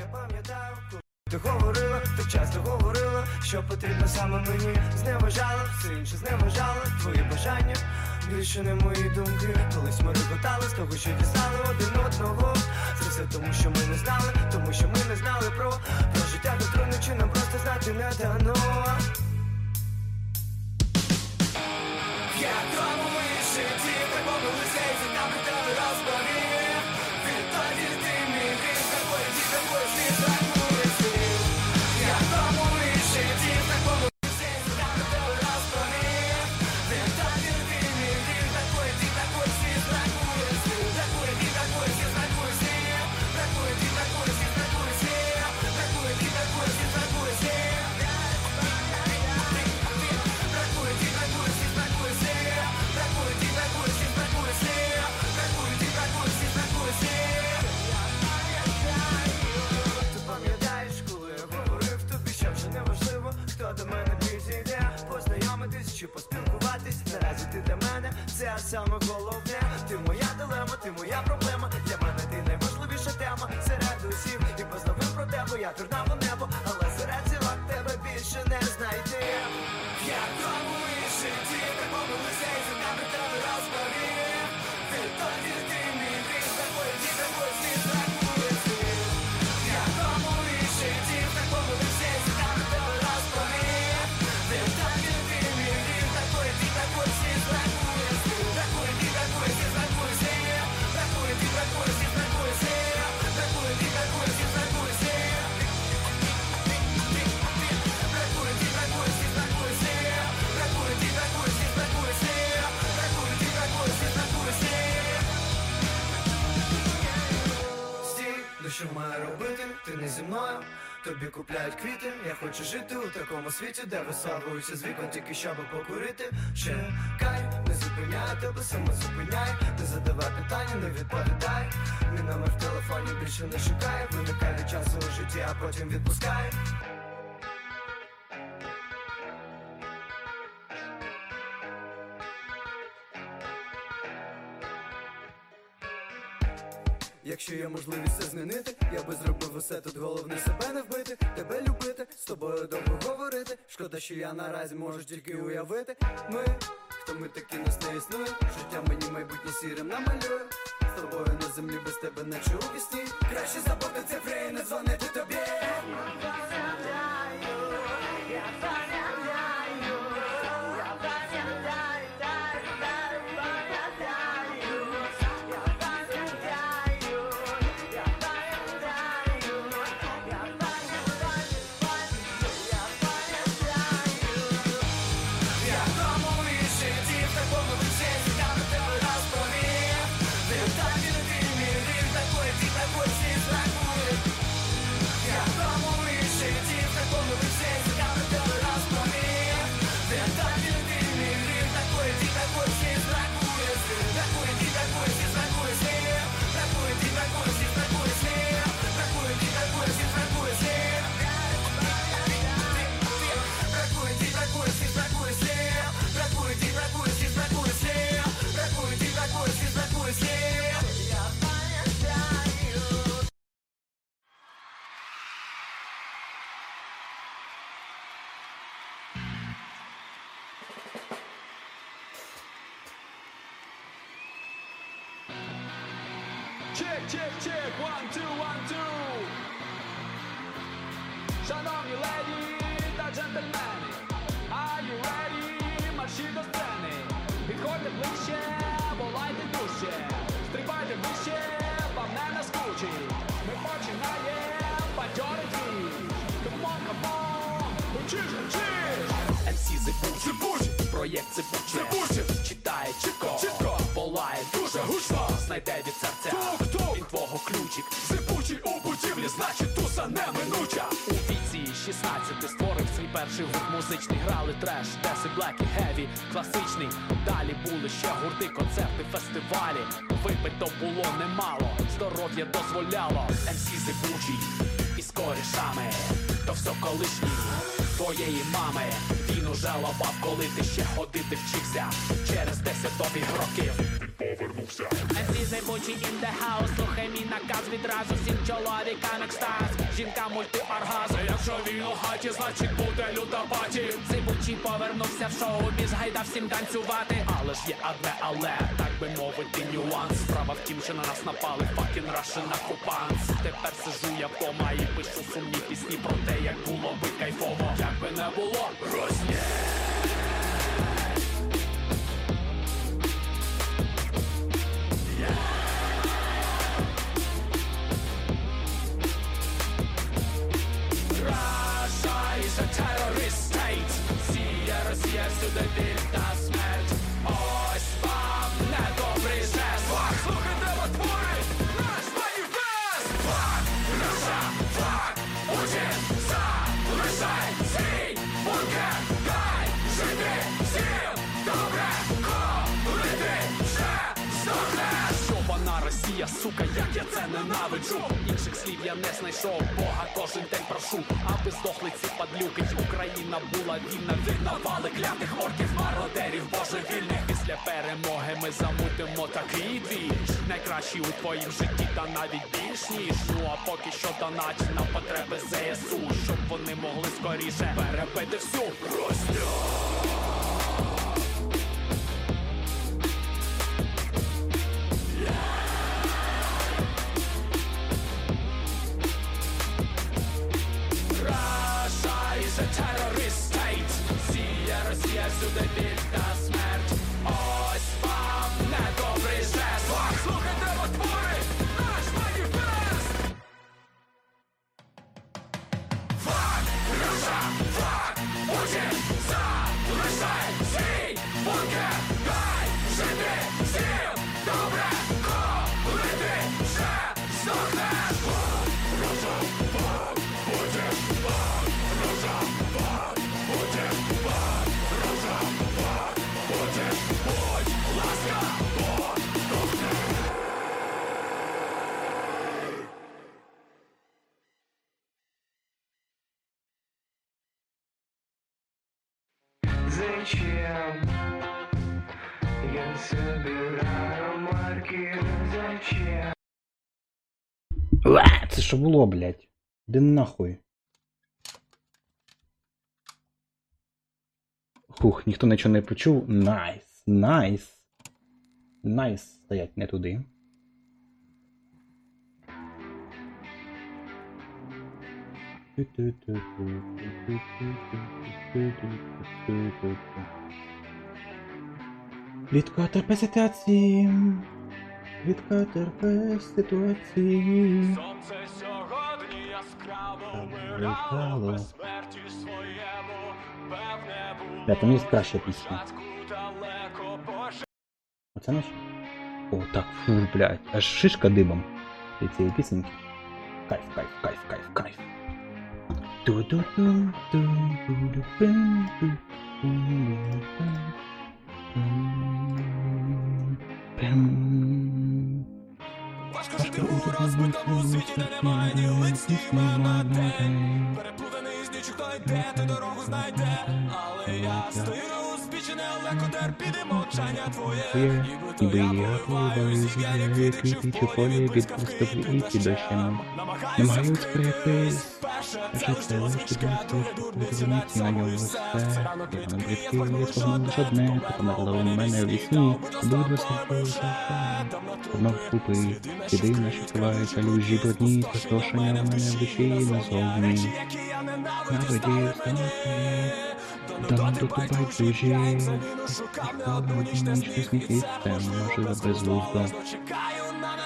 я пам'ятаю, коли ти говорила, ти часто говорила, що потрібно саме мені. Зневажала, все інше зневажала, твої бажання. Більше не мої думки, колись ми реготали з того, що дістали один одного. Це все тому, що ми не знали, тому що ми не знали про, про життя до трону, чи нам просто знати не дано це саме головне Ти моя дилема, ти моя проблема. Для мене ти найважливіша тема. Серед усіх і познавив про тебе. Я турнав у небо, але серед зірок тебе більше не знайти що маю робити, ти не зі мною Тобі купляють квіти, я хочу жити у такому світі, де висовуюся з вікон тільки щоб покурити. Чекай, не зупиняй тебе, саме зупиняй, не задавай питання, не відповідай. Мій номер в телефоні більше не шукає, виникає часу у житті, а потім відпускай. Якщо є можливість це змінити, я би зробив усе тут головне себе не вбити, тебе любити, з тобою довго говорити. Шкода, що я наразі можу тільки уявити. Ми, хто ми такі нас не існує, життя мені майбутнє сірим намалює. З тобою на землі без тебе наче у вісні. Краще забути це і не дзвонити тобі. Зибучий, читає чітко, чітко, волає дуже гучно, знайде від серця, Тук-тук. він твого ключик, Зипучий у будівлі, значить туса неминуча. у віці 16 створив свій перший гурт музичний, грали треш, деси, блек і геві, класичний. Далі були ще гурти, концерти, фестивалі. Випито було немало, здоров'я дозволяло. MC Зибучий із корішами, то все колишній твоєї мами. Він уже коли ти ще ходити вчився через 10 довгих років. Повернувся. In the house, слухай мій наказ відразу всім чоловікам екстаз Жінка мультиоргазм. Якщо він у хаті, значить буде люта паті. Зайбучий повернувся в шоу, біз гайда всім танцювати. Але ж є одне але, так би мовити нюанс. Справа в тім, що на нас напали fucking Russian окупанс Тепер сижу я вдома і пишу сумні пісні про те, як було би кайфово. Як би не було, розні to the day. Сука, як я це ненавиджу. Інших слів я не знайшов, Бога кожен день прошу Аби здохли ці падлюки, Україна була вільна Вигнавали клятих орків, мародерів божевільних. Після перемоги ми замутимо такий двіж Найкращий у твоїм житті, та навіть більш ніж. Ну а поки що донач на потреби ЗСУ Щоб вони могли скоріше перебити всю Русню Russia is a terrorist state Сіє Росія всюди біль та смерть Ось вам недобрий жест Фак, слухайте отвори, наш маніфест Зачем я собираю марки? Зачем? Ла, це що було, блядь? Де нахуй? Хух, ніхто нічого не почув. Найс, найс. Найс стоять не туди. Відко терпе ситуації. Відко терпе ситуації. Сонце сьогодні яскраво Вмирало. вмирало безсмерті своєму, певне було Бля, там є пісня. Оце наш? О, так, фу, блядь, аж шишка дибом від цієї пісеньки. Кайф, кайф, кайф, кайф, кайф. Важко жити у розбитому світі, де немає ні лиць, імена день. Переплутаний з нічого, хто йде, ти дорогу знайде. Але я стою узбіччі, нелегко терпіти мовчання твоє. Ніби я пливаю зіграє квіти чи полі від пустовіті дощем. Намагаюсь прийти прикрись, жити лише досить, на ньому все. Я на бридки, я спогнув лише одне, померла у мене в вісні, буду себе Одно купи, сіди наші співають калюжі брудні, спустошення у мене в душі назовні. На воді встановлені, Дам до тебе байдужі, нічки сміхи, це може безглуздо.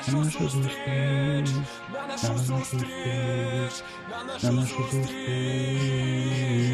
На нашу зустріч, на нашу зустріч, на нашу зустріч. Важко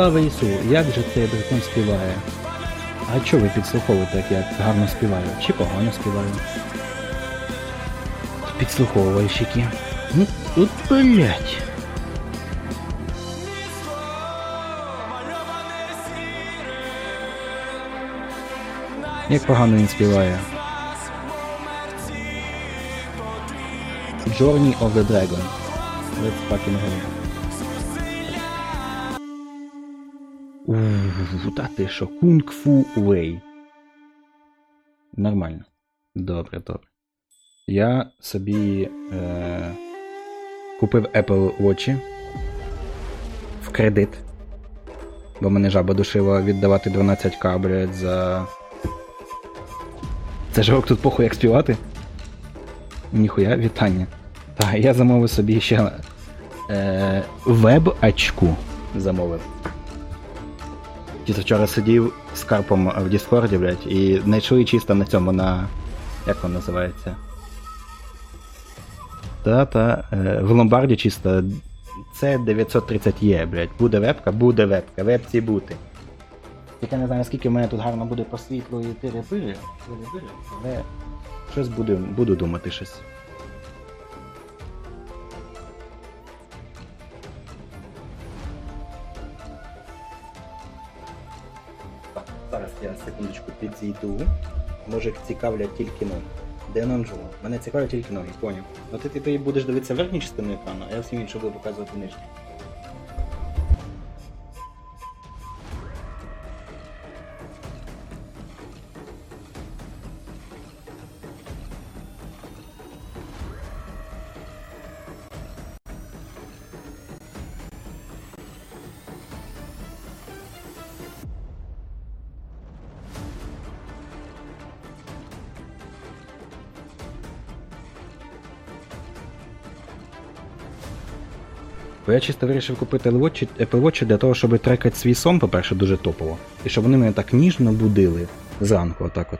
Слава Ісу, як же цей брехун співає? А чого ви підслуховуєте, як я гарно співаю? Чи погано співаю? Підслуховувальщики. Ну, тут, блять. Як погано він співає. Journey of the Dragon. Let's fucking go. Ууу, та ти що, кунг-фу Уей. Нормально. Добре, добре. Я собі е, купив Apple Watch в кредит. Бо мене жаба душила віддавати 12к, блядь, за. Це жовк тут похуй як співати? Ніхуя, вітання. Так, я замовив собі ще е, веб-очку замовив. Вчора сидів з карпом в Діскорді, блядь, і знайшли чисто на цьому на. Як воно називається? Та-та. Е, в ломбарді чисто. Це 930 є, блядь. Буде вебка, буде вебка, вебці бути. Тільки не знаю, скільки в мене тут гарно буде по світлу і тири-пири, але щось буду, буду думати щось. Я секундочку підійду. Може цікавлять тільки ноги. Де Нанджула? Мене цікавлять тільки ноги, поняв. Ну ти тепер будеш дивитися верхню частину екрану, а я всім іншим буду показувати нижню. Бо я чисто вирішив купити Apple Watch, для того, щоб трекати свій сон, по-перше, дуже топово. І щоб вони мене так ніжно будили зранку, отак от.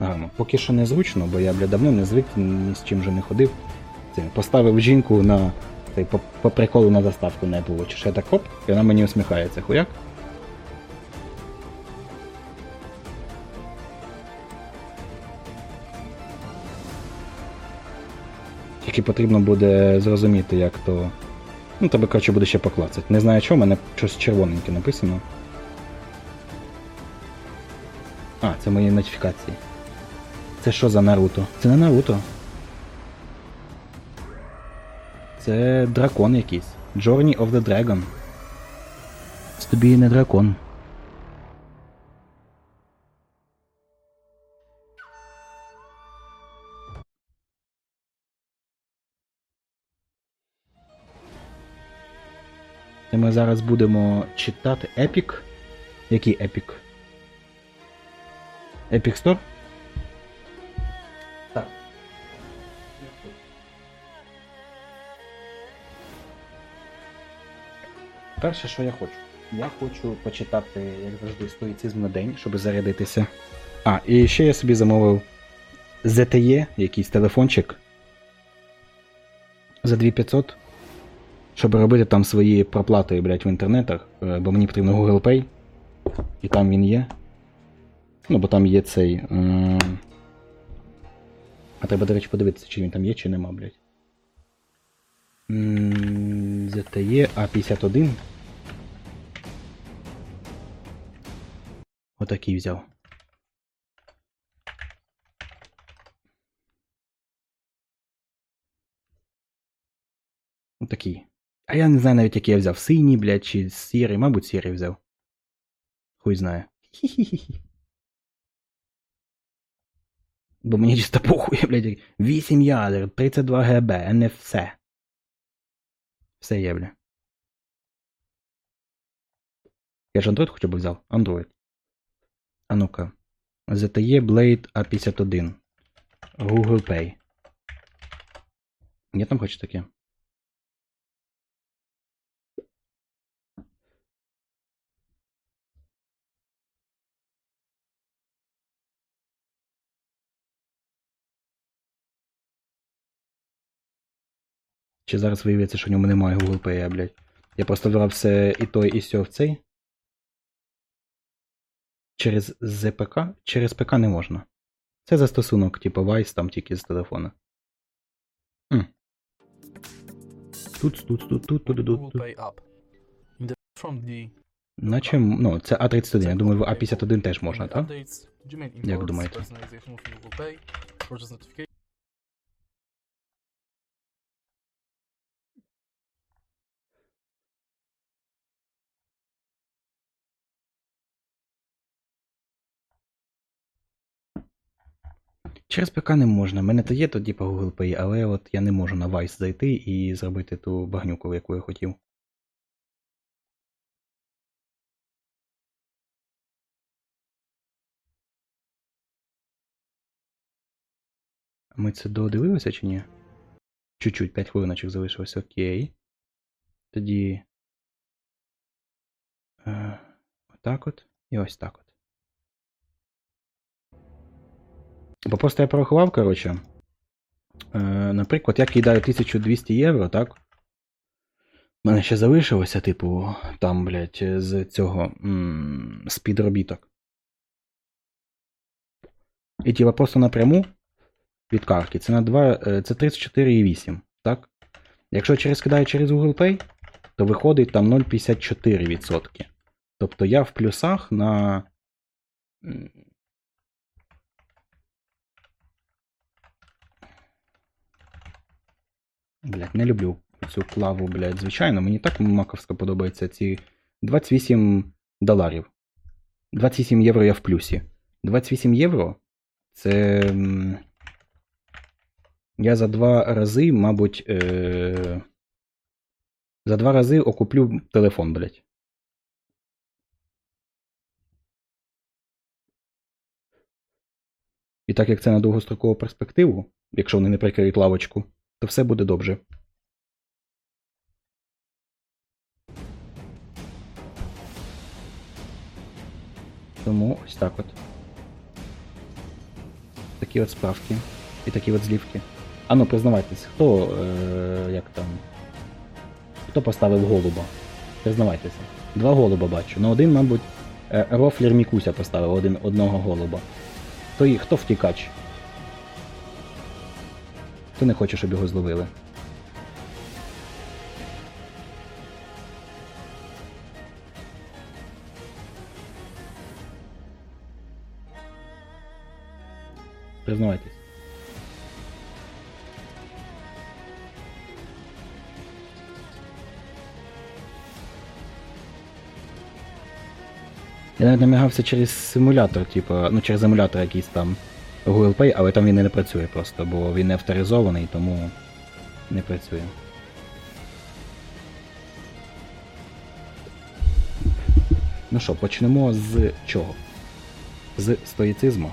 Гарно. Поки що незручно, бо я, бля, давно не звик, ні з чим же не ходив. Це, поставив жінку на цей, по, по приколу на заставку на Apple Watch. Ще так хоп, і вона мені усміхається. Хуяк? Тільки потрібно буде зрозуміти, як то. Ну, тебе, коротше, буде ще поклацати. Не знаю чого, в мене щось червоненьке написано. А, це мої нотифікації. Це що за Наруто? Це не Наруто. Це дракон якийсь. Journey of the Dragon. Це тобі не дракон. Ми зараз будемо читати Epic. Який Epic? Epic Store? Так. Перше, що я хочу. Я хочу почитати, як завжди, стоїцизм на день, щоб зарядитися. А, і ще я собі замовив ZTE, якийсь телефончик. За 2500. Щоб робити там свої проплати, блядь, в інтернетах, е, бо мені потрібно Google Pay. І там він є. Ну, бо там є цей. А треба, до речі, подивитися, чи він там є, чи нема, блядь. ZTE A51. Отакий взяв. Отакий. А я не знаю навіть, який я взяв. Синій, блядь, чи сірий, мабуть, сірий взяв. Хуй знає. Бо мені чисто похуй, блядь. 8 ядер, 32 ГБ, NFC. Все є, бля. Я ж Android хоча б взяв. Android. А ну-ка. ZTE Blade A51. Google Pay. Є там хоч таке? Чи зараз виявиться, що в ньому немає Google Pay, блядь. Я просто вбрав все і той, і сьо в цей. Через ЗПК? Через ПК не можна. Це застосунок, типу Vice, там тільки з телефона. М. Тут, тут, тут, тут, тут, тут, тут. Наче, ну, це А31, я думаю, в А51 теж можна, так? Як думаєте? Через ПК не можна. Мене то є то, типу, Google Pay, але от я не можу на Vice зайти і зробити ту багнюку, яку я хотів. Ми це додивилися чи ні? Чуть-чуть, 5 хвилиночок залишилось, окей. Тоді. Е, отак от. І ось так от. Бо просто я порахував, коротше. Е, наприклад, я кидаю 1200 євро, так? У мене ще залишилося, типу, там, блядь, з цього з підробіток. І типа просто напряму від картки це на 2, е, це 34,8, так? Якщо через кидаю через Google Pay, то виходить там 0,54%. Тобто я в плюсах на. Блять, не люблю цю клаву, блядь. Звичайно, мені так маковська подобається ці 28 доларів. 28 євро я в плюсі. 28 євро це. Я за два рази, мабуть. Е... За два рази окуплю телефон, блядь. І так як це на довгострокову перспективу, якщо вони не прикриють лавочку, то все буде добре. Тому ось так от. Такі от справки і такі от злівки. А ну признавайтесь, хто е, як там. Хто поставив голуба? Признавайтеся. Два голуба бачу. Ну один, мабуть, е, рофлер Мікуся поставив один, одного голуба. Той хто втікач? Хто не хоче, щоб його зловили? Признавайтесь. Я навіть намагався через симулятор, типу, ну через емулятор якийсь там Google Pay, але там він не працює просто, бо він не авторизований, тому не працює. Ну що, почнемо з чого? З стоїцизму.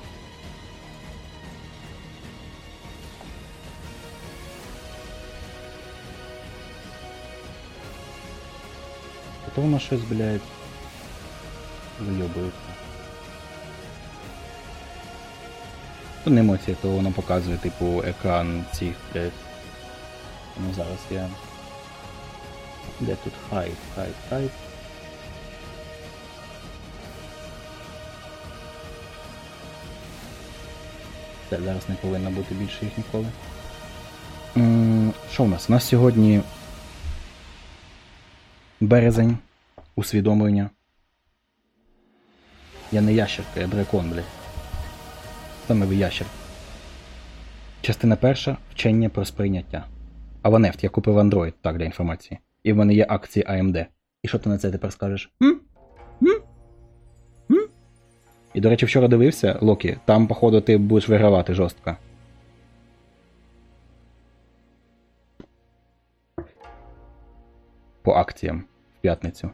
То воно щось, блядь, вийобується. То емоції, то воно показує, типу, екран цих, блядь. Ну зараз я. Де тут хайп, хайп, хайп. Це зараз не повинно бути більше їх ніколи. Що у нас? У нас сьогодні березень, усвідомлення. Я не ящерка, я дракон, блядь. Ви ящер. Частина перша вчення про сприйняття. Аванефт, я купив Android, так, для інформації. І в мене є акції AMD. І що ти на це тепер скажеш? М? М? М? І, до речі, вчора дивився, Локі, там, походу, ти будеш вигравати жорстко. По акціям в п'ятницю.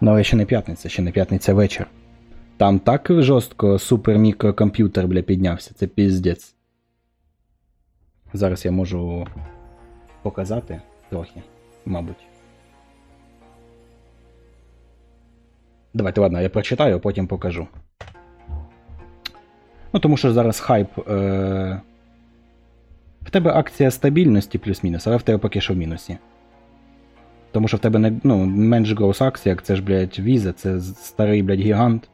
Ну, але ще не п'ятниця, ще не п'ятниця вечір. Там так жорстко супермікрокомп'ютер, бля, піднявся, це піздець. Зараз я можу показати трохи, мабуть. Давайте, ладно, я прочитаю, а потім покажу. Ну, тому що зараз хайп. Е... В тебе акція стабільності плюс-мінус, але в тебе поки що в мінусі. Тому що в тебе ну, менш гроус акція, як це ж, блядь, віза, це старий, блядь, гігант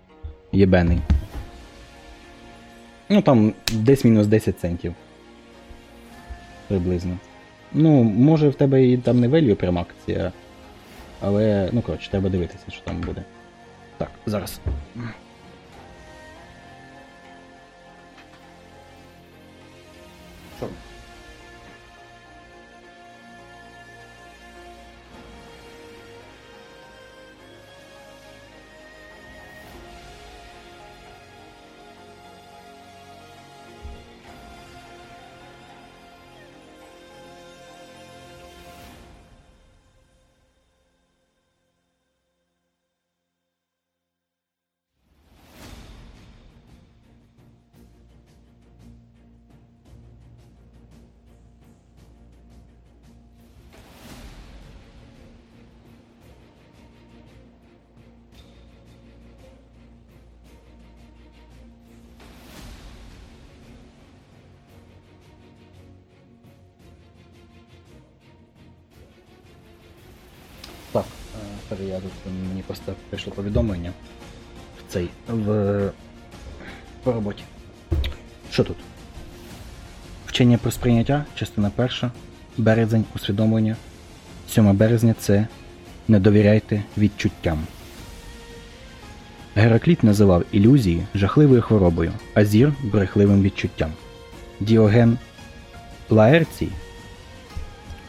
єбений. Ну там десь мінус 10 центів. Приблизно. Ну, може в тебе і там не value прям акція. Але, ну коротше, треба дивитися, що там буде. Так, зараз. Що? Е, я тут мені просто прийшло повідомлення в цей в по роботі. Що тут? Вчення про сприйняття, частина перша, березень, усвідомлення. 7 березня це не довіряйте відчуттям. Геракліт називав ілюзії жахливою хворобою, а зір брехливим відчуттям. Діоген Лаерцій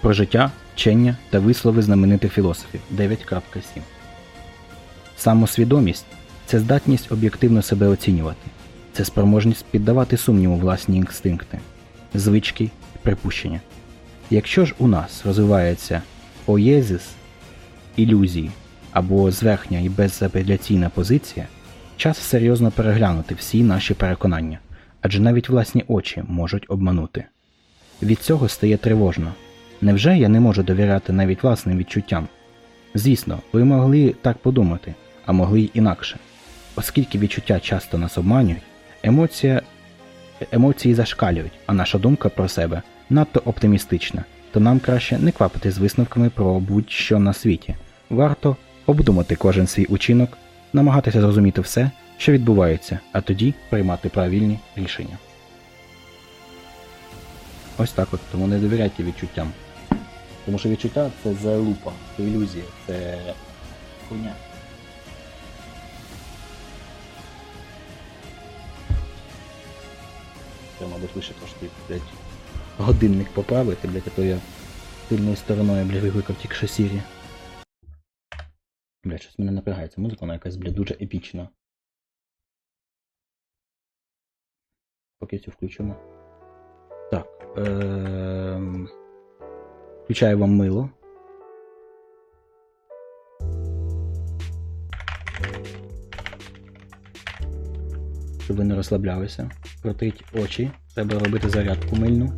про життя, вчення та вислови знаменитих філософів 9.7. Самосвідомість це здатність об'єктивно себе оцінювати, це спроможність піддавати сумніву власні інстинкти, звички припущення. Якщо ж у нас розвивається оєзис, ілюзії або зверхня і безапеляційна позиція, час серйозно переглянути всі наші переконання, адже навіть власні очі можуть обманути. Від цього стає тривожно. Невже я не можу довіряти навіть власним відчуттям? Звісно, ви могли так подумати, а могли й інакше. Оскільки відчуття часто нас обманюють, емоція, емоції зашкалюють, а наша думка про себе надто оптимістична, то нам краще не квапити з висновками про будь-що на світі. Варто обдумати кожен свій учинок, намагатися зрозуміти все, що відбувається, а тоді приймати правильні рішення. Ось так от, тому не довіряйте відчуттям. Тому що відчуття це залупа, це ілюзія, це хуйня. Треба, мабуть, лише трошки, блядь, годинник поправити, блядь, а то я тильною стороною, блядь, викликав тільки що. Блядь, щось мене напрягається. Музика вона якась, блядь, дуже епічна. Поки цю включимо. Так. Ем... Включаю вам мило. Щоб ви не розслаблялися. Крутить очі. Треба робити зарядку мильну.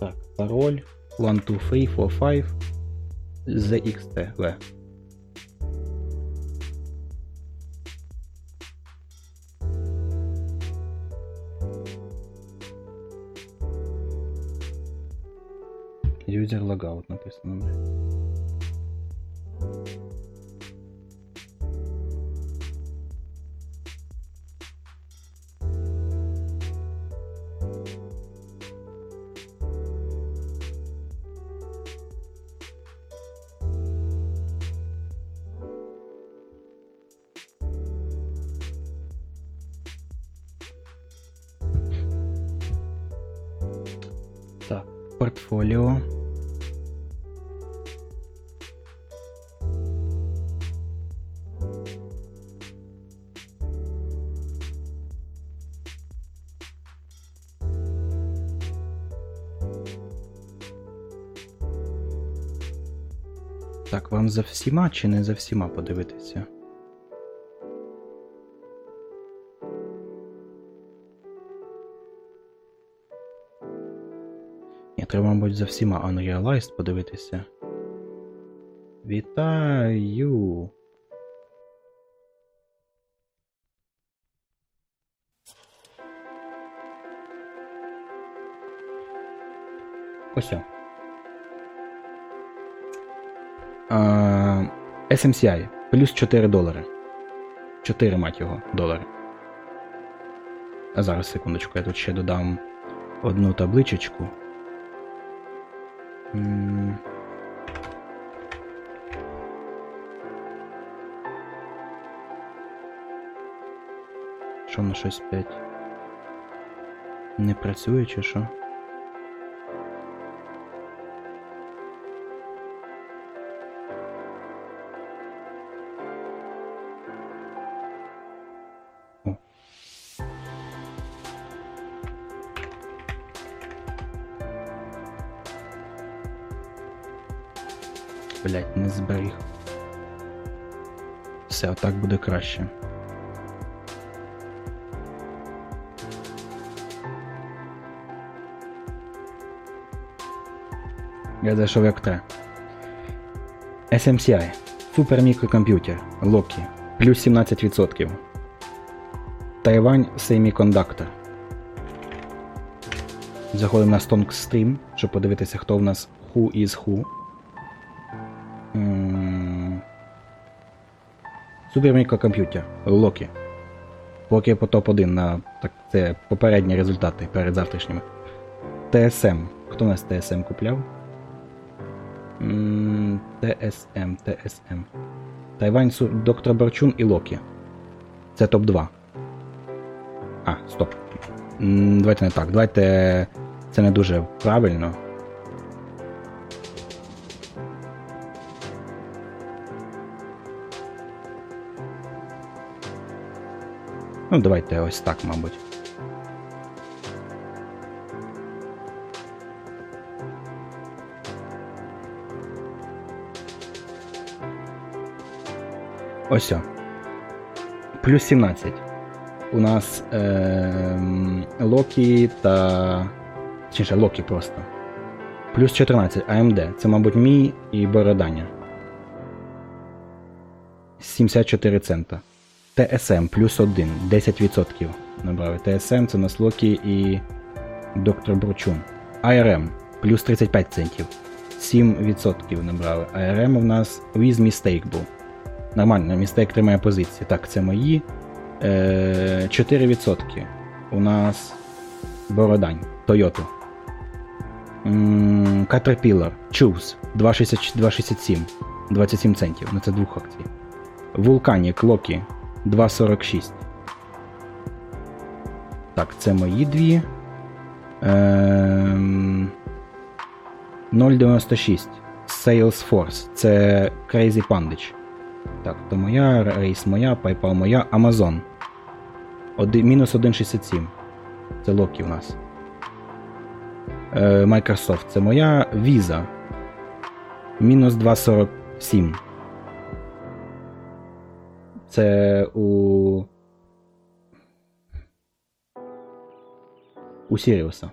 Так, пароль 12345 ZXTV. Logout написано. Всіма чи не за всіма подивитися? Ні, треба, мабуть, за всіма Unrealized подивитися. Вітаю! А, SMCI плюс 4 долари. 4, мать його, долари. А зараз, секундочку, я тут ще додам одну табличечку. Що на щось 5? Не працює чи що? Краще. Я зайшов як тре. SMCI. Супермікрокомп'ютер. Локі. Плюс 17%. Тайвань Semiconductor. Заходимо на Stonk Stream, щоб подивитися, хто в нас who is who. Супермікрокомп'ютер. Локі. Поки по топ-1 на так, це попередні результати перед завтрашніми. TSM. Хто у нас TSM купляв? М, TSM, TSM. Тайвань, Доктор Борчун і Локі. Це топ-2. А, стоп. Давайте не так. Давайте. Це не дуже правильно. Ну, давайте ось так, мабуть. Ось. о. Плюс 17. У нас ем, Локі та. Точніше, Локі просто. Плюс 14 AMD. Це, мабуть, мій і Бородання. 74 цента. ТСМ плюс 1, 10% набрали. ТСМ це нас Локі і доктор Бручун. АРМ плюс 35 центів. 7% набрали. АРМ у нас with mistake був. Нормально, містейк тримає позиції. Так, це мої. Е, 4%. У нас Бородань. Toyota. Caterpillar. Choose. 2,67. 27 центів. Ну це двох акцій. Вулканік Локі. 2,46. Так, це мої дві. Ем, 0,96. Salesforce. Це Crazy Pandich. Так, то моя, рейс моя, PayPal моя, Amazon. Мінус 1,67. Це Локі у нас. Е, Microsoft. Це моя Visa. Мінус 2,47. Це у. У Сіріуса.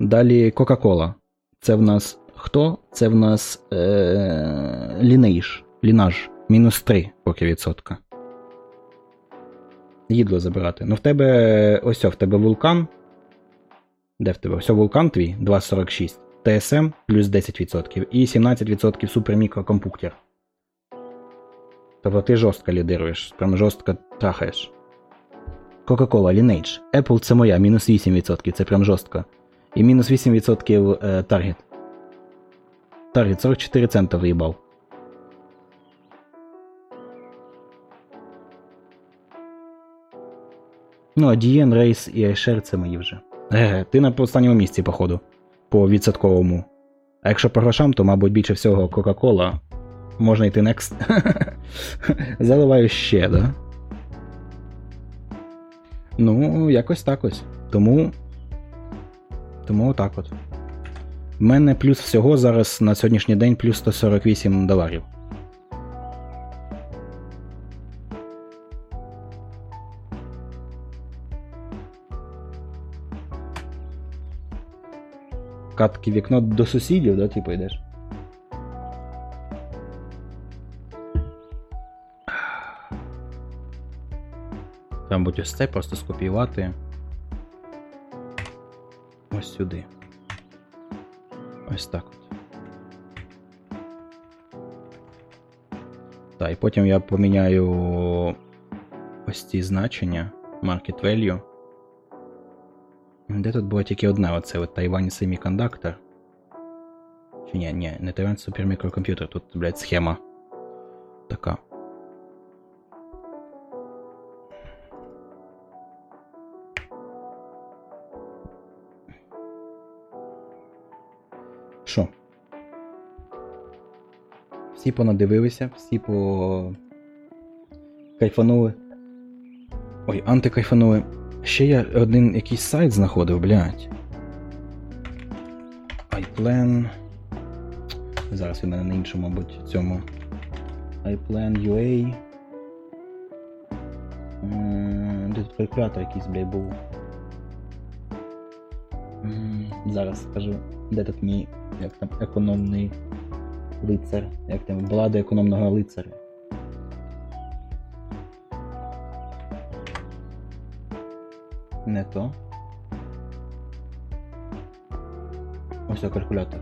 Далі Coca-Cola. Це в нас хто? Це в нас е, Lineage. Лінаж. Мінус 3 поки відсотка. Їдло забирати. Ну в тебе ось в тебе вулкан. Де в тебе? Ось вулкан твій 2,46. TSM плюс 10% і 17% супермікрокомпуктер. Тобто ти жорстко лідируєш, прям жорстко трахаєш. Coca-Cola, Lineage. Apple це моя, мінус 8%, це прям жорстко. І мінус 8% е, Target. Target 44 цента виїбав. Ну, а DN, Race і iShare це мої вже. Е, ти на останньому місці, походу. По відсотковому. А якщо по грошам, то, мабуть, більше всього Coca-Cola. Можна йти next. Заливаю ще, да? Ну, якось так ось. Тому. Тому отак от. У мене плюс всього зараз на сьогоднішній день плюс 148 доларів. Катки вікно до сусідів, да, типу йдеш? Треба, мабуть, ось це просто скопіювати. Ось сюди. Ось так от. Так, і потім я поміняю ось ці значення Market Value. Де тут було тільки одне оце от Taiwan Semiconductor. Чи ні, ні, не Taiwan Supermicrocomputer, тут, блядь, схема. Така. Всі понадивилися, всі по. кайфанули. Ой, антикайфанули. Ще я один якийсь сайт знаходив, блядь. iPlan. Зараз він мене на іншому, мабуть, цьому. iPlan.ua. М, Де тут калькулятор якийсь, блядь, був. Зараз скажу, де тут мій, як там, економний лицар, як там, влада економного лицаря. Не то. Ось калькулятор.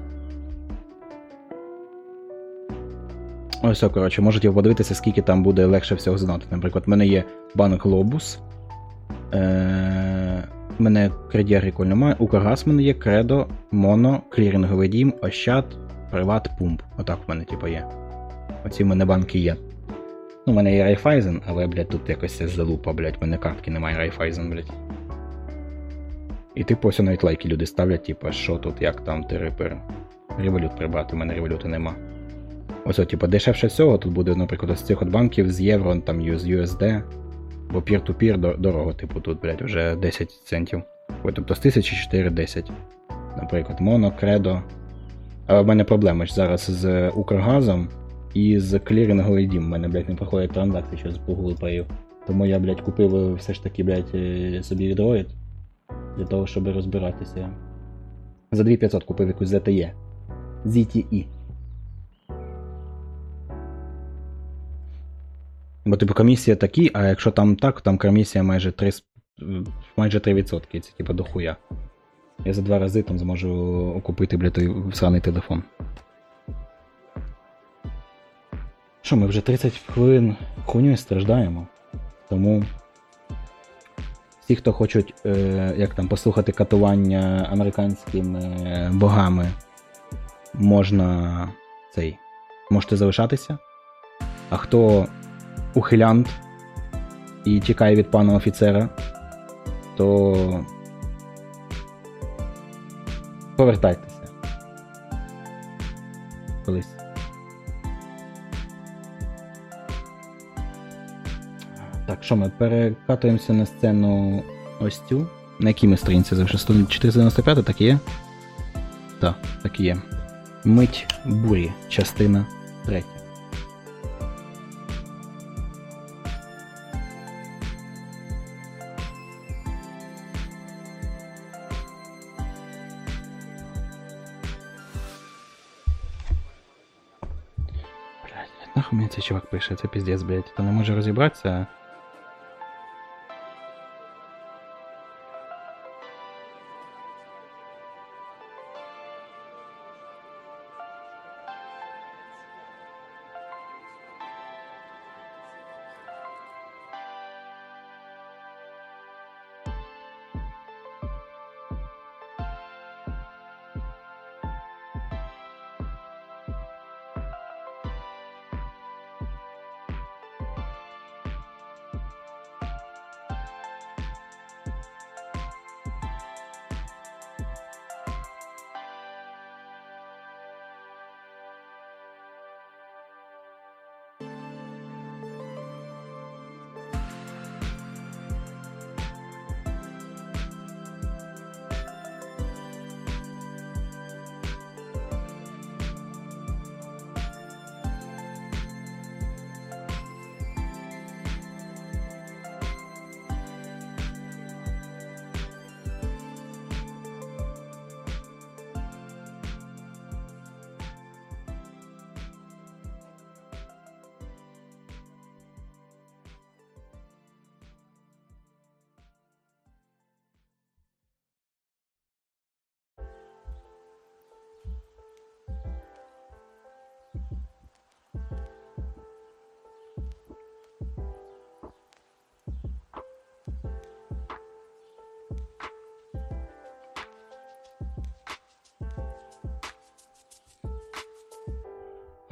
Ось, о, коротше, можете подивитися, скільки там буде легше всього знати. Наприклад, в мене є банк Globus. Е- мене Credit Agricole немає, Укргаз мене є, Кредо, Моно, Кліринговий дім, Ощад, Приват, Пумп. Отак в мене, типу, є. Оці в мене банки є. Ну, в мене є Райфайзен, але, блядь, тут якось залупа, блядь, в мене картки немає Райфайзен, блядь. І типу ось навіть лайки люди ставлять, типу, що тут, як там, тирипир. Revolut прибрати, в мене Revolut -и нема. Ось, типу, дешевше всього тут буде, наприклад, з цих от банків з євро, там, з USD. Бо peer-to-peer до- дорого, типу, тут, блядь, вже 10 центів. Ой, тобто з 1004 10. Наприклад, Моно, Кредо. Але в мене проблема зараз з Укргазом і з кліринговий дім. У мене, блядь, не проходять транзакції через Google Pay. Тому я, блядь, купив е, все ж таки, блядь, е, собі Android для того, щоб розбиратися. За 2500 купив якусь ZTE. ZTE. Бо типу комісія такі, а якщо там так, там комісія майже 3, с- майже 3%. Це типу дохуя. Я за два рази там зможу купити, блядь, той сраний телефон. Що, ми вже 30 хвилин хуйньою страждаємо. Тому всі, хто хочуть, е, як там, послухати катування американськими богами, можна цей. Можете залишатися. А хто ухилянт і тікає від пана офіцера, то повертайтеся. Колись. Так, що ми перекатуємося на сцену ось цю. На якій ми сторінці завжди? 495 так і є? Так, так і є. Мить бурі, частина третя. Чувак пише, це піздець, блять. То не може розібратися.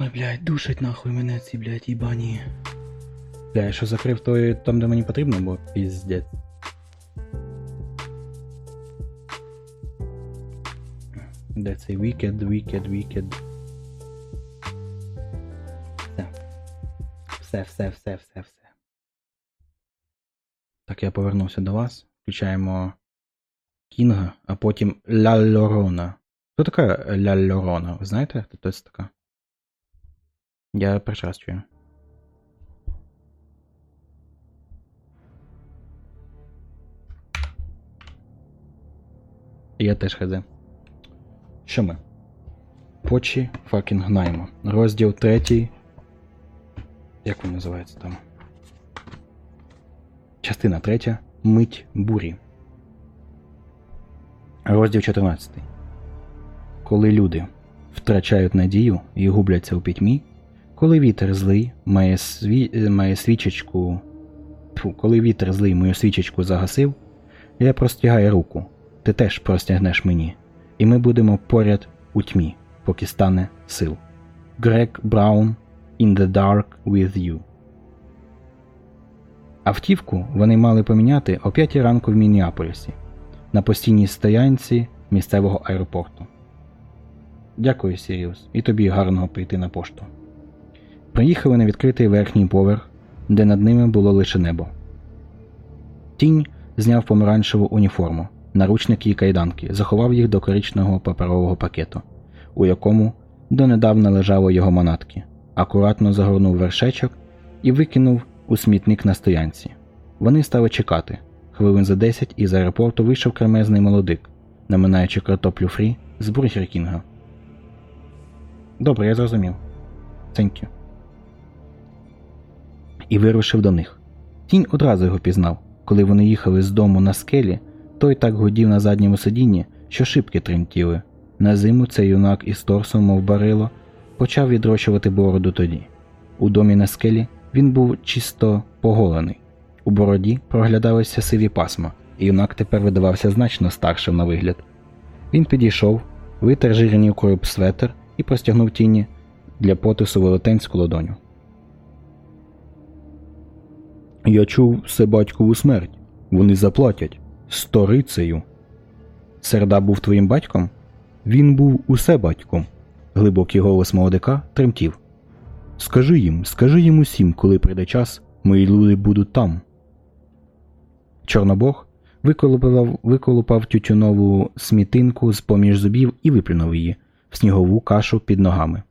Ой, блядь, душить нахуй мене ці, блядь, їбані. Бля, я що закрив той там, де мені потрібно, бо піздець. Де цей Wicked, Wicked, Wicked. Все. Все, все, все, все, все. Так, я повернувся до вас. Включаємо Кінга, а потім Ля Лорона. Хто така Ля Лорона? Ви знаєте, хто це така? Я перший. Я теж хз. Що ми? Почі факінг гнаємо. Розділ третій. Як він називається там? Частина третя. Мить бурі. Розділ 14. Коли люди втрачають надію і губляться у пітьмі, коли вітер злий має, сві... е, має свічечку. Фу, коли вітер злий мою свічечку загасив, я простягаю руку, ти теж простягнеш мені, і ми будемо поряд у тьмі, поки стане сил. Грег Браун In the Dark with You. Автівку вони мали поміняти о 5 ранку в Мінніаполісі на постійній стоянці місцевого аеропорту. Дякую, Сіріус, і тобі гарного прийти на пошту. Приїхали на відкритий верхній поверх, де над ними було лише небо. Тінь зняв помаранчеву уніформу, наручники і кайданки, заховав їх до коричного паперового пакету, у якому донедавна лежали його манатки, акуратно загорнув вершечок і викинув у смітник на стоянці. Вони стали чекати. Хвилин за десять із аеропорту вийшов кремезний молодик, наминаючи картоплю фрі з бургер Кінга. Добре, я зрозумів. Thank you. І вирушив до них. Тінь одразу його пізнав. Коли вони їхали з дому на скелі, той так гудів на задньому сидінні, що шибки тремтіли. На зиму цей юнак із торсом, мов барило, почав відрощувати бороду тоді. У домі на скелі він був чисто поголений. У бороді проглядалися сиві пасма, і юнак тепер видавався значно старшим на вигляд. Він підійшов, витер жирнівкою об светр і простягнув тіні для потису велетенську ладоню. Я чув все батькову смерть. Вони заплатять. Сторицею. Серда був твоїм батьком? Він був усе батьком. Глибокий голос молодика тремтів. Скажи їм, скажи їм усім, коли прийде час, мої люди будуть там. Чорнобог виколупав, виколупав тютюнову смітинку з поміж зубів і виплюнув її в снігову кашу під ногами.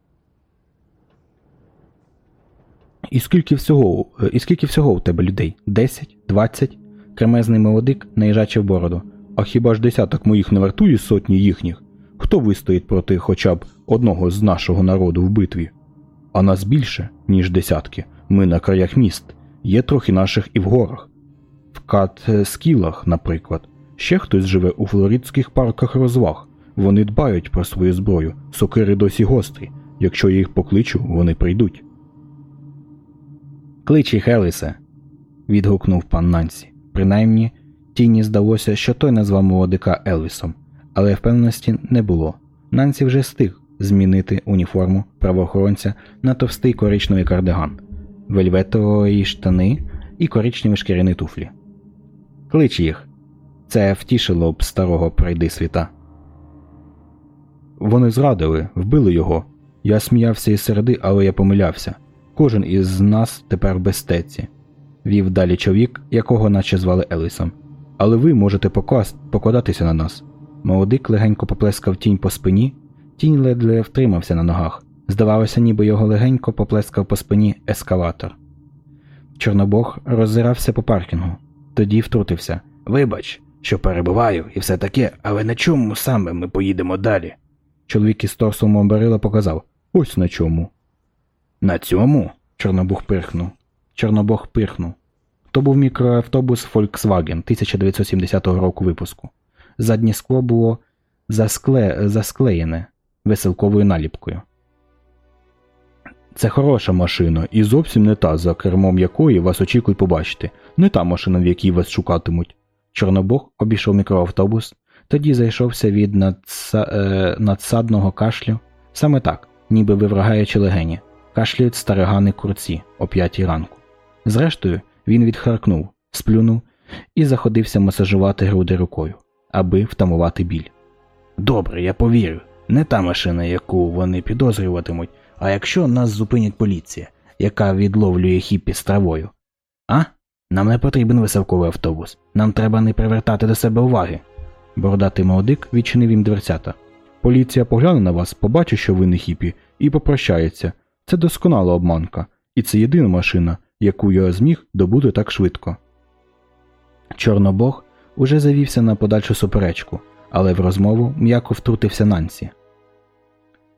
І скільки всього, е, і скільки всього у тебе людей? Десять? Двадцять? Кремезний молодик наїжачив бороду. А хіба ж десяток моїх не вартує сотні їхніх? Хто вистоїть проти хоча б одного з нашого народу в битві? А нас більше, ніж десятки. Ми на краях міст. Є трохи наших і в горах. В Кат-Скілах, наприклад. Ще хтось живе у флоридських парках розваг. Вони дбають про свою зброю, сокири досі гострі. Якщо я їх покличу, вони прийдуть. Клич їх, Елісе. відгукнув пан Нансі. Принаймні, тіні здалося, що той назвав молодика Елвісом, але впевненості не було. Нансі вже встиг змінити уніформу правоохоронця на товстий коричневий кардиган, вельветової штани і коричневі шкіряні туфлі. Клич їх. Це втішило б старого пройди світа. Вони зрадили, вбили його. Я сміявся із середи, але я помилявся. Кожен із нас тепер в безпеці. Вів далі чоловік, якого наче звали Елісом. Але ви можете покладатися на нас. Молодик легенько поплескав тінь по спині, тінь ледве втримався на ногах. Здавалося, ніби його легенько поплескав по спині ескалатор. Чорнобог роззирався по паркінгу, тоді втрутився. Вибач, що перебуваю і все таке, але на чому саме ми поїдемо далі? Чоловік із торсом Момбарила показав ось на чому. На цьому? Чорнобог пирхнув. Чорнобог пирхнув. То був мікроавтобус Volkswagen 1970 року випуску. Заднє скло було заскле... засклеєне веселковою наліпкою. Це хороша машина, і зовсім не та, за кермом якої вас очікують побачити, не та машина, в якій вас шукатимуть. Чорнобог обійшов мікроавтобус, тоді зайшовся від надса... е... надсадного кашлю. Саме так, ніби виврагаючи легені, кашлюють старигани курці о п'ятій ранку. Зрештою, він відхаркнув, сплюнув і заходився масажувати груди рукою, аби втамувати біль. Добре, я повірю. Не та машина, яку вони підозрюватимуть, а якщо нас зупинить поліція, яка відловлює хіпі з травою. А? Нам не потрібен висавковий автобус. Нам треба не привертати до себе уваги. Бородатий молодик відчинив їм дверцята. Поліція погляне на вас, побачить, що ви не хіпі, і попрощається. Це досконала обманка, і це єдина машина, яку я зміг добути так швидко. Чорнобог уже завівся на подальшу суперечку, але в розмову м'яко втрутився Нансі.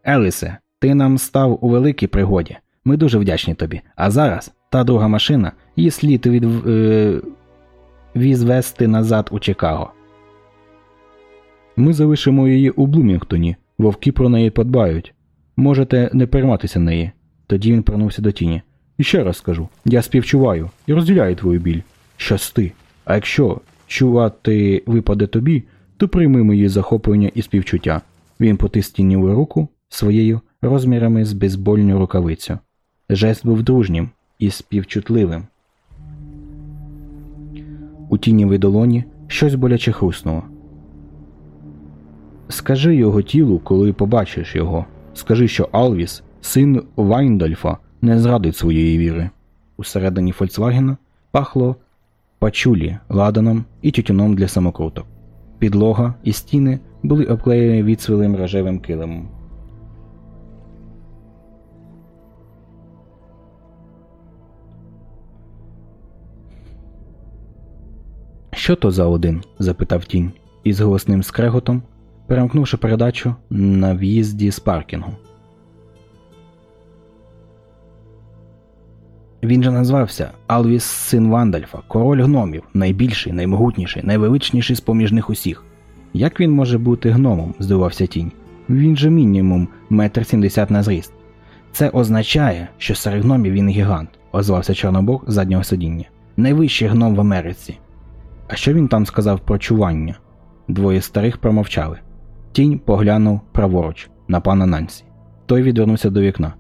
Елісе, ти нам став у великій пригоді. Ми дуже вдячні тобі. А зараз та друга машина її слід від, е, візвести назад у Чикаго. Ми залишимо її у Блумінгтоні. Вовки про неї подбають. Можете не перейматися неї. Тоді він повернувся до тіні. І ще раз скажу: я співчуваю і розділяю твою біль. Щасти. А якщо чувати випаде тобі, то прийми мої захоплення і співчуття. Він потис тінню руку своєю розмірами з бейсбольну рукавицю. Жест був дружнім і співчутливим. У тінівій долоні щось боляче хруснуло. Скажи його тілу, коли побачиш його. Скажи, що Алвіс, син Вайндольфа, не зрадить своєї віри. Усередині Фольксвагена пахло пачулі, ладаном і тютюном для самокруток. Підлога і стіни були обклеєні відсвілим рожевим килимом. Що то за один? запитав тінь, із голосним скреготом, перемкнувши передачу на в'їзді з паркінгу. Він же назвався Алвіс син Вандальфа, король гномів, найбільший, наймогутніший, найвеличніший з поміж них усіх. Як він може бути гномом? здивався тінь. Він же мінімум метр сімдесят на зріст. Це означає, що серед гномів він гігант, озвався Чорнобог з заднього сидіння. Найвищий гном в Америці. А що він там сказав про чування? Двоє старих промовчали. Тінь поглянув праворуч на пана Нансі. Той відвернувся до вікна.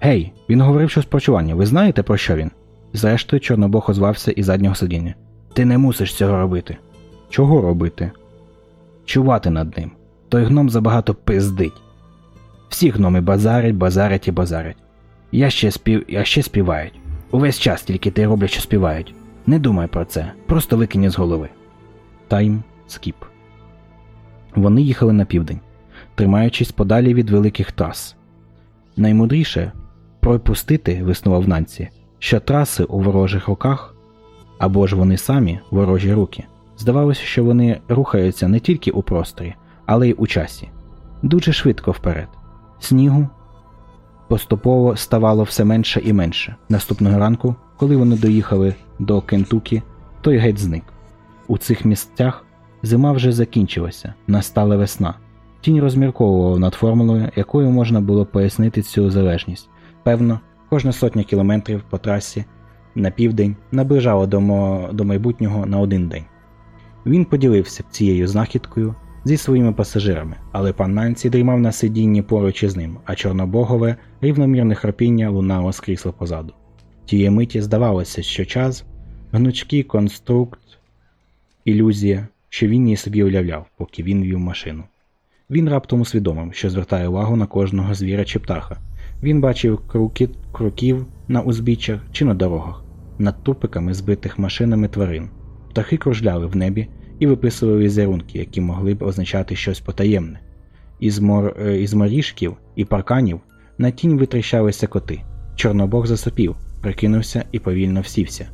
Гей, він говорив щось про чування. Ви знаєте, про що він? Зрештою, Чорнобог озвався із заднього сидіння. Ти не мусиш цього робити. Чого робити? Чувати над ним. Той гном забагато пиздить. Всі гноми базарять, базарять і базарять. Я ще спів... Я ще співають. Увесь час тільки ти роблять, що співають. Не думай про це, просто викинь з голови. Тайм скіп. Вони їхали на південь, тримаючись подалі від великих трас. Наймудріше пропустити, виснував Нанці, що траси у ворожих руках або ж вони самі ворожі руки. Здавалося, що вони рухаються не тільки у просторі, але й у часі. Дуже швидко вперед. Снігу поступово ставало все менше і менше. Наступного ранку, коли вони доїхали до Кентукі, той геть зник. У цих місцях зима вже закінчилася, настала весна. Тінь розмірковував над формулою, якою можна було пояснити цю залежність. Певно, кожна сотня кілометрів по трасі на південь наближала до, мо... до майбутнього на один день. Він поділився цією знахідкою зі своїми пасажирами, але пан Нанці дрімав на сидінні поруч із ним, а чорнобогове рівномірне храпіння лунало з крісла позаду. Тієї миті здавалося, що час гнучкий конструкт, ілюзія, що він її собі уявляв, поки він вів машину. Він раптом усвідомив, що звертає увагу на кожного звіра чи птаха. Він бачив круки, круків на узбіччях чи на дорогах, над тупиками збитих машинами тварин. Птахи кружляли в небі і виписували візерунки, які могли б означати щось потаємне. Із, мор... е, із моріжків і парканів на тінь витріщалися коти. Чорнобог засопів, прикинувся і повільно всівся.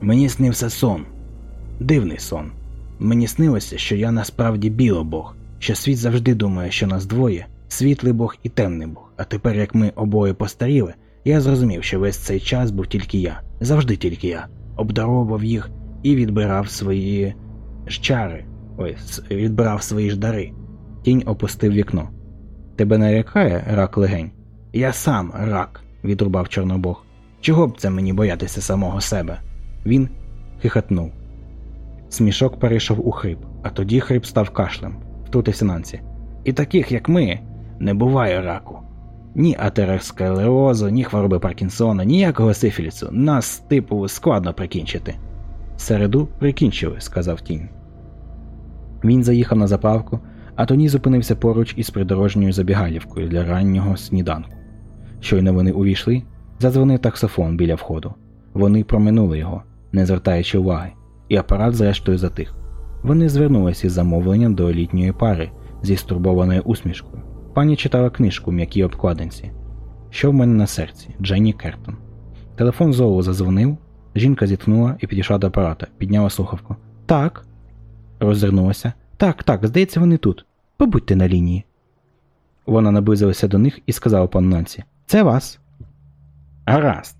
Мені снився сон. Дивний сон. Мені снилося, що я насправді білобог, що світ завжди думає, що нас двоє світлий Бог і темний Бог. А тепер, як ми обоє постаріли, я зрозумів, що весь цей час був тільки я, завжди тільки я, обдаровував їх і відбирав свої ж чари, ой, відбирав свої ж дари. Тінь опустив вікно. Тебе нарякає рак легень? Я сам рак, відрубав Чорнобог. Чого б це мені боятися самого себе? Він хихотнув. Смішок перейшов у хрип, а тоді хрип став кашлем, втрутився Нанці. І таких, як ми, не буває раку. Ні атеросклерозу, ні хвороби Паркінсона, ніякого сифілісу. Нас, типу, складно прикінчити. Середу прикінчили, сказав тінь. Він заїхав на заправку, а тоді зупинився поруч із придорожньою забігалівкою для раннього сніданку. Щойно вони увійшли, задзвонив таксофон біля входу. Вони проминули його, не звертаючи уваги, і апарат зрештою затих. Вони звернулися із замовленням до літньої пари зі стурбованою усмішкою. Пані читала книжку в м'якій обкладинці. Що в мене на серці? Дженні Кертон. Телефон знову задзвонив. Жінка зітхнула і підійшла до апарата, підняла слухавку. Так. Роззирнулася. Так, так, здається, вони тут. Побудьте на лінії. Вона наблизилася до них і сказала пану Нансі. Це вас. Гаразд.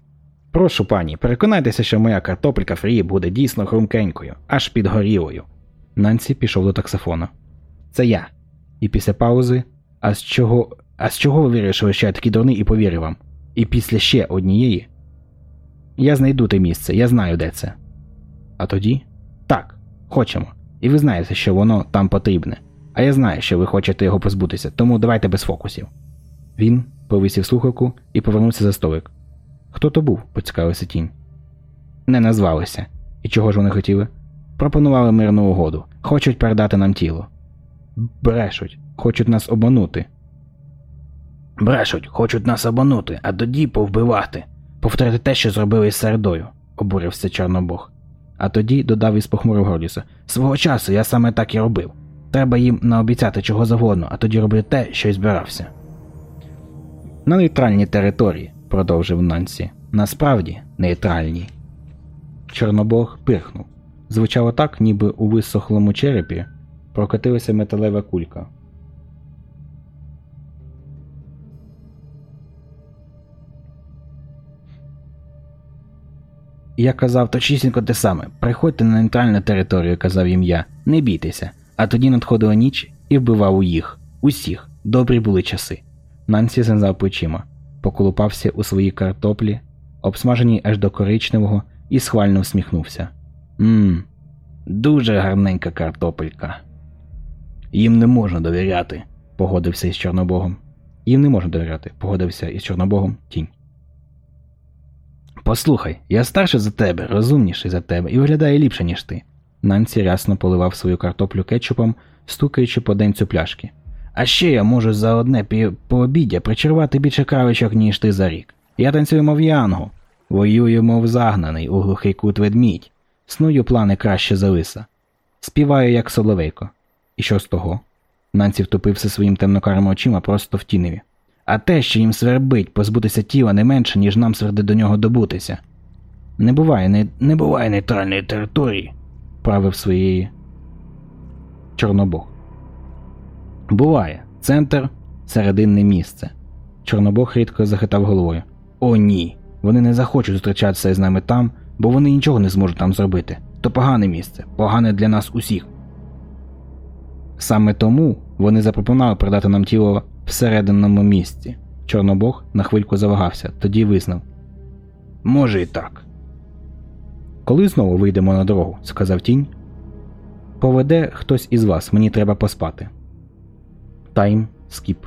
Прошу пані, переконайтеся, що моя картопелька фрі буде дійсно хрумкенькою, аж підгорілою. Нансі пішов до таксофона. Це я. І після паузи. А з чого. А з чого ви вирішили, що я такий дурний і повірив вам? І після ще однієї. Я знайду те місце, я знаю, де це. А тоді? Так, хочемо. І ви знаєте, що воно там потрібне. А я знаю, що ви хочете його позбутися, тому давайте без фокусів. Він повисів слухавку і повернувся за столик. Хто то був? поцікавився тінь. Не назвалися. І чого ж вони хотіли? Пропонували мирну угоду. Хочуть передати нам тіло. Брешуть, хочуть нас обманути. Брешуть, хочуть нас обманути, а тоді повбивати. Повторити те, що зробили із середою, обурився Чорнобог. А тоді додав із похмурив Гордіса. Свого часу я саме так і робив. Треба їм наобіцяти чого завгодно, а тоді роблю те, що й збирався. На нейтральній території, продовжив Нансі. Насправді нейтральній. Чорнобог пирхнув. Звучало так, ніби у висохлому черепі прокотилася металева кулька. Я казав точнісінько те саме. Приходьте на нейтральну територію, казав їм я. Не бійтеся. А тоді надходила ніч і вбивав у їх. Усіх. Добрі були часи. Нансі знизав плечима, поколупався у своїй картоплі, обсмаженій аж до коричневого, і схвально всміхнувся. Мм, дуже гарненька картопелька. Їм не можна довіряти, погодився із Чорнобогом. Їм не можна довіряти, погодився із Чорнобогом тінь. Послухай, я старший за тебе, розумніший за тебе і виглядає ліпше, ніж ти. Нансі рясно поливав свою картоплю кетчупом, стукаючи по денцю пляшки. А ще я можу за одне пообіддя причарувати більше кравичок, ніж ти за рік. Я танцюю, мов янгу, воюю, мов загнаний у глухий кут ведмідь, сную плани краще за лиса. Співаю, як соловейко. І що з того? Нанці втупився своїм темнокарими очима просто в тіневі. А те, що їм свербить позбутися тіла не менше, ніж нам сверди до нього добутися. Не буває, не, не буває нейтральної території, правив своєї Чорнобог. Буває. Центр серединне місце. Чорнобог рідко захитав головою. О, ні. Вони не захочуть зустрічатися з нами там, бо вони нічого не зможуть там зробити. То погане місце, погане для нас усіх. Саме тому вони запропонували продати нам тіло в місці. Чорнобог на хвильку завагався, тоді визнав. Може і так. Коли знову вийдемо на дорогу, сказав тінь. Поведе хтось із вас, мені треба поспати. Тайм скіп.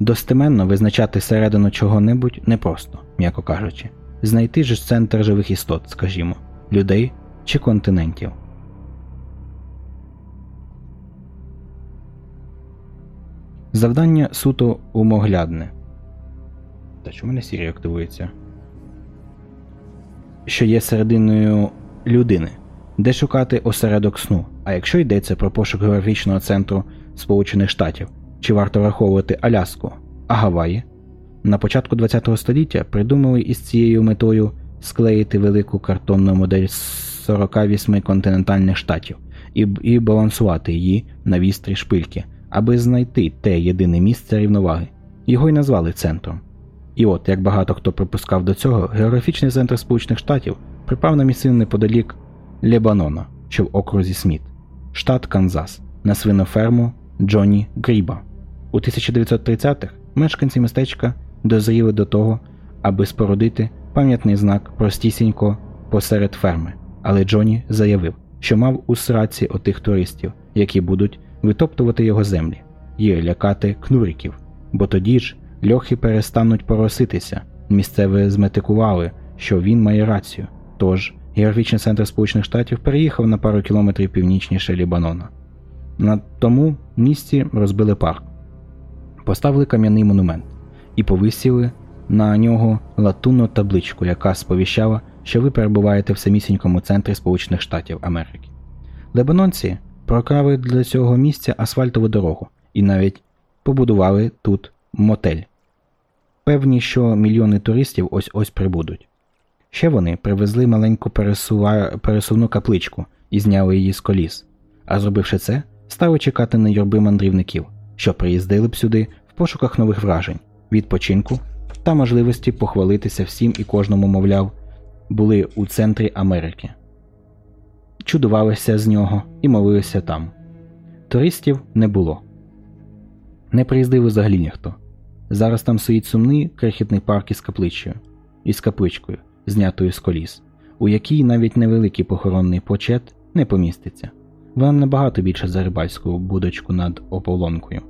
Достеменно визначати середину чого-небудь непросто, м'яко кажучи. Знайти ж центр живих істот, скажімо, людей чи континентів. Завдання суто умоглядне. Та чому мене Сірі активується? Що є серединою людини, де шукати осередок сну. А якщо йдеться про пошук географічного центру Сполучених Штатів, чи варто враховувати Аляску, а Гаваї? На початку ХХ століття придумали із цією метою склеїти велику картонну модель 48 континентальних штатів і, і балансувати її на вістрі шпильки, аби знайти те єдине місце рівноваги. Його й назвали центром. І от, як багато хто припускав до цього, географічний центр Сполучених Штатів припав на місцину неподалік Лебанона, що в окрузі Сміт, штат Канзас, на свиноферму Джонні Гріба. У 1930-х мешканці містечка дозріли до того, аби спорудити пам'ятний знак простісінько посеред ферми, але Джонні заявив, що мав у сраці отих туристів, які будуть витоптувати його землі, і лякати кнуриків, бо тоді ж льохи перестануть пороситися. Місцеві зметикували, що він має рацію. Тож географічний центр Сполучених Штатів переїхав на пару кілометрів північніше Лібанона. На тому місці розбили парк, поставили кам'яний монумент і повисіли на нього латунну табличку, яка сповіщала, що ви перебуваєте в самісінькому центрі Сполучених Штатів Америки. Лебанонці прокрали для цього місця асфальтову дорогу і навіть побудували тут мотель. Певні, що мільйони туристів ось ось прибудуть. Ще вони привезли маленьку пересува... пересувну капличку і зняли її з коліс. А зробивши це, стали чекати на юрби мандрівників, що приїздили б сюди в пошуках нових вражень, відпочинку та можливості похвалитися всім і кожному, мовляв, були у центрі Америки. Чудувалися з нього і молилися там. Туристів не було. Не приїздив взагалі ніхто. Зараз там стоїть сумний крихітний парк із капличою, із капличкою, знятою з коліс, у якій навіть невеликий похоронний почет не поміститься. Вона набагато більше за рибальську будочку над ополонкою.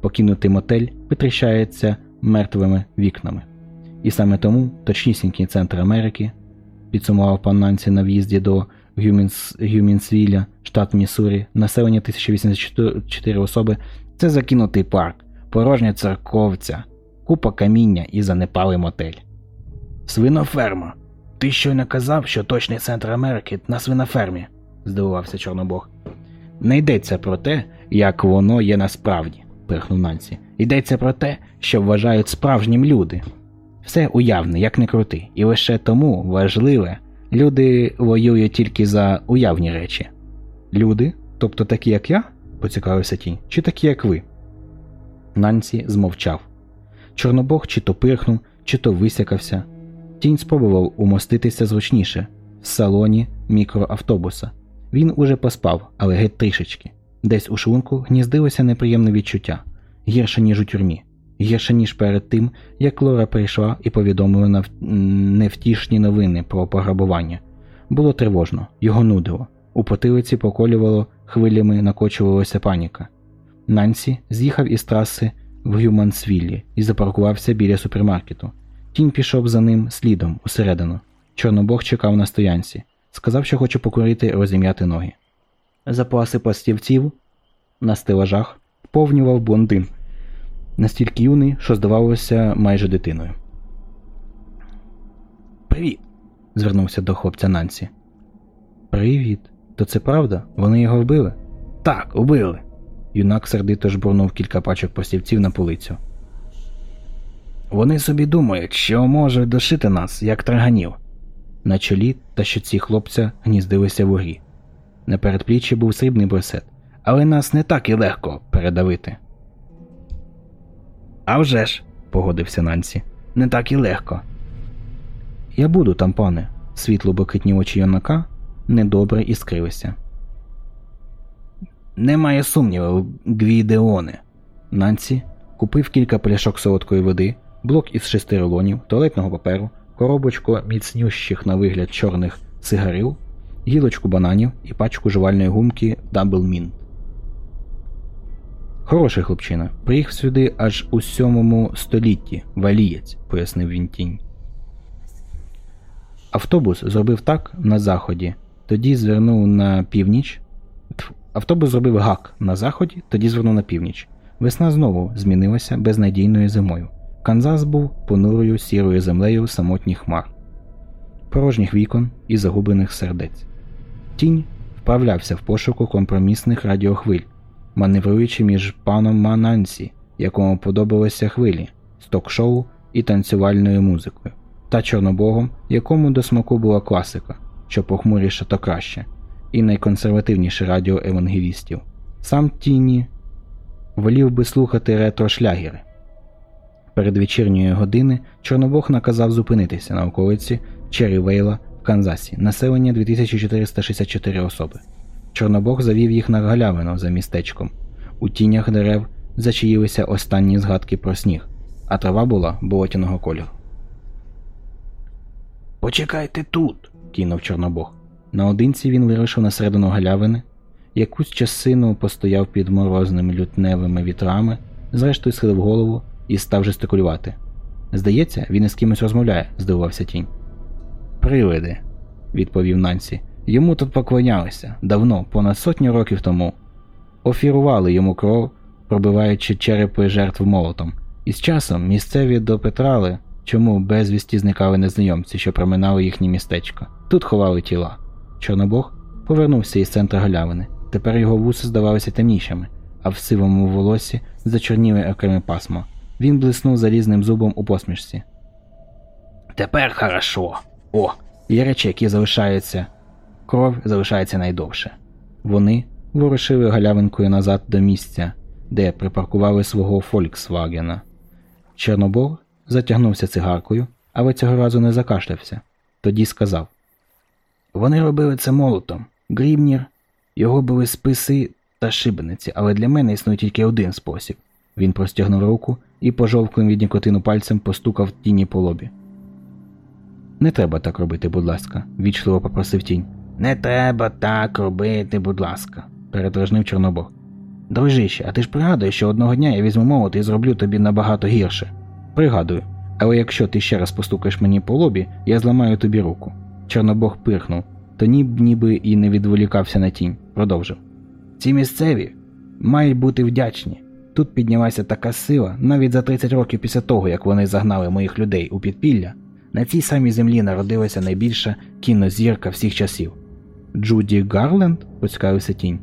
Покинутий мотель витріщається мертвими вікнами. І саме тому точнісінький центр Америки, підсумував пан Нансі на в'їзді до Гюмінс... Гюмінсвілля, штат Міссурі, населення 1084 особи, це закинутий парк, порожня церковця, купа каміння і занепалий мотель. Свиноферма. Ти щойно казав, що точний центр Америки на свинофермі, здивувався Чорнобог. Не йдеться про те, як воно є насправді, пирхнув Нансі. Йдеться про те, що вважають справжнім люди. Все уявне, як не крути, і лише тому важливе, люди воюють тільки за уявні речі. Люди, тобто такі, як я, поцікавився тінь, чи такі, як ви? Нансі змовчав. Чорнобог чи то пирхнув, чи то висякався. Тінь спробував умоститися зручніше в салоні мікроавтобуса. Він уже поспав, але геть трішечки. Десь у шлунку гніздилося неприємне відчуття гірше, ніж у тюрмі, гірше, ніж перед тим, як Лора прийшла і повідомила невтішні новини про пограбування. Було тривожно, його нудило. У потилиці поколювало, хвилями накочувалася паніка. Нансі з'їхав із траси в Гюмансвіллі і запаркувався біля супермаркету. Тінь пішов за ним слідом усередину. Чорнобог чекав на стоянці. Сказав, що хоче покурити розім'яти ноги. Запаси пластівців на стелажах повнював блондин, настільки юний, що здавалося майже дитиною. Привіт. звернувся до хлопця Нансі. Привіт. То це правда? Вони його вбили? Так, вбили. Юнак сердито жбурнув кілька пачок пластівців на полицю. Вони собі думають, що можуть дошити нас, як траганів. На чолі та щоці хлопця гніздилися вугрі. На передпліччі був срібний брусет, але нас не так і легко передавити. «А вже ж», – погодився Нансі, не так і легко. Я буду там, пане. Світло блакитні очі юнака недобре іскрилися. Немає сумніву, Гвідеоне. Нансі купив кілька пляшок солодкої води, блок із шести рулонів, туалетного паперу, коробочку міцнющих на вигляд чорних сигарів, гілочку бананів і пачку жувальної гумки Double Mint. Хороший хлопчина. Приїхав сюди аж у сьомому столітті, валієць, пояснив він тінь. Автобус зробив так на заході, тоді звернув на північ. Автобус зробив гак на заході, тоді звернув на північ. Весна знову змінилася безнадійною зимою. Канзас був понурою сірою землею самотніх хмар, порожніх вікон і загублених сердець. Тінь вправлявся в пошуку компромісних радіохвиль, маневруючи між паном Манансі, якому подобалися хвилі, з ток-шоу і танцювальною музикою, та чорнобогом, якому до смаку була класика, що похмуріше, то краще, і найконсервативніше радіо евангелістів. Сам Тіні волів би слухати ретро-шлягери. Перед вечірньої години Чорнобог наказав зупинитися на околиці Черрівейла в Канзасі, населення 2464 особи. Чорнобог завів їх на галявину за містечком. У тінях дерев зачаїлися останні згадки про сніг, а трава була болотяного кольору. Почекайте тут. кинув Чорнобог. Наодинці він вирушив на середину галявини, якусь часину постояв під морозними лютневими вітрами, зрештою схилив голову і став жестикулювати. Здається, він із кимось розмовляє, здивувався тінь. Привиди, відповів Нансі. Йому тут поклонялися давно, понад сотню років тому. Офірували йому кров, пробиваючи черепи жертв молотом. І з часом місцеві допетрали, чому безвісті зникали незнайомці, що проминали їхні містечка. Тут ховали тіла. Чорнобог повернувся із центра галявини. Тепер його вуси здавалися темнішими, а в сивому волосі зачорніли окремі пасма. Він блиснув залізним зубом у посмішці. Тепер хорошо. О, є речі, які залишаються. Кров залишається найдовше. Вони ворушили галявинкою назад до місця, де припаркували свого Фольксвагена. Чорнобог затягнувся цигаркою, але цього разу не закашлявся. Тоді сказав: Вони робили це молотом. Грібнір, його були списи та шибениці, але для мене існує тільки один спосіб. Він простягнув руку і пожовклим від нікотину пальцем постукав тіні по лобі. Не треба так робити, будь ласка, вічливо попросив тінь. Не треба так робити, будь ласка, передражнив Чорнобог. Дружище, а ти ж пригадуєш, що одного дня я візьму молот і зроблю тобі набагато гірше. Пригадую, але якщо ти ще раз постукаєш мені по лобі, я зламаю тобі руку. Чорнобог пирхнув, то ніби, ніби і не відволікався на тінь, продовжив. Ці місцеві мають бути вдячні. Тут піднялася така сила навіть за 30 років після того, як вони загнали моїх людей у підпілля. На цій самій землі народилася найбільша кінозірка всіх часів. Джуді Гарленд? поцікавився тінь.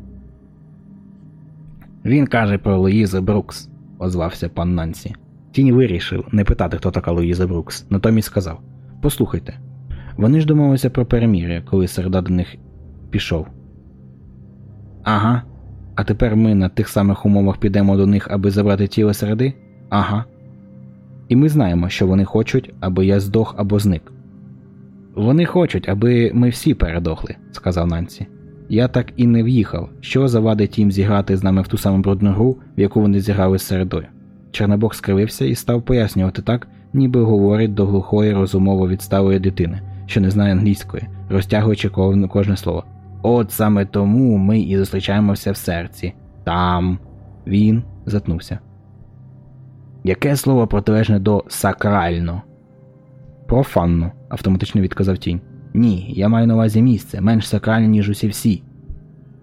Він каже про Луїзу Брукс, озвався пан Нансі. Тінь вирішив не питати, хто така Луїза Брукс, натомість сказав: Послухайте, вони ж домовилися про перемір'я, коли середа до них пішов. Ага. А тепер ми на тих самих умовах підемо до них, аби забрати тіло середи? Ага. І ми знаємо, що вони хочуть, аби я здох або зник. Вони хочуть, аби ми всі передохли, сказав Нансі. Я так і не в'їхав, що завадить їм зіграти з нами в ту саму брудну гру, в яку вони зіграли з середою. Чорнобог скривився і став пояснювати так, ніби говорить до глухої розумово відсталої дитини, що не знає англійської, розтягуючи кожне слово. От саме тому ми і зустрічаємося в серці. Там. Він затнувся. Яке слово протилежне до сакрально? Профанно, автоматично відказав тінь. Ні, я маю на увазі місце, менш сакральне, ніж усі всі.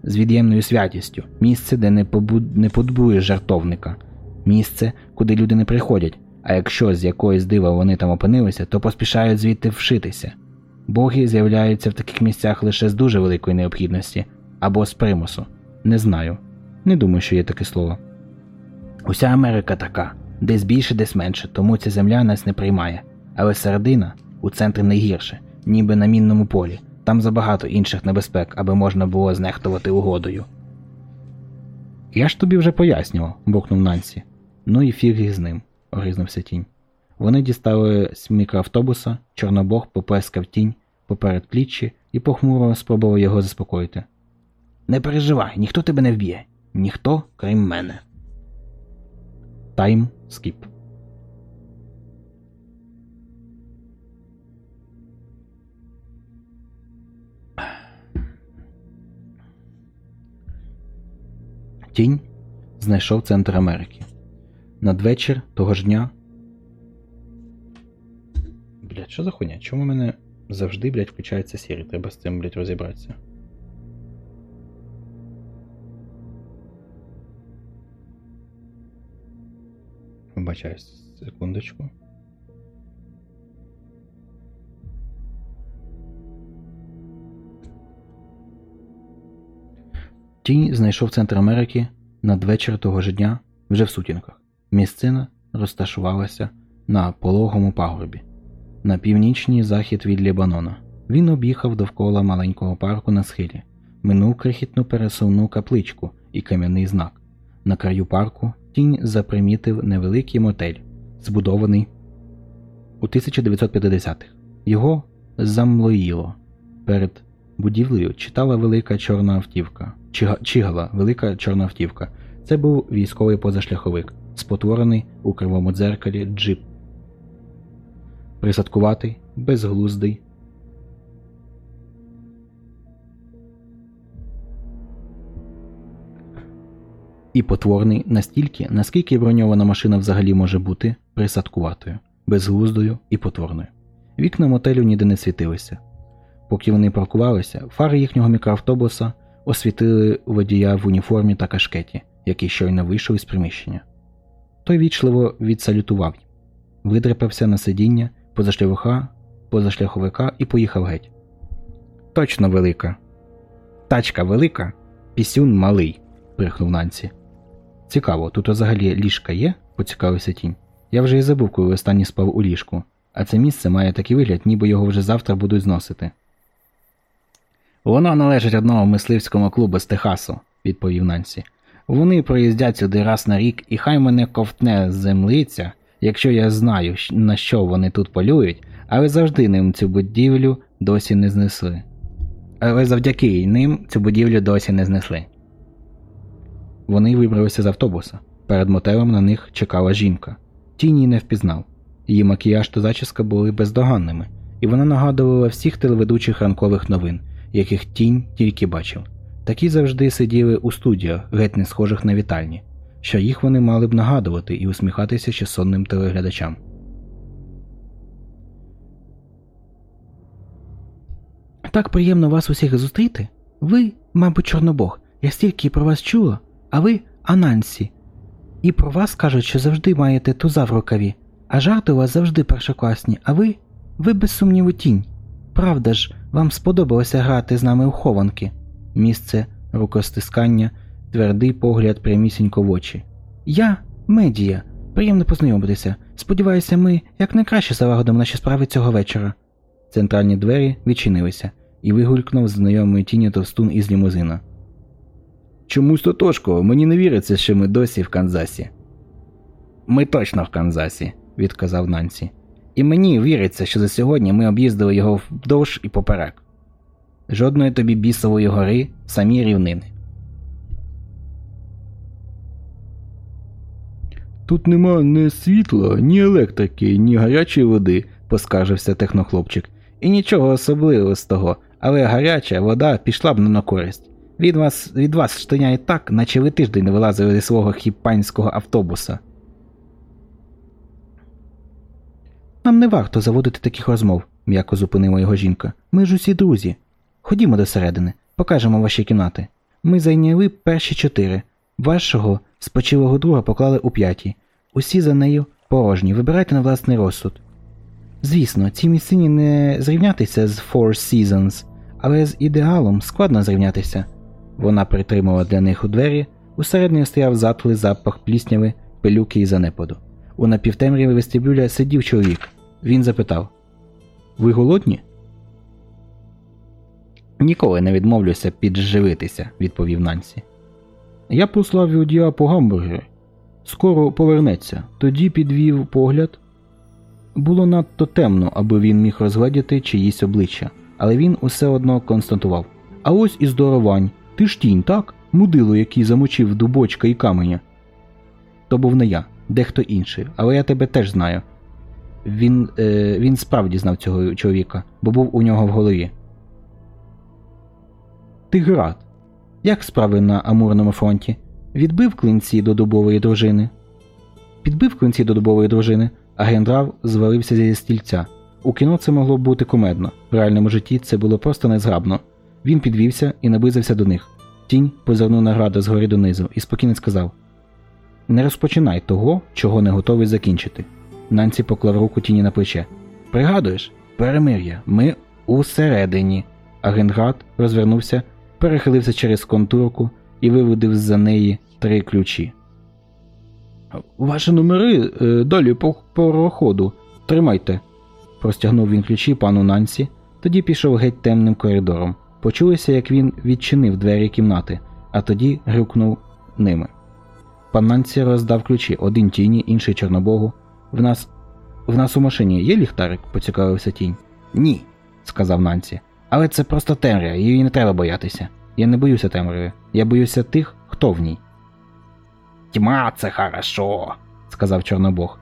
З від'ємною святістю. Місце, де не, побуд... не подбуєш жартовника. Місце, куди люди не приходять, а якщо з якоїсь дива вони там опинилися, то поспішають звідти вшитися. Боги з'являються в таких місцях лише з дуже великої необхідності або з примусу. Не знаю. Не думаю, що є таке слово. Уся Америка така, десь більше, десь менше, тому ця земля нас не приймає. Але середина у центрі найгірше, ніби на мінному полі. Там забагато інших небезпек, аби можна було знехтувати угодою. Я ж тобі вже пояснював, бокнув Нансі. Ну і фіг із ним, огризнувся тінь. Вони дістали з мікроавтобуса, Чорнобог поплескав тінь поперед пліччі і похмуро спробував його заспокоїти. Не переживай, ніхто тебе не вб'є. Ніхто, крім мене. Тайм скіп. Тінь знайшов центр Америки. Надвечір того ж дня. Блять, що за хуйня? Чому в мене завжди, блять, включається сірі? Треба з цим, блять, розібратися. Вибачаюсь, секундочку. Тінь знайшов центр Америки надвечір того ж дня вже в сутінках. Місцина розташувалася на пологому пагорбі на північній захід від Лібанона. Він об'їхав довкола маленького парку на схилі, минув крихітну пересувну капличку і кам'яний знак. На краю парку тінь запримітив невеликий мотель, збудований у 1950-х. Його замлоїло. Перед будівлею читала велика чорна автівка. Чига- Чигала велика чорна автівка. Це був військовий позашляховик, спотворений у кривому дзеркалі джип. Присадкуватий, безглуздий. І потворний настільки, наскільки броньована машина взагалі може бути присадкуватою, безглуздою і потворною. Вікна мотелю ніде не світилися. Поки вони паркувалися, фари їхнього мікроавтобуса освітили водія в уніформі та кашкеті, який щойно вийшов із приміщення. Той вічливо відсалютував, видряпався на сидіння позашляховика, позашляховика і поїхав геть. Точно велика. Тачка велика, пісюн малий, прихнув Нансі. Цікаво, тут взагалі ліжка є? поцікавився тінь. Я вже і забув, коли останній спав у ліжку, а це місце має такий вигляд, ніби його вже завтра будуть зносити. Воно належить одному мисливському клубу з Техасу, відповів Нансі. Вони проїздять сюди раз на рік, і хай мене ковтне землиця, якщо я знаю, на що вони тут полюють, але завжди ним цю будівлю досі не знесли. Але завдяки ним цю будівлю досі не знесли. Вони вибралися з автобуса. Перед мотелем на них чекала жінка. Тіні не впізнав. Її макіяж та зачіска були бездоганними, і вона нагадувала всіх телеведучих ранкових новин, яких тінь тільки бачив. Такі завжди сиділи у студіях, геть не схожих на вітальні, що їх вони мали б нагадувати і усміхатися ще сонним телеглядачам. Так приємно вас усіх зустріти. Ви, мабуть, Чорнобог. Я стільки про вас чула, а ви Анансі. І про вас кажуть, що завжди маєте туза в рукаві, а жарти у вас завжди першокласні, а ви. ви без сумніву тінь. Правда ж, вам сподобалося грати з нами у хованки. Місце рукостискання, твердий погляд прямісінько в очі. Я медія. Приємно познайомитися. Сподіваюся, ми якнайкраще залагодимо наші справи цього вечора. Центральні двері відчинилися, і вигулькнув з тіні товстун із лімузина. Чомусь Тотошко, мені не віриться, що ми досі в Канзасі. Ми точно в Канзасі, відказав Нансі. І мені віриться, що за сьогодні ми об'їздили його вдовж і поперек. Жодної тобі бісової гори, самі рівнини. Тут нема ні світла, ні електрики, ні гарячої води, поскаржився технохлопчик. І нічого особливого з того, але гаряча вода пішла б не на користь. Від вас, від вас штиняє так, наче ви тиждень не вилазили зі свого хіпанського автобуса. Нам не варто заводити таких розмов, м'яко зупинила його жінка. Ми ж усі друзі. Ходімо до середини, покажемо ваші кімнати. Ми зайняли перші чотири. Вашого спочилого друга поклали у п'ятій. Усі за нею порожні. Вибирайте на власний розсуд. Звісно, цій місцині не зрівнятися з Four Seasons, але з ідеалом складно зрівнятися. Вона притримала для них у двері, усередині стояв затлий запах плісняви, пилюки і занепаду. У напівтемряві вестибюля сидів чоловік. Він запитав: Ви голодні? Ніколи не відмовлюся підживитися, відповів Нансі. Я послав Юдія по гамбургери. Скоро повернеться. Тоді підвів погляд. Було надто темно, аби він міг розгледіти чиїсь обличчя, але він усе одно констатував. А ось і здоровань. Ти ж тінь, так? Мудило, який замочив дубочка і каменя. То був не я, дехто інший, але я тебе теж знаю. Він, е, він справді знав цього чоловіка, бо був у нього в голові. Ти град. Як справи на Амурному фронті? Відбив клинці до дубової дружини? Підбив клинці до дубової дружини, а гендрав звалився зі стільця. У кіно це могло б бути кумедно, в реальному житті це було просто незграбно. Він підвівся і наблизився до них. Тінь позирнув на града згори донизу і спокійно сказав: Не розпочинай того, чого не готовий закінчити. Нанці поклав руку тіні на плече. Пригадуєш? Перемир'я, ми усередині. А Генград розвернувся, перехилився через контурку і виводив за неї три ключі. Ваші номери е, далі по проходу. Тримайте. Простягнув він ключі пану Нансі, тоді пішов геть темним коридором. Почулося, як він відчинив двері кімнати, а тоді грюкнув ними. Пан Нансі роздав ключі один тіні, інший чорнобогу. В нас в нас у машині є ліхтарик? поцікавився тінь. Ні, сказав Нансі. Але це просто темрява, її не треба боятися. Я не боюся темряви. Я боюся тих, хто в ній. Тьма, це хорошо, сказав Чорнобог.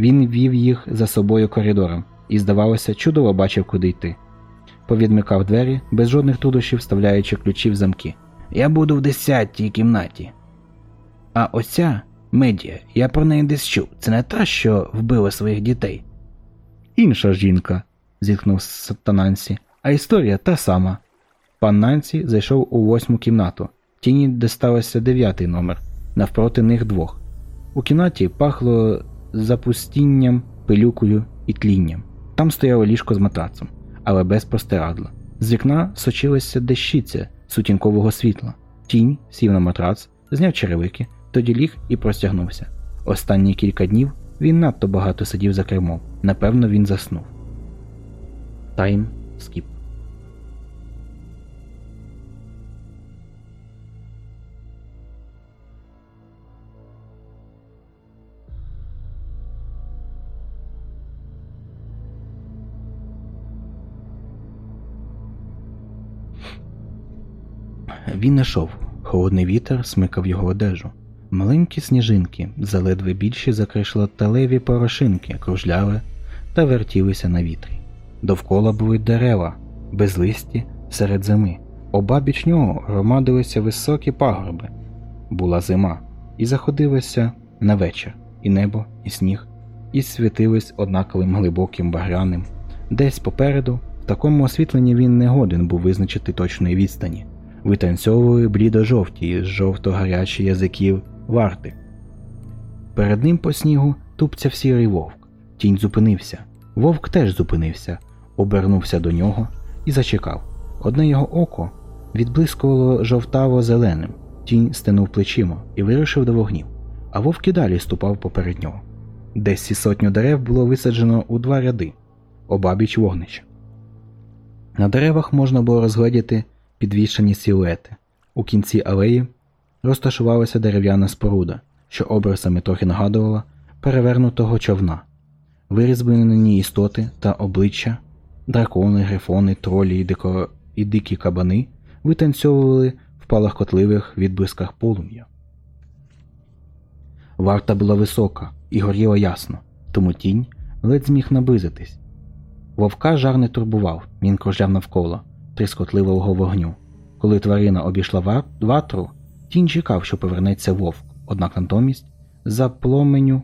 Він вів їх за собою коридором і, здавалося, чудово бачив, куди йти. Повідмикав двері, без жодних трудощів вставляючи ключі в замки. Я буду в десятій кімнаті. А оця медіа, я про неї десь чув. Це не та, що вбила своїх дітей. Інша жінка, зітхнув Сатанансі, а історія та сама. Пан Нансі зайшов у восьму кімнату. Тіні дісталося дев'ятий номер, навпроти них двох. У кімнаті пахло запустінням, пилюкою і тлінням. Там стояло ліжко з матрацом, але без простирадла. З вікна сочилася дещиця сутінкового світла. Тінь сів на матрац, зняв черевики, тоді ліг і простягнувся. Останні кілька днів він надто багато сидів за кермом. Напевно, він заснув. Тайм скіп. Він не йшов. Холодний вітер смикав його одежу. Маленькі сніжинки, заледве більші за кришлоталеві порошинки, кружляли та вертілися на вітрі. Довкола були дерева, безлисті серед зими. Обабіч нього громадилися високі пагорби. Була зима, і заходилося на вечір, і небо, і сніг, і світились однаковим глибоким багряним. Десь попереду, в такому освітленні він не годен був визначити точної відстані витанцьовували блідо-жовті з жовто-гарячі язиків варти. Перед ним по снігу тупцяв сірий вовк. Тінь зупинився. Вовк теж зупинився, обернувся до нього і зачекав. Одне його око відблискувало жовтаво-зеленим. Тінь стенув плечима і вирушив до вогнів, а вовк і далі ступав поперед нього. Десь ці сотню дерев було висаджено у два ряди, обабіч вогнища. На деревах можна було розгледіти підвішані силуети. У кінці алеї розташувалася дерев'яна споруда, що обрисами трохи нагадувала перевернутого човна. Вирізблені істоти та обличчя, дракони, грифони, тролі і, дико... і дикі кабани витанцьовували в палахкотливих відблисках полум'я. Варта була висока і горіла ясно, тому тінь ледь зміг наблизитись. Вовка жар не турбував, він кружляв навколо, тріскотливого вогню. Коли тварина обійшла ватру, тінь чекав, що повернеться вовк, однак натомість за пломеню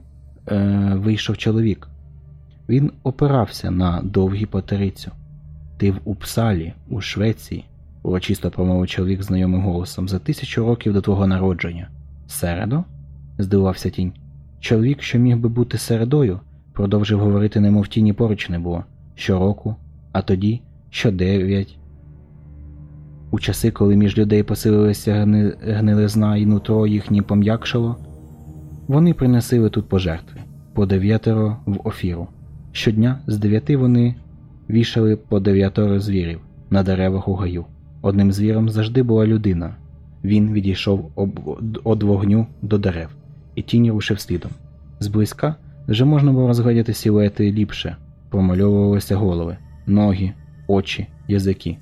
е, вийшов чоловік. Він опирався на довгі потерицю. Ти в Упсалі, у Швеції, урочисто промовив чоловік знайомим голосом, за тисячу років до твого народження. Середо? здивувався тінь. Чоловік, що міг би бути середою, продовжив говорити, немов тіні поруч не було. Щороку, а тоді щодев'ять. У часи, коли між людей посилилися гни... гнилизна і нутро їхнє пом'якшало, вони приносили тут пожертви по дев'ятеро в офіру. Щодня з дев'яти вони вішали по дев'ятеро звірів на деревах у гаю. Одним звіром завжди була людина. Він відійшов од вогню до дерев, і тінь рушив слідом. Зблизька вже можна було розглядіти силуети ліпше, промальовувалися голови, ноги, очі, язики.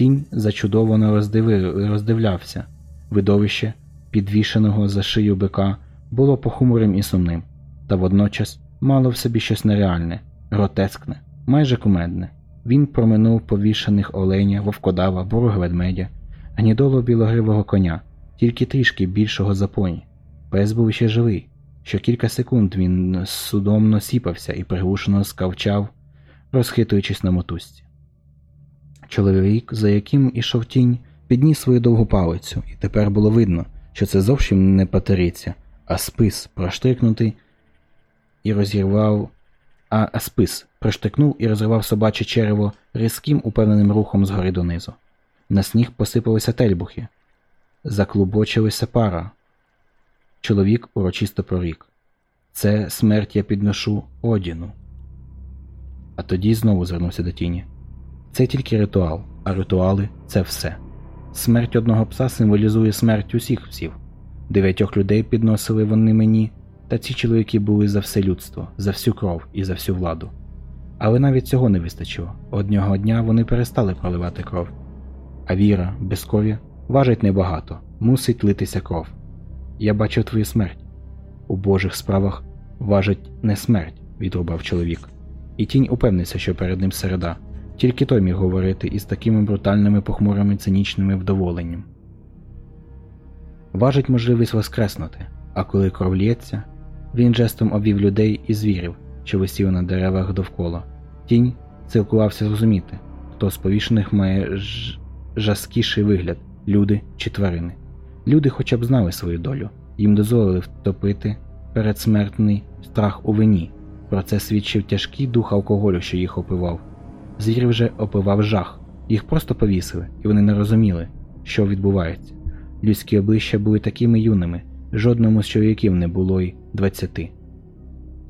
Тінь зачудовано роздиви... роздивлявся. Видовище, підвішеного за шию бика, було похмурим і сумним, та водночас мало в собі щось нереальне, гротескне, майже кумедне. Він проминув повішених оленя, вовкодава, бурого ведмедя, гнідоло білогривого коня, тільки трішки більшого за поні. Пес був ще живий. Що кілька секунд він судомно сіпався і приглушено скавчав, розхитуючись на мотузці. Чоловік, за яким ішов тінь, підніс свою довгу палицю, і тепер було видно, що це зовсім не патериця, а спис проштрикнутий і розірвав. А а спис проштикнув і розривав собаче черево різким упевненим рухом згори донизу. На сніг посипалися тельбухи, заклубочилася пара. Чоловік урочисто прорік. Це смерть я підношу Одіну. А тоді знову звернувся до тіні. Це тільки ритуал, а ритуали це все. Смерть одного пса символізує смерть усіх псів. Дев'ятьох людей підносили вони мені, та ці чоловіки були за все людство, за всю кров і за всю владу. Але навіть цього не вистачило. Одного дня вони перестали проливати кров. А віра, без крові, важить небагато, мусить литися кров. Я бачив твою смерть. У Божих справах важить не смерть, відрубав чоловік. І тінь упевнився, що перед ним середа. Тільки той міг говорити із такими брутальними похмурими цинічними вдоволенням. Важить можливість воскреснути, а коли кров лється, він жестом обвів людей і звірів, що висіли на деревах довкола. Тінь цілкувався зрозуміти, хто з повішених має ж... жаскіший вигляд люди чи тварини. Люди хоча б знали свою долю, їм дозволили втопити передсмертний страх у вині. Про це свідчив тяжкий дух алкоголю, що їх опивав. Звір вже опивав жах, їх просто повісили, і вони не розуміли, що відбувається. Людські обличчя були такими юними, жодному з чоловіків не було й двадцяти.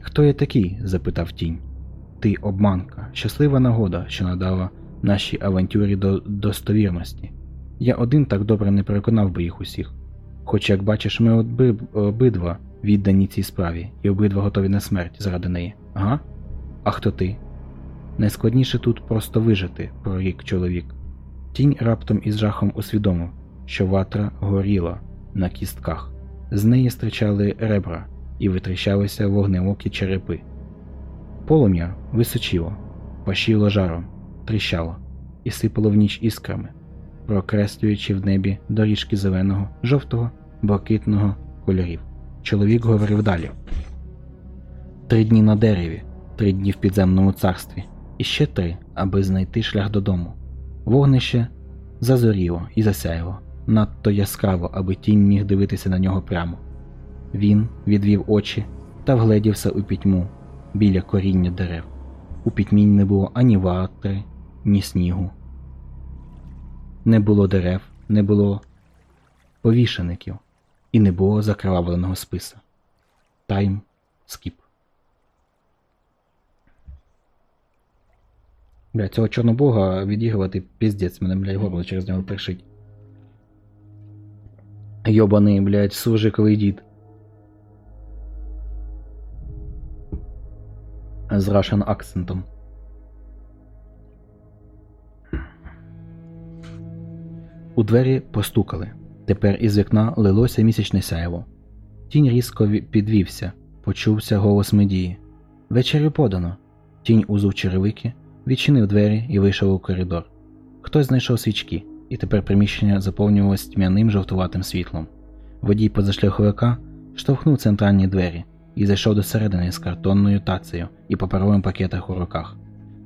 Хто я такий? запитав тінь. Ти обманка, щаслива нагода, що надала нашій авантюрі до достовірності. Я один так добре не переконав би їх усіх. Хоч, як бачиш, ми обидва віддані цій справі, і обидва готові на смерть заради неї. Ага? А хто ти? Найскладніше тут просто вижити, прорік чоловік. Тінь раптом із жахом усвідомив, що ватра горіла на кістках, з неї стирчали ребра і витріщалися вогнеокі черепи. Полум'я височило, пашіло жаром, тріщало і сипало в ніч іскрами, прокреслюючи в небі доріжки зеленого, жовтого, блакитного кольорів. Чоловік говорив далі: Три дні на дереві, три дні в підземному царстві, і ще три, аби знайти шлях додому. Вогнище зазоріло і засяяло, надто яскраво, аби тінь міг дивитися на нього прямо. Він відвів очі та вгледівся у пітьму біля коріння дерев. У пітьмі не було ані ватри, ні снігу. Не було дерев, не було повішеників і не було закривавленого списа. Тайм скіп. Бля, цього чорнобога відігрувати піздець, мене, блядь, горло через нього першить. Йобаний, блядь, служиковий дід. з Russian акцентом. У двері постукали. Тепер із вікна лилося місячне сяйво. Тінь різко підвівся, почувся голос медії. Вечерю подано. Тінь узув черевики, відчинив двері і вийшов у коридор. Хтось знайшов свічки, і тепер приміщення заповнювалось тьмяним жовтуватим світлом. Водій позашляховика штовхнув центральні двері і зайшов до середини з картонною тацею і паперовим пакетах у руках.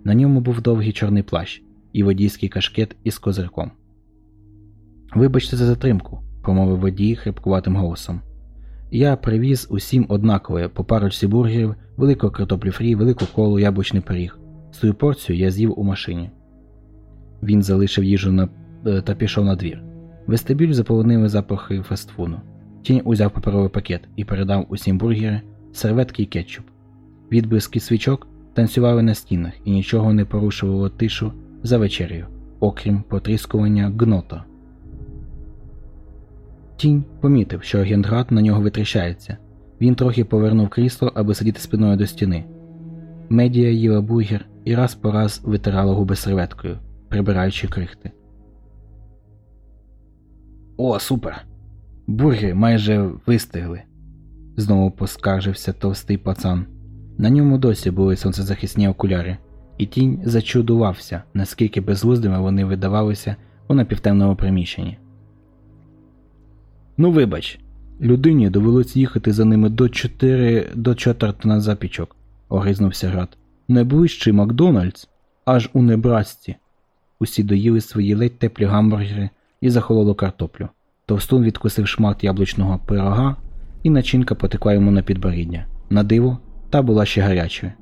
На ньому був довгий чорний плащ і водійський кашкет із козирком. Вибачте за затримку, промовив водій хрипкуватим голосом. Я привіз усім однакове по парочці бургерів, великого картоплі фрі, велику колу, яблучний пиріг. Свою порцію я з'їв у машині. Він залишив їжу на... е, та пішов на двір. Вестибюль заполонили запахи фастфуду. Тінь узяв паперовий пакет і передав усім бургери, серветки і кетчуп. Відблиски свічок танцювали на стінах і нічого не порушувало тишу за вечерею, окрім потріскування гнота. Тінь помітив, що агент Град на нього витріщається. Він трохи повернув крісло, аби сидіти спиною до стіни. Медія їла бургер і раз по раз витирала губи серветкою, прибираючи крихти. О, супер! Бургери майже вистигли. Знову поскаржився товстий пацан. На ньому досі були сонцезахисні окуляри, і тінь зачудувався, наскільки безглуздими вони видавалися у напівтемному приміщенні. Ну, вибач, людині довелось їхати за ними до 4 до чотирти на запічок, огризнувся град. Найближчий Макдональдс аж у Небрасці. Усі доїли свої ледь теплі гамбургери і захололу картоплю. Товстун відкусив шмат яблучного пирога, і начинка потекла йому на підборіддя. На диво, та була ще гарячою.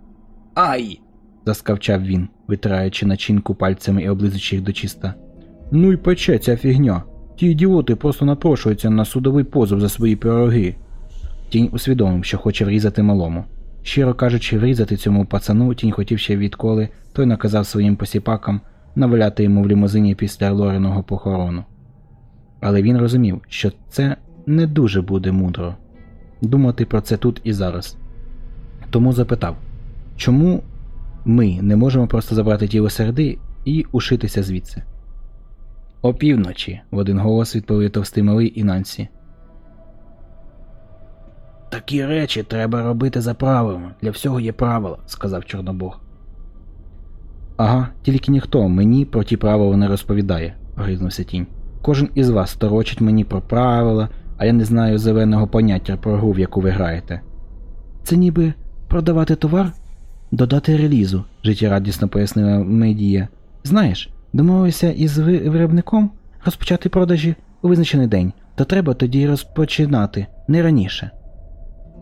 Ай! заскавчав він, витираючи начинку пальцями і облизуючи їх до чиста. Ну й пече ця фігня. Ті ідіоти просто напрошуються на судовий позов за свої пироги. Тінь усвідомив, що хоче врізати малому. Щиро кажучи, врізати цьому пацану тінь хотів ще відколи, той наказав своїм посіпакам наваляти йому в лімузині після Лориного похорону. Але він розумів, що це не дуже буде мудро думати про це тут і зараз. Тому запитав, чому ми не можемо просто забрати тіло середи і ушитися звідси? Опівночі, в один голос відповів товстий малий і Нансі. Такі речі треба робити за правилами. Для всього є правила, сказав Чорнобог. Ага, тільки ніхто мені про ті правила не розповідає, гризнувся тінь. Кожен із вас торочить мені про правила, а я не знаю зеленого поняття про гру, в яку ви граєте. Це ніби продавати товар? Додати релізу, життєрадісно пояснила Медія. Знаєш, домовився із виробником розпочати продажі у визначений день, то треба тоді розпочинати, не раніше.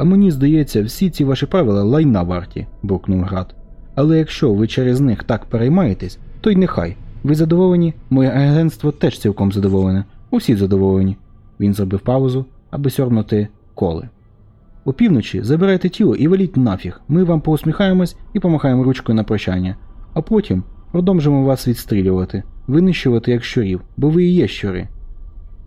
А мені здається, всі ці ваші правила лайна варті, буркнув Град. Але якщо ви через них так переймаєтесь, то й нехай. Ви задоволені, моє агентство теж цілком задоволене. Усі задоволені. Він зробив паузу, аби сьорнути коли. Опівночі забирайте тіло і валіть нафіг. Ми вам поусміхаємось і помахаємо ручкою на прощання. А потім продовжимо вас відстрілювати, винищувати як щурів, бо ви і є щури.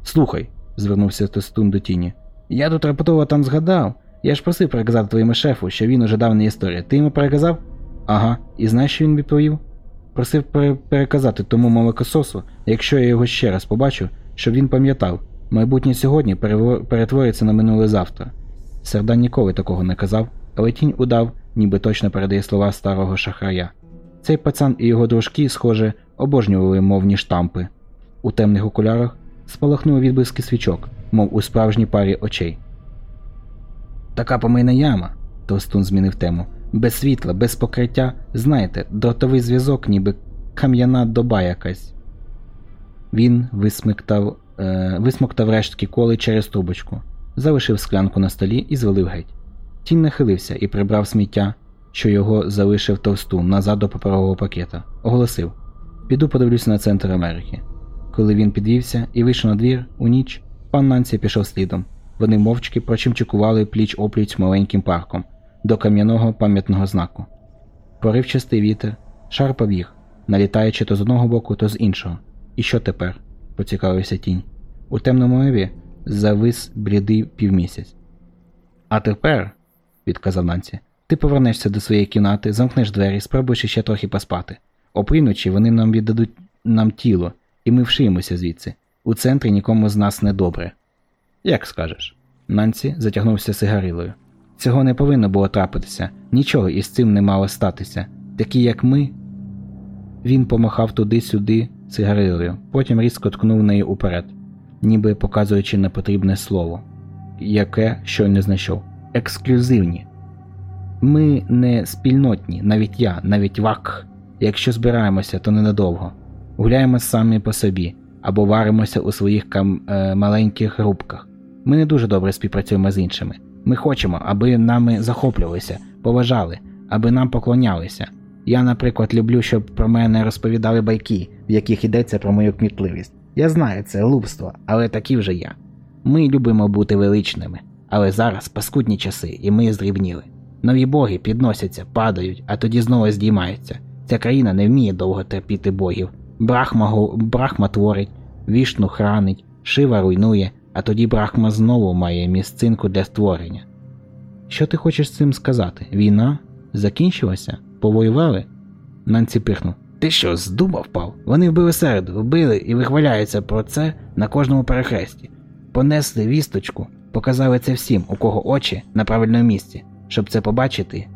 Слухай, звернувся Тестун до тіні. Я тут раптово там згадав. Я ж просив переказати твоєму шефу, що він уже давня історія. Ти йому переказав? Ага, і знаєш, що він відповів? Просив пере- переказати тому молокососу, якщо я його ще раз побачу, щоб він пам'ятав, майбутнє сьогодні перетвориться на минуле завтра. Сердан ніколи такого не казав, але тінь удав, ніби точно передає слова старого шахрая. Цей пацан і його дружки, схоже, обожнювали мовні штампи. У темних окулярах спалахнули відблиски свічок, мов у справжній парі очей. Така помийна яма, Товстун змінив тему. Без світла, без покриття, знаєте, дротовий зв'язок, ніби кам'яна доба якась. Він висмиктав, е, висмоктав рештки коли через трубочку, залишив склянку на столі і звалив геть. Тінь нахилився і прибрав сміття, що його залишив товстун назад до паперового пакета. Оголосив: Піду подивлюся на центр Америки. Коли він підвівся і вийшов на двір у ніч, пан Нансі пішов слідом. Вони мовчки прочимчикували пліч опліч маленьким парком до кам'яного пам'ятного знаку. Поривчастий вітер шарпав їх, налітаючи то з одного боку, то з іншого. І що тепер? поцікавився тінь. У темному небі завис блідий півмісяць. А тепер, відказав Нансі, Ти повернешся до своєї кімнати, замкнеш двері, спробуєш ще трохи поспати. Оприночі вони нам віддадуть нам тіло, і ми вшиємося звідси. У центрі нікому з нас не добре. Як скажеш. Нанці затягнувся сигарилою. Цього не повинно було трапитися, нічого із цим не мало статися. Такі, як ми. Він помахав туди-сюди сигарилою, потім різко ткнув неї уперед, ніби показуючи непотрібне слово, яке щойно знайшов. Ексклюзивні. Ми не спільнотні, навіть я, навіть вак. Якщо збираємося, то ненадовго. Гуляємо самі по собі або варимося у своїх кам- е, маленьких групках. Ми не дуже добре співпрацюємо з іншими. Ми хочемо, аби нами захоплювалися, поважали, аби нам поклонялися. Я, наприклад, люблю, щоб про мене розповідали байки, в яких йдеться про мою кмітливість. Я знаю, це глупство, але такі вже я. Ми любимо бути величними, але зараз паскудні часи, і ми здрібніли. Нові боги підносяться, падають, а тоді знову здіймаються. Ця країна не вміє довго терпіти богів. Брахма, Брахма творить, вішну хранить, Шива руйнує, а тоді Брахма знову має місцинку для створення. Що ти хочеш цим сказати? Війна? Закінчилася? Повоювали? Нанці пихнув. Ти що, з дуба впав? Вони вбили середу, вбили і вихваляються про це на кожному перехресті. Понесли вісточку, показали це всім, у кого очі на правильному місці, щоб це побачити.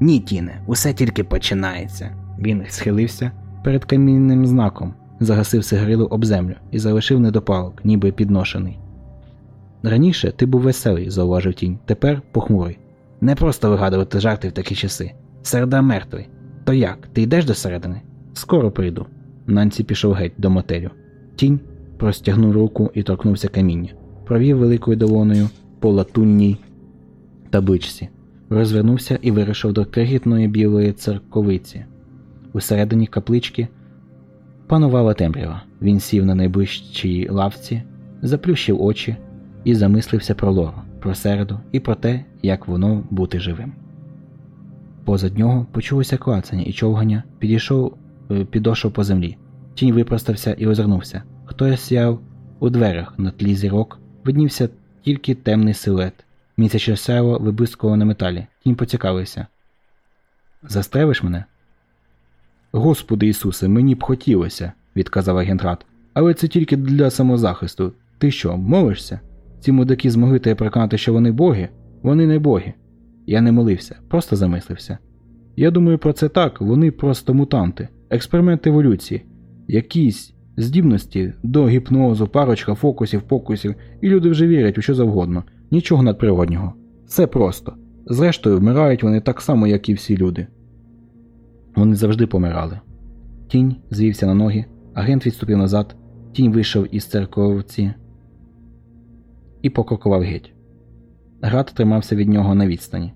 Ні, Тіне, усе тільки починається. Він схилився перед камінним знаком, загасив сигарилу об землю і залишив недопалок, ніби підношений. Раніше ти був веселий, зауважив тінь, тепер похмурий. Не просто вигадувати жарти в такі часи. Середа мертвий. То як, ти йдеш до середини? Скоро прийду. Нанці пішов геть до мотелю. Тінь простягнув руку і торкнувся каміння. Провів великою долоною по латунній табличці. Розвернувся і вирушив до крихітної білої церковиці. Усередині каплички панувала темрява. Він сів на найближчій лавці, заплющив очі і замислився про лору, про середу і про те, як воно бути живим. Позад нього почулося клацання і човгання, підійшов, е, підошов по землі. Тінь випростався і озирнувся. Хтось сяв у дверях на тлі зірок, виднівся тільки темний силует. Місячне сяйво виблискувало на металі. Тінь поцікавився. Застрелиш мене? Господи Ісусе, мені б хотілося, відказав агент Рад. Але це тільки для самозахисту. Ти що, молишся? Ці мудаки змогли тебе переконати, що вони боги? Вони не боги. Я не молився, просто замислився. Я думаю про це так, вони просто мутанти, експеримент еволюції, якісь здібності до гіпнозу, парочка фокусів, покусів, і люди вже вірять у що завгодно, нічого надприроднього. Все просто. Зрештою, вмирають вони так само, як і всі люди. Вони завжди помирали. Тінь звівся на ноги, агент відступив назад, тінь вийшов із церковці і покрокував геть. Град тримався від нього на відстані.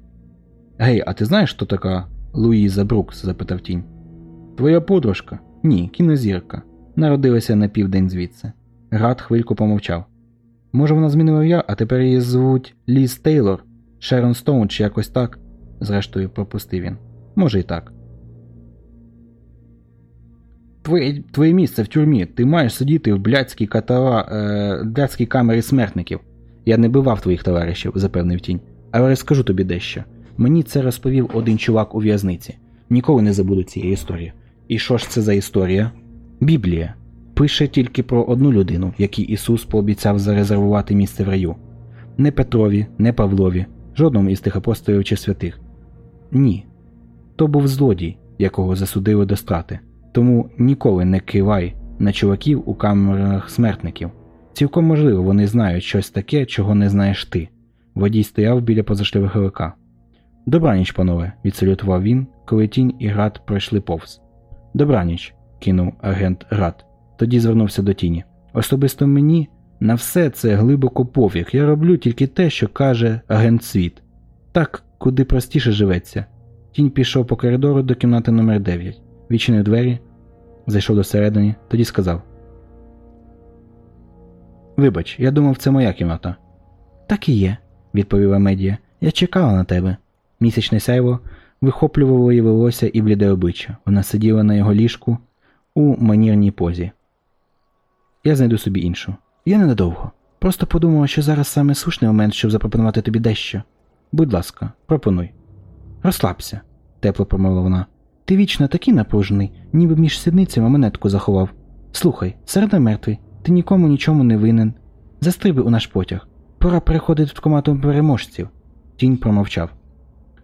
Гей, а ти знаєш, хто така Луїза Брукс? запитав тінь. Твоя подружка? Ні, кінозірка. Народилася на південь звідси. Град хвильку помовчав. Може, вона змінила ім'я, а тепер її звуть Ліз Тейлор, Шерон Стоун чи якось так? Зрештою, пропустив він. Може і так. Твоє, твоє місце в тюрмі. Ти маєш сидіти в блядській, катара, е, блядській камері смертників. Я не бивав твоїх товаришів, запевнив тінь. Але розкажу тобі дещо. Мені це розповів один чувак у в'язниці. Ніколи не забуду цієї історії. І що ж це за історія? Біблія. Пише тільки про одну людину, якій Ісус пообіцяв зарезервувати місце в раю. Не Петрові, не Павлові, жодному із тих апостолів чи святих. Ні. То був злодій, якого засудили до страти. Тому ніколи не кивай на чуваків у камерах смертників. Цілком можливо, вони знають щось таке, чого не знаєш ти. Водій стояв біля позашляховика. Добраніч, панове, відсалютував він, коли тінь і град пройшли повз. Добраніч, кинув агент Град. Тоді звернувся до тіні. Особисто мені на все це глибоко пофіг. Я роблю тільки те, що каже агент світ. Так, куди простіше живеться. Тінь пішов по коридору до кімнати номер 9 відчинив двері, зайшов до середини, тоді сказав: Вибач, я думав, це моя кімната. Так і є, відповіла медія. Я чекала на тебе. Місячне сяйво вихоплювало її волосся і бліде обличчя. Вона сиділа на його ліжку у манірній позі. Я знайду собі іншу. Я ненадовго. Просто подумала, що зараз саме слушний момент, щоб запропонувати тобі дещо. Будь ласка, пропонуй. Розслабся, тепло промовила вона. Ти вічно такий напружений, ніби між сідницями монетку заховав. Слухай, середа мертвий, ти нікому нічому не винен. Застрибуй у наш потяг. Пора переходити в команду переможців. Тінь промовчав.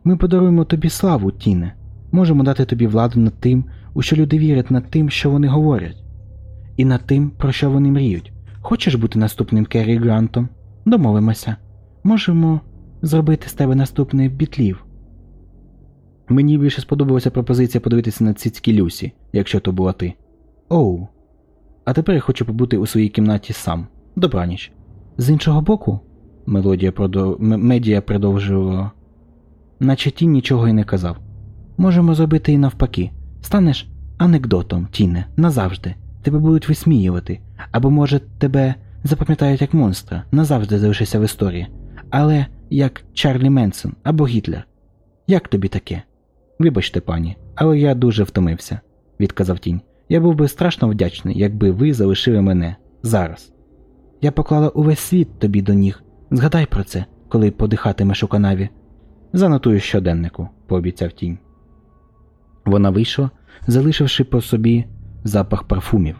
Ми подаруємо тобі славу, Тіне. Можемо дати тобі владу над тим, у що люди вірять над тим, що вони говорять, і над тим, про що вони мріють. Хочеш бути наступним Керрі Грантом? Домовимося. Можемо зробити з тебе наступний бітлів. Мені більше сподобалася пропозиція подивитися на цицькі Люсі, якщо то була ти. Оу. А тепер я хочу побути у своїй кімнаті сам. Добраніч. З іншого боку, мелодія продов... м- медіа продовжувала, наче тінь нічого й не казав. Можемо зробити і навпаки. Станеш анекдотом, Тіне, назавжди. Тебе будуть висміювати. Або, може, тебе запам'ятають як монстра, назавжди залишишся в історії. Але як Чарлі Менсон або Гітлер. Як тобі таке? Вибачте, пані, але я дуже втомився, відказав тінь. Я був би страшно вдячний, якби ви залишили мене зараз. Я поклала увесь світ тобі до ніг. Згадай про це, коли подихатимеш у канаві. Занотую щоденнику, пообіцяв тінь. Вона вийшла, залишивши по собі запах парфумів.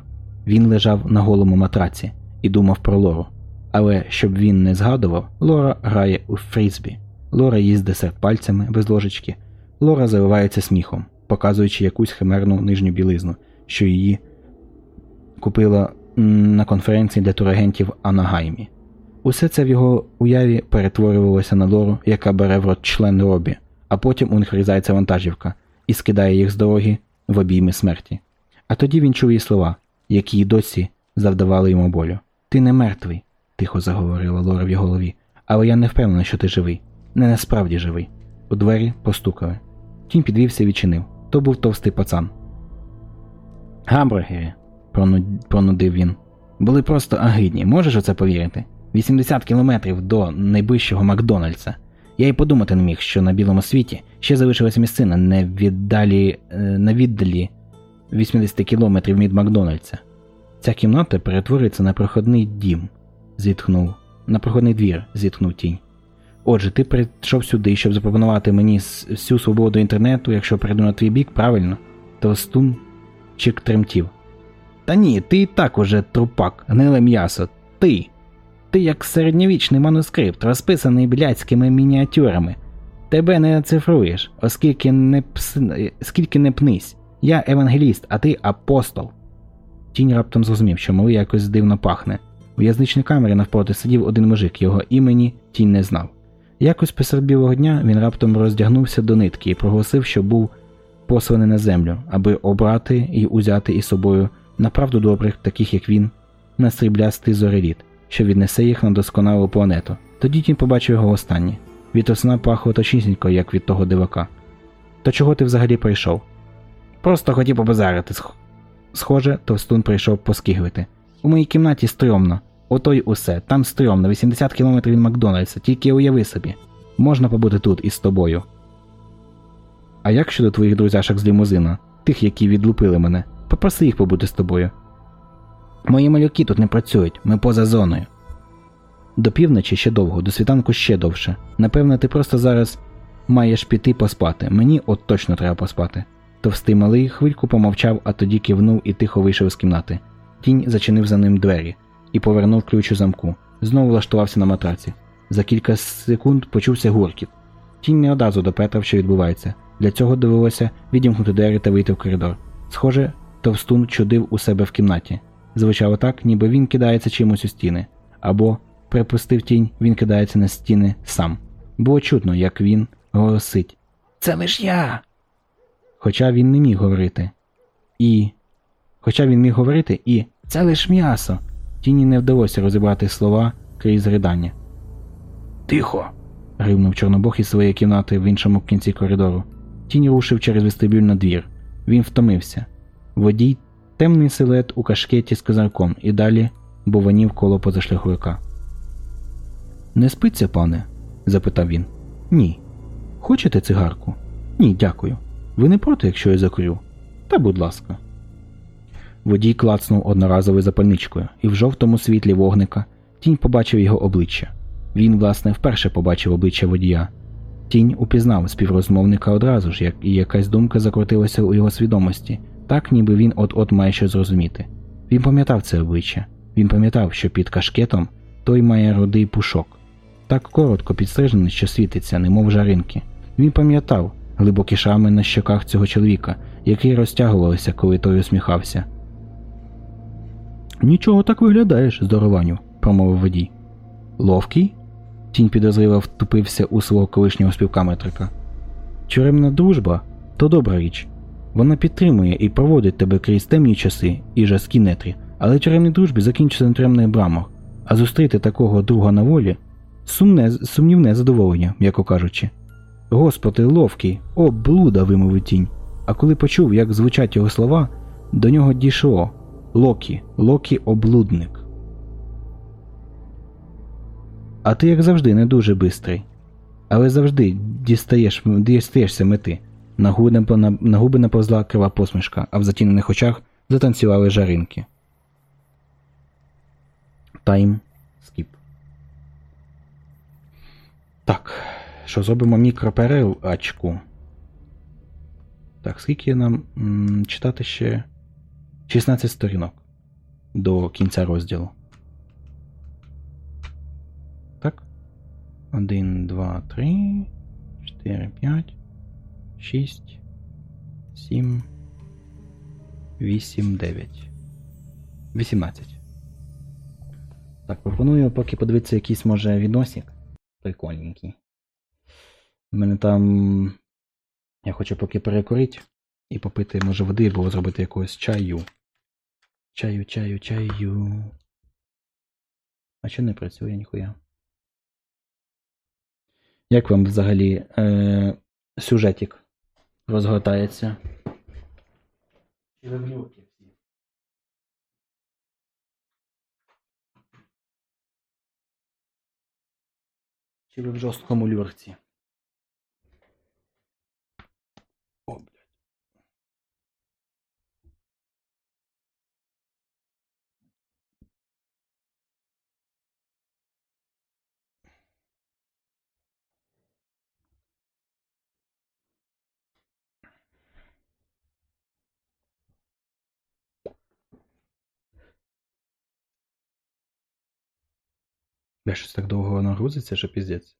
Він лежав на голому матраці і думав про Лору. Але щоб він не згадував, Лора грає у фрізбі. Лора їсть десерт пальцями без ложечки. Лора заливається сміхом, показуючи якусь химерну нижню білизну, що її купила на конференції для турагентів Анагаймі. Усе це в його уяві перетворювалося на Лору, яка бере в рот член Робі, а потім у них врізається вантажівка і скидає їх з дороги в обійми смерті. А тоді він чув її слова, які й досі завдавали йому болю. Ти не мертвий, тихо заговорила Лора в його голові, але я не впевнена, що ти живий. Не насправді живий. У двері постукали. Тінь підвівся і відчинив. То був товстий пацан. Гамбургери, прону- пронудив він. Були просто агидні, можеш у це повірити? 80 кілометрів до найближчого Макдональдса. Я й подумати не міг, що на білому світі ще залишилася місцина не віддалі, е, на віддалі 80 кілометрів від Макдональдса. Ця кімната перетворюється на проходний дім, зітхнув. На проходний двір, зітхнув тінь. Отже, ти прийшов сюди, щоб запропонувати мені всю свободу інтернету, якщо перейду на твій бік, правильно? Товстун чик тремтів. Та ні, ти і так уже трупак, гниле м'ясо. Ти. Ти як середньовічний манускрипт, розписаний блядськими мініатюрами. Тебе не оцифруєш, оскільки не пс... скільки не пнись. Я евангеліст, а ти апостол. Тінь раптом зрозумів, що малий якось дивно пахне. У в'язничній камері навпроти сидів один мужик, його імені тінь не знав. Якось посеред білого дня він раптом роздягнувся до нитки і проголосив, що був посланий на землю, аби обрати і узяти із собою направду добрих, таких як він, на сріблястий зореліт, що віднесе їх на досконалу планету. Тоді тінь побачив його останнє. Від осна пахло точнісінько, як від того дивака. То чого ти взагалі прийшов? Просто хотів побазарити. Схоже, Товстун прийшов поскиглити. У моїй кімнаті стрьомно. Ото й усе. Там стрьомно, 80 кілометрів від Макдональдса, тільки уяви собі. Можна побути тут із тобою. А як щодо твоїх друзяшок з лімузина, тих, які відлупили мене, попроси їх побути з тобою. Мої малюки тут не працюють, ми поза зоною. До півночі ще довго, до світанку ще довше. Напевно, ти просто зараз маєш піти поспати. Мені от точно треба поспати. Товстий малий хвильку помовчав, а тоді кивнув і тихо вийшов з кімнати. Тінь зачинив за ним двері і повернув ключ у замку. Знову влаштувався на матраці. За кілька секунд почувся гуркіт. Тінь не одразу допетав, що відбувається. Для цього довелося відімкнути двері та вийти в коридор. Схоже, товстун чудив у себе в кімнаті. Звучало так, ніби він кидається чимось у стіни. Або, припустив тінь, він кидається на стіни сам. Було чутно, як він голосить. Це лиш я. Хоча він не міг говорити. І. Хоча він міг говорити і це лиш м'ясо. Тіні не вдалося розібрати слова крізь ридання. Тихо. гривнув Чорнобог із своєї кімнати в іншому кінці коридору. Тінь рушив через вестибюль на двір. Він втомився. Водій темний силует у кашкеті з козарком і далі буванів коло позашляховика. Не спиться, пане? запитав він. Ні. Хочете цигарку? Ні, дякую. Ви не проти, якщо я закурю? Та будь ласка. Водій клацнув одноразовою запальничкою, і в жовтому світлі вогника тінь побачив його обличчя. Він, власне, вперше побачив обличчя водія. Тінь упізнав співрозмовника одразу ж, як і якась думка закрутилася у його свідомості, так ніби він от-от має щось зрозуміти. Він пам'ятав це обличчя. Він пам'ятав, що під кашкетом той має рудий пушок. Так коротко підстрижений, що світиться, немов жаринки. Він пам'ятав глибокі шрами на щоках цього чоловіка, які розтягувалися, коли той усміхався. Нічого так виглядаєш, здорованю, промовив водій. Ловкий? Тінь підозріло втупився у свого колишнього співкаметрика. Тюремна дружба то добра річ. Вона підтримує і проводить тебе крізь темні часи і жорсткі нетрі, але тюремні дружбі закінчуються на тюремних брамах, а зустріти такого друга на волі сумне, сумнівне задоволення, м'яко кажучи. Господи, ловкий, о, блуда, вимовив тінь. А коли почув, як звучать його слова, до нього дійшло Локі, Локі облудник. А ти, як завжди, не дуже бистрий. Але завжди дістаєш, дістаєшся мети. На губи, на, на губи наповзла крива посмішка, а в затінених очах затанцювали жаринки. Тайм скіп. Так. Що зробимо мікропереачку. Так, скільки нам читати ще 16 сторінок до кінця розділу. 1, 2, 3, 4, 5, 6, 7, 8, 9. 18. Так, пропоную поки подивитися якийсь може відосик. Прикольненький. У мене там. Я хочу поки перекурити і попити, може, води, або зробити якогось чаю. Чаю, чаю, чаю. А що не працює, ніхуя? Як вам взагалі е- сюжетик розгортається? Чи ви в жорсткому люрці? Бля, щось так довго воно грузиться, що піздець.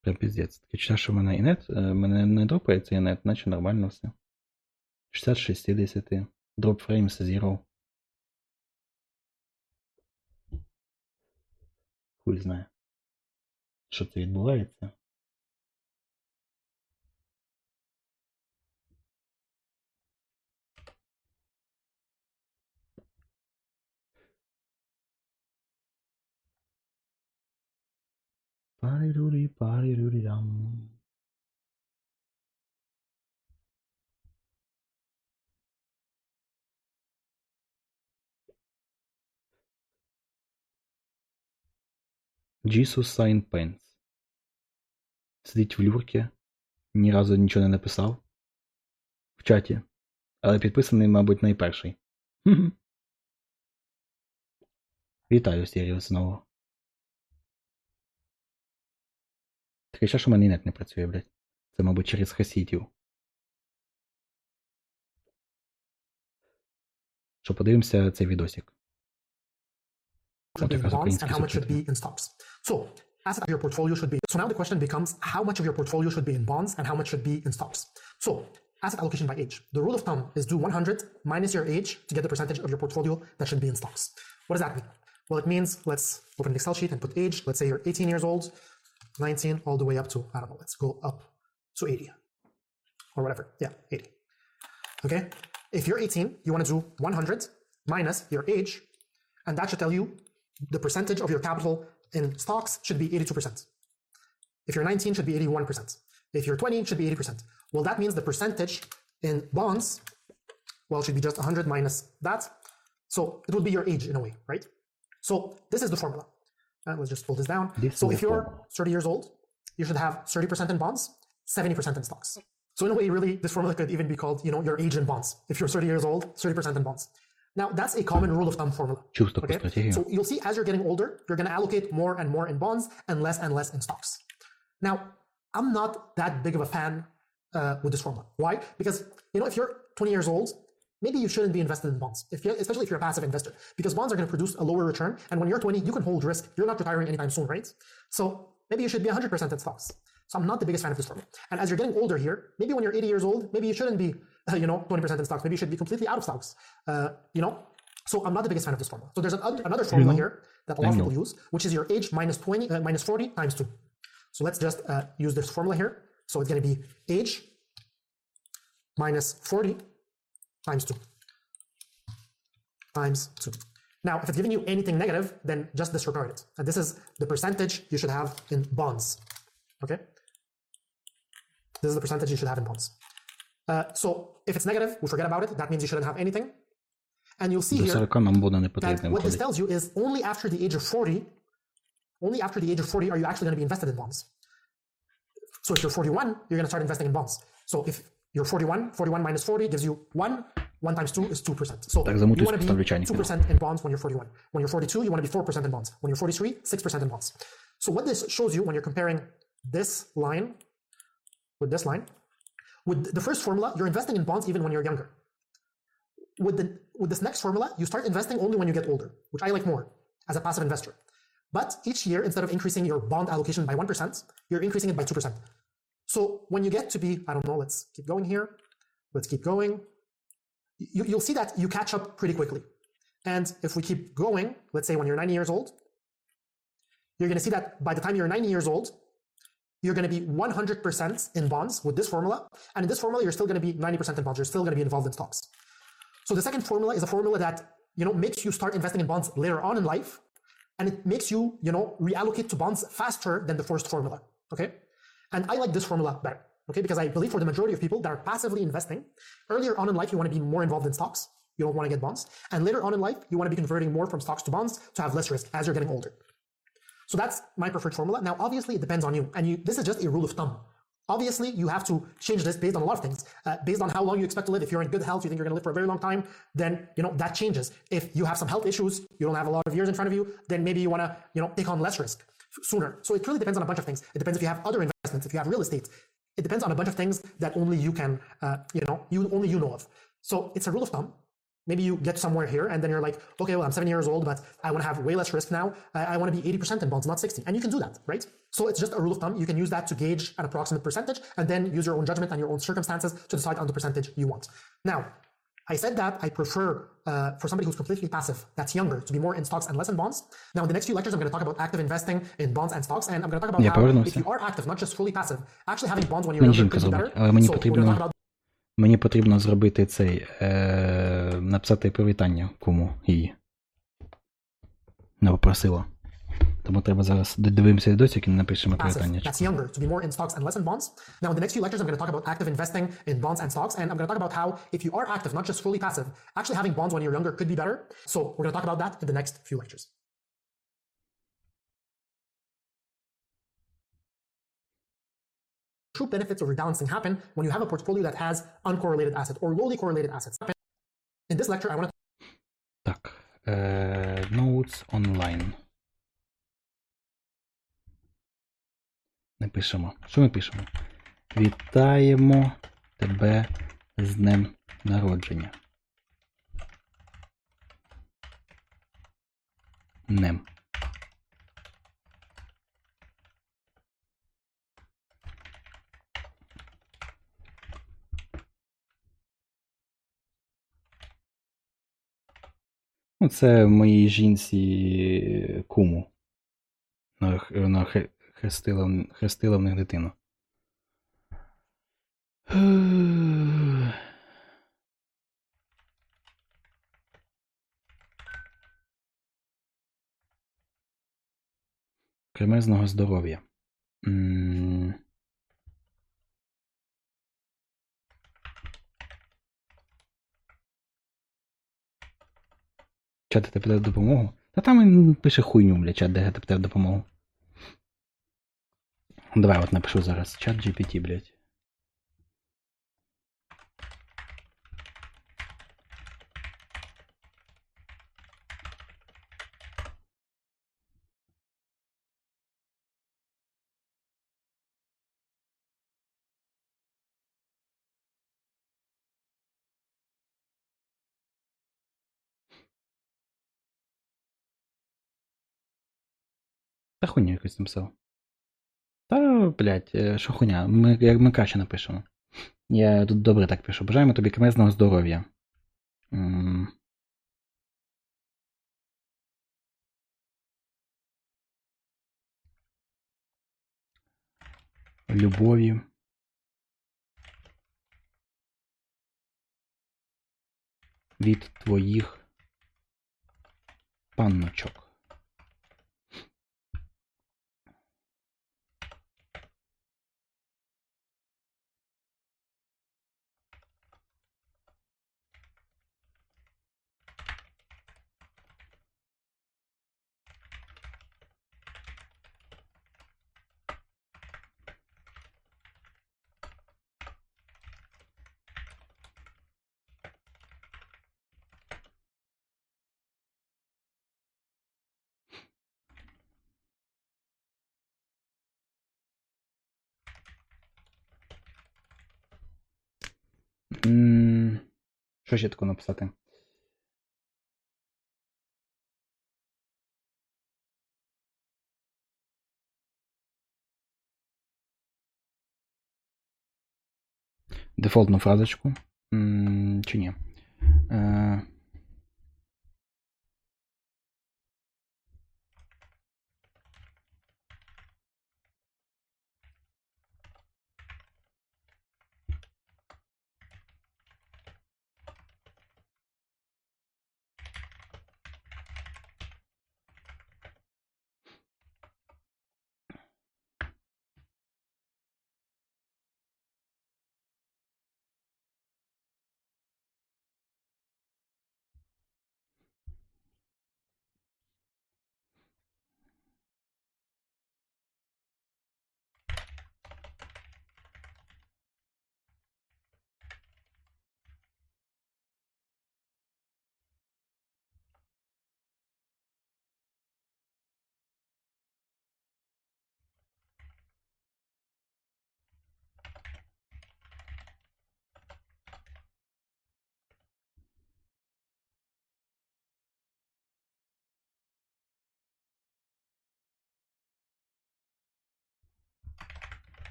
Прям піздець. Таке чуття, що в мене інет, е, мене не дропається інет, наче нормально все. 60 з 60. Drop frames zero. Хуй знає. Що це відбувається? Парі-рурі, парі-рурі-дам. Jesus Sign Pants. Сидить в люрці, ні разу нічого не написав. В чаті. Але підписаний, мабуть, найперший. Вітаю, Сіріус, знову. Таке ще, що в мене інет не працює, блядь. Це, мабуть, через хасідів. Що подивимося цей відосик. should be in Така з bonds and українських how much should be субтитрів. in stocks. So, asset of your portfolio should be. So now the question becomes how much of your portfolio should be in bonds and how much should be in stocks. So, asset allocation by age. The rule of thumb is do 100 minus your age to get the percentage of your portfolio that should be in stocks. What does that mean? Well, it means let's open an Excel sheet and put age. Let's say you're 18 years old, 19, all the way up to, I don't know, let's go up to 80 or whatever. Yeah, 80. Okay? If you're 18, you want to do 100 minus your age, and that should tell you the percentage of your capital in stocks should be 82%. If you're 19, should be 81%. If you're 20, should be 80%. Well, that means the percentage in bonds, well, should be just 100 minus that. So it would be your age in a way, right? So this is the formula. Let's just pull this down. This so if you're 30 years old, you should have 30% in bonds, 70% in stocks. So in a way, really, this formula could even be called, you know, your age in bonds. If you're 30 years old, 30% in bonds. Now, that's a common rule of thumb formula. Okay? So you'll see as you're getting older, you're going to allocate more and more in bonds and less and less in stocks. Now, I'm not that big of a fan uh, with this formula. Why? Because, you know, if you're 20 years old maybe you shouldn't be invested in bonds, if especially if you're a passive investor, because bonds are going to produce a lower return. And when you're 20, you can hold risk. You're not retiring anytime soon, right? So maybe you should be 100% in stocks. So I'm not the biggest fan of this formula. And as you're getting older here, maybe when you're 80 years old, maybe you shouldn't be, uh, you know, 20% in stocks. Maybe you should be completely out of stocks. Uh, you know, so I'm not the biggest fan of this formula. So there's an, another formula here that a lot of people use, which is your age minus 20 uh, minus 40 times two. So let's just uh, use this formula here. So it's going to be age minus 40 times 2 times 2. Now, if it's giving you anything negative, then just disregard it. And this is the percentage you should have in bonds. Okay? This is the percentage you should have in bonds. Uh, so if it's negative, we forget about it. That means you shouldn't have anything. And you'll see here that what this tells you is only after the age of 40, only after the age of 40 are you actually going to be invested in bonds. So if you're 41, you're going to start investing in bonds. So if you're 41, 41 minus 40 gives you 1. 1 times 2 is 2%. So Так, you замутуюсь, want to поставлю be чайник. 2% in bonds when you're 41. When you're 42, you want to be 4% in bonds. When you're 43, 6% in bonds. So what this shows you when you're comparing this line with this line, with the first formula, you're investing in bonds even when you're younger. With the with this next formula, you start investing only when you get older, which I like more as a passive investor. But each year, instead of increasing your bond allocation by 1%, you're increasing it by 2%. So when you get to be, I don't know, let's keep going here. Let's keep going. You, you'll see that you catch up pretty quickly. And if we keep going, let's say when you're 90 years old, you're going to see that by the time you're 90 years old, you're going to be 100% in bonds with this formula. And in this formula, you're still going to be 90% in bonds. You're still going to be involved in stocks. So the second formula is a formula that, you know, makes you start investing in bonds later on in life. And it makes you, you know, reallocate to bonds faster than the first formula. Okay. And I like this formula better. Okay. Because I believe for the majority of people that are passively investing, earlier on in life, you want to be more involved in stocks. You don't want to get bonds. And later on in life, you want to be converting more from stocks to bonds to have less risk as you're getting older. So that's my preferred formula. Now, obviously, it depends on you. And you, this is just a rule of thumb. Obviously, you have to change this based on a lot of things. Uh, based on how long you expect to live. If you're in good health, you think you're going to live for a very long time, then you know that changes. If you have some health issues, you don't have a lot of years in front of you, then maybe you want to you know take on less risk sooner. So it really depends on a bunch of things. It depends if you have other investments, if you have real estate. It depends on a bunch of things that only you can uh, you know you only you know of. So it's a rule of thumb. Maybe you get somewhere here and then you're like, okay, well, I'm seven years old, but I want to have way less risk now. I, I want to be 80% in bonds, not 60. And you can do that, right? So it's just a rule of thumb. You can use that to gauge an approximate percentage and then use your own judgment and your own circumstances to decide on the percentage you want. Now, I said that I prefer uh, for somebody who's completely passive, that's younger, to be more in stocks and less in bonds. Now, in the next few lectures, I'm going to talk about active investing in bonds and stocks, and I'm going to talk about Я how повернувся. if you are active, not just fully passive, actually having bonds when you're Мені younger жінка could be better. але мені So we're gonna потрібно- about Мені потрібно зробити цей. Е, написати привітання кому її. Не попросила. Тому треба зараз додивимося відосик і напишемо passive привітання. that's younger to be more in stocks and less in bonds. Now, in the next few lectures, I'm going to talk about active investing in bonds and stocks, and I'm going to talk about how if you are active, not just fully passive, actually having bonds when you're younger could be better. So we're going to talk about that in the next few lectures. True benefits of rebalancing happen when you have a portfolio that has uncorrelated assets or lowly correlated assets. In this lecture, I want to Так. Е, Notes online. Напишемо. Що ми пишемо? Вітаємо тебе з днем народження. Днем. Ну, це моїй жінці куму. Вона хе- хрестила, хрестила в них дитину. Кремезного здоров'я. М. Чат ГТП в допомогу? Та там він пише хуйню, бля, чат ГТП в допомогу. Ну, давай вот напишу зараз. Чат GPT, блядь. Та хуйню якусь написав. Блядь, е, що хуйня, ми, ми краще напишемо. Я тут добре так пишу. Бажаємо тобі кремезного здоров'я. Любові. Від твоїх панночок. М, Що ще таке написати? Дефолтну фразочку. М, Чи ні? Е,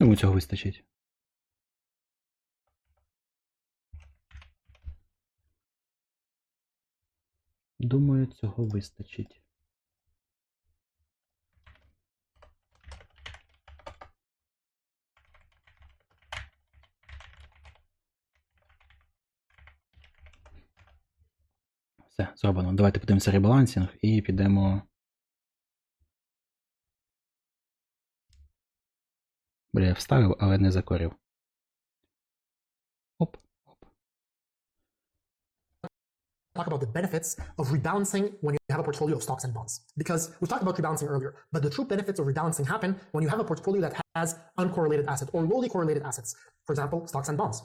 Думаю, цього вистачить. Думаю, цього вистачить. Все, зроблено. Давайте подивимося ребалансінг і підемо. Бля, я вставив, але не закорив. Оп, оп. talk about the benefits of rebalancing when you have a portfolio of stocks and bonds. Because we talked about rebalancing earlier, but the true benefits of rebalancing happen when you have a portfolio that has uncorrelated assets or lowly correlated assets. For example, stocks and bonds.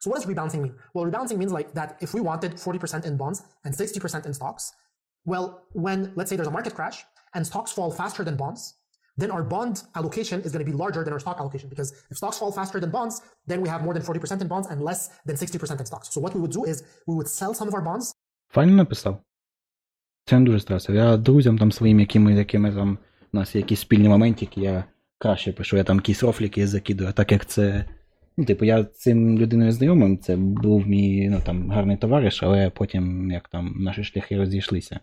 So what does rebalancing mean? Well, rebalancing means like that if we wanted 40% in bonds and 60% in stocks, well, when let's say there's a market crash and stocks fall faster than bonds, then our bond allocation is going to be larger than our stock allocation because if stocks fall faster than bonds, then we have more than 40% in bonds and less than 60% in stocks. So what we would do is we would sell some of our bonds Файно написав. Це не дуже страсив. Я друзям там своїм, якими якими там у нас є якісь спільні моментики, я краще пишу, я там якісь рофліки закидую, а так як це. Ну, типу, я цим людиною знайомим, це був мій ну, там, гарний товариш, але потім як там наші шляхи розійшлися.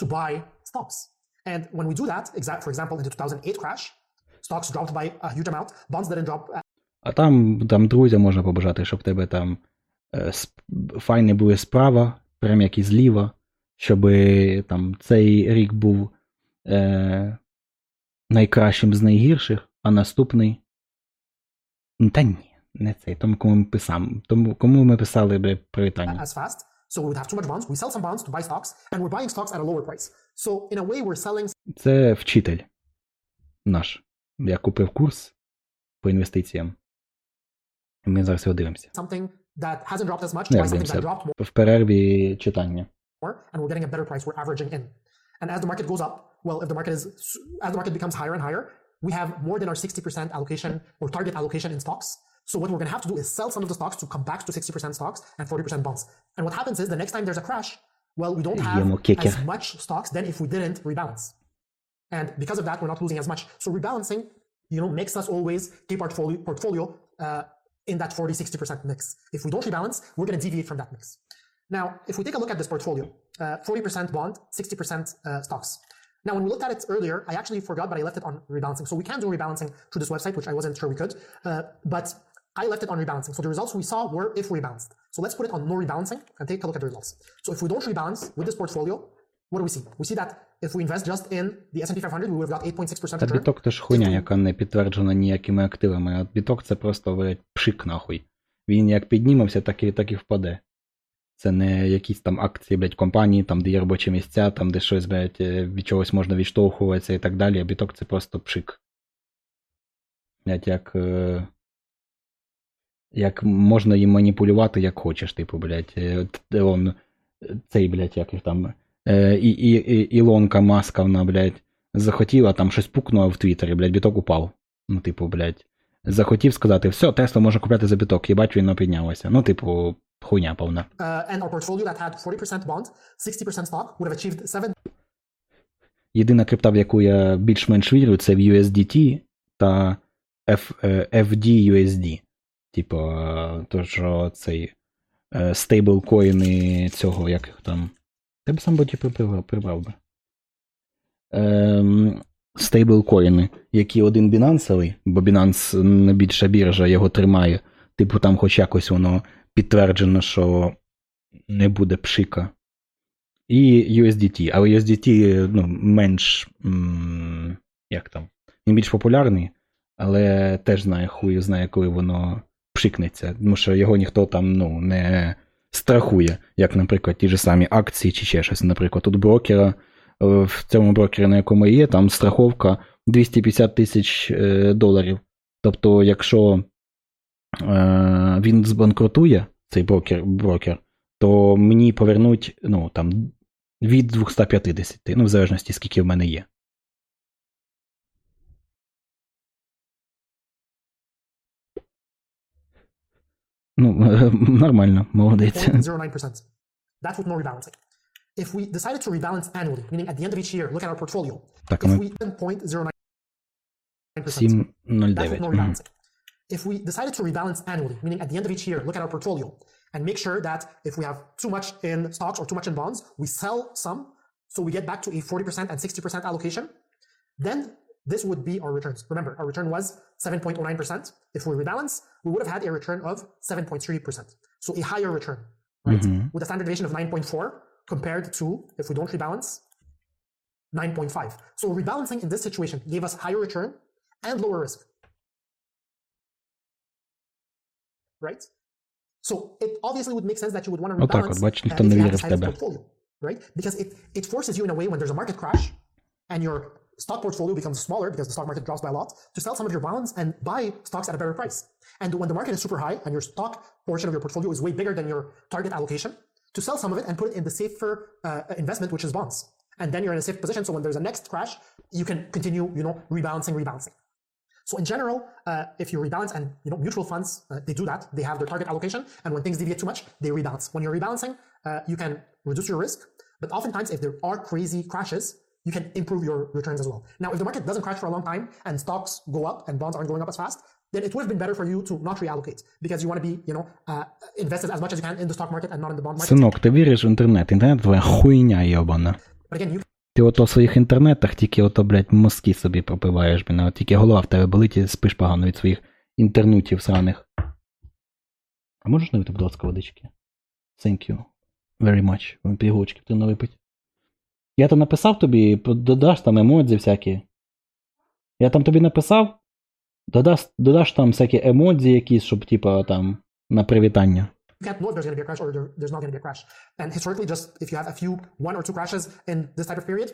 To buy stocks. And when we do that, for example, in the 2008 crash, stocks dropped by a huge amount. Bonds didn't drop А там, там друзям можна побажати, щоб тебе там е, файні були справа, прям як і зліва, щоб там цей рік був е, найкращим з найгірших, а наступний. Та ні, не цей, тому кому ми писали, тому кому ми писали би привітання. as fast. So we would have too much bonds. We sell some bonds to buy stocks, and we're buying stocks at a lower price. So in a way, we're selling Це вчитель наш. Я купив курс по інвестиціям. Ми зараз його дивимося. something that hasn't dropped as much to Yeah, buy something didn't that dropped В перерві читання. more, and we're getting a better price. We're averaging in. And as the market goes up, well, if the market is as the market becomes higher and higher, we have more than our 60% allocation or target allocation in stocks. So what we're going to have to do is sell some of the stocks to come back to 60% stocks and 40% bonds. And what happens is the next time there's a crash, well, we don't have as much stocks than if we didn't rebalance. And because of that, we're not losing as much. So rebalancing, you know, makes us always keep our portfolio, uh, in that 40, 60% mix. If we don't rebalance, we're going to deviate from that mix. Now, if we take a look at this portfolio, uh, 40% bond, 60% uh, stocks. Now, when we looked at it earlier, I actually forgot, but I left it on rebalancing. So we can do rebalancing through this website, which I wasn't sure we could. Uh, but I left it on rebalancing. So the results we saw were if rebalanced. So let's put it on no rebalancing and take a look at the results. So if we don't rebalance with this portfolio, what do we see? We see that if we invest just in the S&P 500, we would have got 8.6% Та return. біток то ж хуйня, яка не підтверджена ніякими активами. От біток це просто блядь, пшик нахуй. Він як піднімався, так і, так і впаде. Це не якісь там акції, блядь, компанії, там, де є робочі місця, там, де щось, блядь, е, від чогось можна відштовхуватися і так далі. А біток це просто пшик. Блядь, як. е, Як можна їм маніпулювати, як хочеш, типу, блядь. Е, е, Он, е, цей, блядь, як їх там. І, і, і, Ілонка Маска, вона, блядь, захотіла, там щось пукнула в Твіттері, блядь, біток упав. Ну, типу, блядь. Захотів сказати, все, Тесла можна купляти за біток, їбать, він піднялося. Ну, типу, хуйня повна. Uh, and our portfolio that had 40% bond, 60% stock would have achieved 7 Єдина крипта, в яку я більш-менш вірю, це в USDT та F, FDUSD. Типу, то, що цей е, стейблкоїни цього, як їх там. Я б сам боді прибрав, прибрав би. Ем, стейблкоїни, які один бінансовий, бо Binance найбільша біржа його тримає. Типу, там хоч якось воно підтверджено, що не буде пшика. І USDT. Але USDT ну, менш. м, Як там? Він більш популярний, але теж знає хуй знає, коли воно пшикнеться. Тому що його ніхто там ну, не страхує, як, наприклад, ті ж самі акції чи ще щось. Наприклад, тут брокера, е, в цьому брокері, на якому є, там страховка 250 тисяч е, доларів. Тобто, якщо е, він збанкрутує, цей брокер, брокер, то мені повернуть ну, там, від 250, ну, в залежності, скільки в мене є. Ну, нормально, молодець. 0.09%. That's with no rebalancing. If we decided to rebalance annually, meaning at the end of each year, look at our portfolio. Так, If ми we 10.09%. That's with 709. no Мгм. rebalancing. If we decided to rebalance annually, meaning at the end of each year, look at our portfolio and make sure that if we have too much in stocks or too much in bonds, we sell some so we get back to a 40% and 60% allocation, then this would be our returns. Remember, our return was 7.09%. If we rebalance, we would have had a return of 7.3%. So a higher return, right? Mm-hmm. With a standard deviation of 9.4 compared to, if we don't rebalance, 9.5. So rebalancing in this situation gave us higher return and lower risk. Right? So it obviously would make sense that you would want to rebalance uh, if you have a portfolio, right? Because it, it forces you in a way when there's a market crash and your stock portfolio becomes smaller because the stock market drops by a lot to sell some of your bonds and buy stocks at a better price. And when the market is super high and your stock portion of your portfolio is way bigger than your target allocation, to sell some of it and put it in the safer uh, investment, which is bonds. And then you're in a safe position. So when there's a next crash, you can continue, you know, rebalancing, rebalancing. So in general, uh, if you rebalance and you know mutual funds, uh, they do that. They have their target allocation, and when things deviate too much, they rebalance. When you're rebalancing, uh, you can reduce your risk, but oftentimes if there are crazy crashes, you can improve your returns as well. Now, if the market doesn't crash for a long time and stocks go up and bonds aren't going up as fast, then it would have been better for you to not reallocate because you want to be, you know, uh, invested as much as you can in the stock market and not in the bond market. Синок, ти віриш в інтернет? Інтернет твоя хуйня йобана. But again, you Ти ото в своїх інтернетах тільки ото, блядь, мозки собі пропиваєш, от тільки голова в тебе болить і спиш погано від своїх інтернутів сраних. А можеш налити, будь ласка, водички? Thank you very much. Пігулочки потрібно випити. Я там написав тобі, додаш там емодзі всякі. Я там тобі написав, додаш, додаш там всякі емодзі якісь, щоб, типа, там, на привітання. You can't know if there's going be a crash or there, there's not going be a crash. And historically, just if you have a few, one or two crashes in this type of period,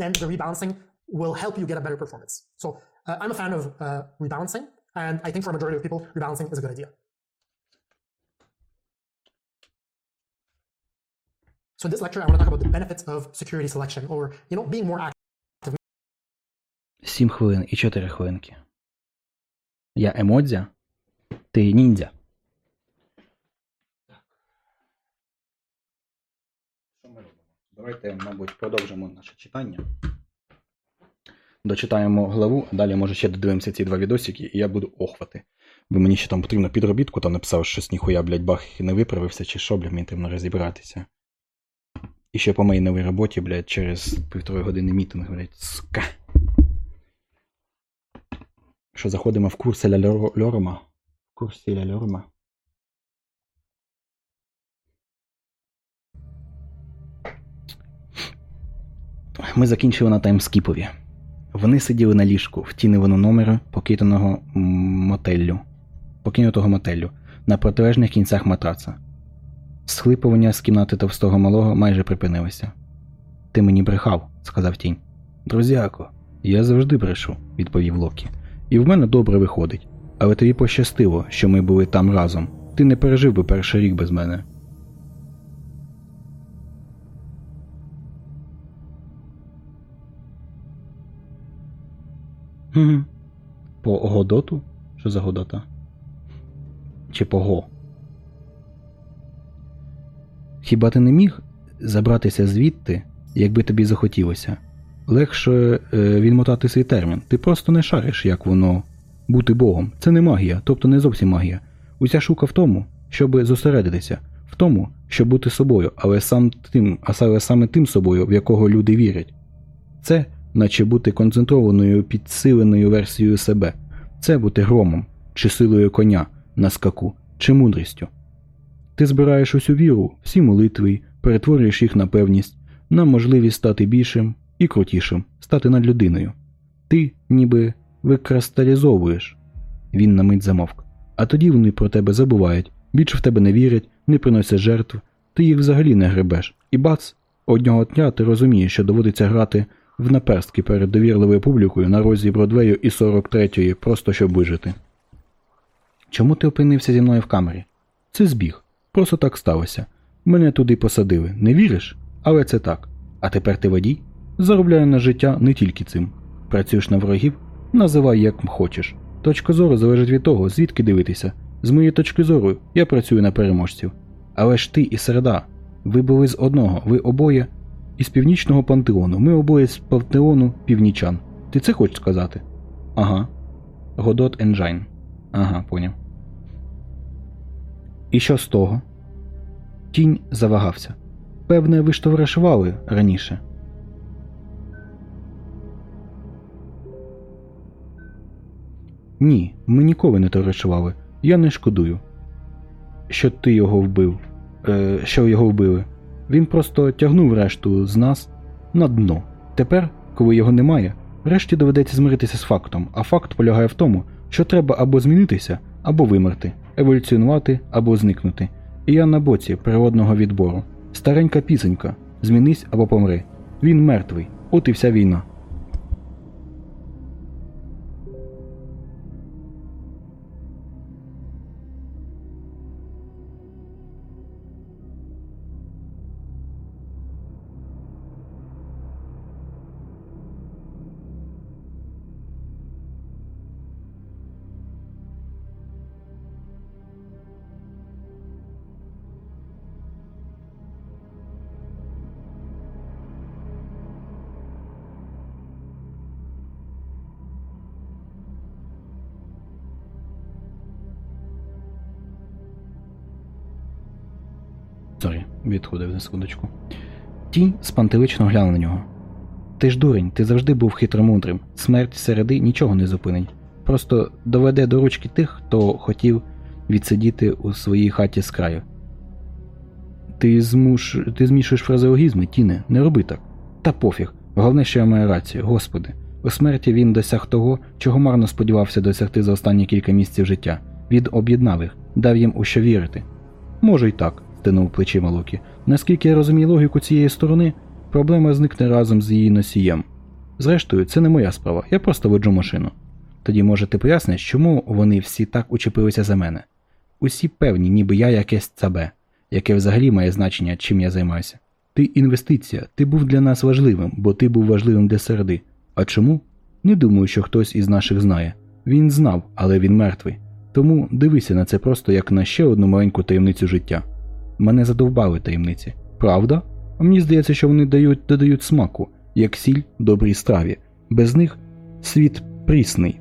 then the rebalancing will help you get a better performance. So uh, I'm a fan of uh, rebalancing, and I think for a majority of people, rebalancing is a good idea. So in this lecture, I want to talk about the benefits of security selection, or you know, being more active. 7 хвилин і 4 хвилинки. Я емодзя, ти ніндзя. Що ми робимо? Давайте, мабуть, продовжимо наше читання. Дочитаємо главу, а далі, може, ще додивимося ці два відосики, і я буду охвати. Бо мені ще там потрібно підробітку, там написав, що щось ніхуя, блядь, бах не виправився, чи що, блядь, мені треба розібратися. І ще по моїй новій роботі, блядь, через півтори години мітинг, блядь, сука. Що заходимо в курс Льор- Льорма. В курс Еля Льорма. Ми закінчили на таймскіпові. Вони сиділи на ліжку в тінивину номера покинутого м, мотеллю. Покинутого мотеллю на протилежних кінцях матраца. Схлипування з кімнати товстого малого майже припинилося. Ти мені брехав, сказав тінь. Друзяко, я завжди брешу, відповів Локі. І в мене добре виходить. Але тобі пощастило, що ми були там разом. Ти не пережив би перший рік без мене. По Годоту? Що за Годота? Чи по Го? Хіба ти не міг забратися звідти, якби тобі захотілося? Легше е, відмотати свій термін. Ти просто не шариш, як воно бути Богом. Це не магія, тобто не зовсім магія. Уся шука в тому, щоб зосередитися, в тому, щоб бути собою, але сам тим, а саме тим собою, в якого люди вірять. Це, наче бути концентрованою підсиленою версією себе, це бути громом, чи силою коня на скаку, чи мудрістю. Ти збираєш усю віру, всі молитви, перетворюєш їх на певність, на можливість стати більшим і крутішим, стати над людиною. Ти ніби викристалізовуєш. Він на мить замовк. А тоді вони про тебе забувають, більше в тебе не вірять, не приносять жертв, ти їх взагалі не гребеш. І бац, одного дня ти розумієш, що доводиться грати в наперстки перед довірливою публікою на розі Бродвею і 43-ї, просто щоб вижити. Чому ти опинився зі мною в камері? Це збіг. Просто так сталося. Мене туди посадили. Не віриш? Але це так. А тепер ти водій? Заробляю на життя не тільки цим. Працюєш на ворогів? Називай як хочеш. Точка зору залежить від того, звідки дивитися. З моєї точки зору, я працюю на переможців. Але ж ти і середа. Ви були з одного, ви обоє із північного пантеону. Ми обоє з пантеону північан. Ти це хочеш сказати? Ага. Годот Енджайн. Ага, поняв. І що з того? Тінь завагався. Певне, ви ж товаришували раніше. Ні, ми ніколи не товаришували. Я не шкодую. Що ти його вбив. Е, що його вбили. Він просто тягнув решту з нас на дно. Тепер, коли його немає, решті доведеться змиритися з фактом, а факт полягає в тому, що треба або змінитися, або вимерти, еволюціонувати або зникнути. Я на боці природного відбору. Старенька пісенька. Змінись або помри. Він мертвий. От і вся війна. Відходив на секундочку. Тінь спантелично глянув на нього. Ти ж дурень, ти завжди був хитромудрим. Смерть середи нічого не зупинить. Просто доведе до ручки тих, хто хотів відсидіти у своїй хаті з краю. Ти змуш... ти змішуєш фразеологізми, Тіне, не роби так. Та пофіг. Головне, що я маю рацію, господи. У смерті він досяг того, чого марно сподівався досягти за останні кілька місяців життя. Він об'єднав їх, дав їм у що вірити. Може й так, стинув плечима Локі. Наскільки я розумію логіку цієї сторони, проблема зникне разом з її носієм. Зрештою, це не моя справа, я просто веду машину. Тоді, може, ти поясниш, чому вони всі так учепилися за мене? Усі певні, ніби я якесь цабе, яке взагалі має значення, чим я займаюся. Ти інвестиція, ти був для нас важливим, бо ти був важливим для середи. А чому? Не думаю, що хтось із наших знає. Він знав, але він мертвий. Тому дивися на це просто як на ще одну маленьку таємницю життя. Мене задовбали таємниці. Правда? Мені здається, що вони дають, додають смаку, як сіль добрій страві. Без них світ прісний.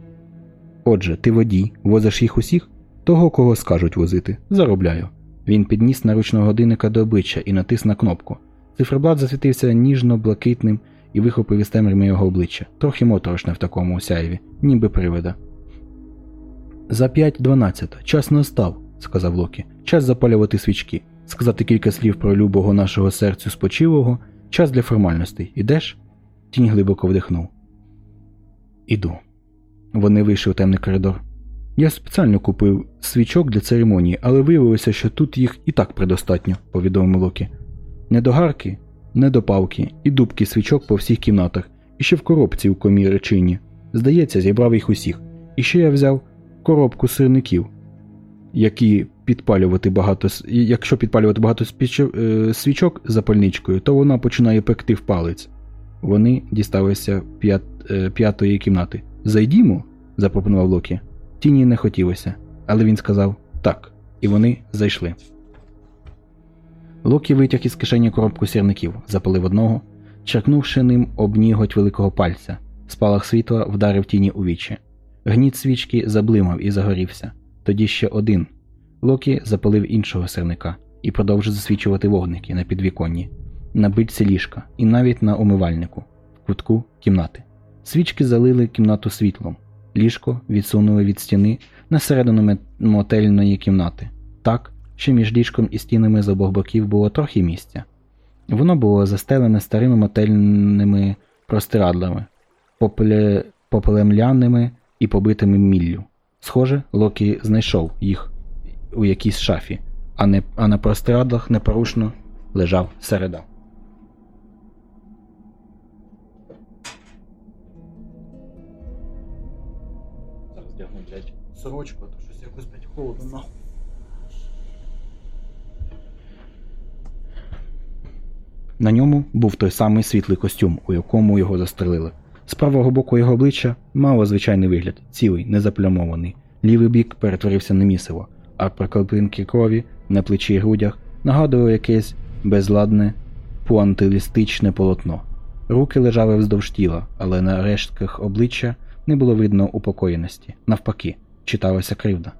Отже, ти водій, возиш їх усіх? Того, кого скажуть возити. Заробляю. Він підніс наручного годинника до обличчя і натис на кнопку. Циферблат засвітився ніжно-блакитним і вихопив із темряви його обличчя, трохи моторошне в такому усяєві, ніби привида. За п'ять дванадцята. Час настав, сказав Локі. Час запалювати свічки, сказати кілька слів про любого нашого серцю спочилого, час для формальностей. Ідеш? Тінь глибоко вдихнув. Іду. Вони вийшли у темний коридор. Я спеціально купив свічок для церемонії, але виявилося, що тут їх і так предостатньо, повідомив Локі. Недогарки, недопалки і дубки свічок по всіх кімнатах, і ще в коробці у комі речині. Здається, зібрав їх усіх. І ще я взяв коробку сирників, які підпалювати багато, якщо підпалювати багато е, свічок запальничкою, то вона починає пекти в палець. Вони дісталися п'ят- е, п'ятої кімнати. Зайдімо? запропонував Локі. Тіні не хотілося, але він сказав так, і вони зайшли. Локі витяг із кишені коробку сірників, запалив одного, черкнувши ним об ніготь великого пальця. Спалах світла вдарив тіні у вічі. Гніт свічки заблимав і загорівся. Тоді ще один. Локі запалив іншого сирника і продовжив засвічувати вогники на підвіконні, на бильці ліжка і навіть на умивальнику, в кутку кімнати. Свічки залили кімнату світлом. Ліжко відсунули від стіни на середину мотельної кімнати, так, що між ліжком і стінами з обох боків було трохи місця. Воно було застелене старими мотельними простирадлами, попелемляними і побитими міллю. Схоже, Локі знайшов їх у якійсь шафі, а, не... а на простирадлах непорушно лежав середа. Зараз вдягну, блядь, сорочку, а то щось якось, блядь, холодно нахуй. На ньому був той самий світлий костюм, у якому його застрелили. З правого боку його обличчя мало звичайний вигляд, цілий, незаплямований. Лівий бік перетворився на місиво, а проклепинки крові на плечі й грудях нагадували якесь безладне пуантилістичне полотно. Руки лежали вздовж тіла, але на рештках обличчя не було видно упокоєності. Навпаки, читалася кривда.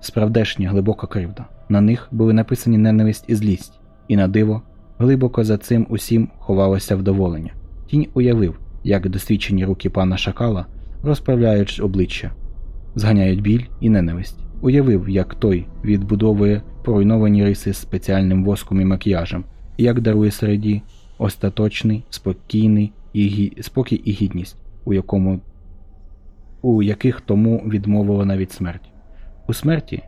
Справдешня глибока кривда. На них були написані ненависть і злість, і на диво, глибоко за цим усім ховалося вдоволення. Тінь уявив, як досвідчені руки пана Шакала розправляють обличчя, зганяють біль і ненависть. Уявив, як той відбудовує поруйновані риси спеціальним воском і макіяжем, як дарує середі остаточний, спокійний і гі... спокій і гідність, у якому у яких тому відмовила навіть смерть. У смерті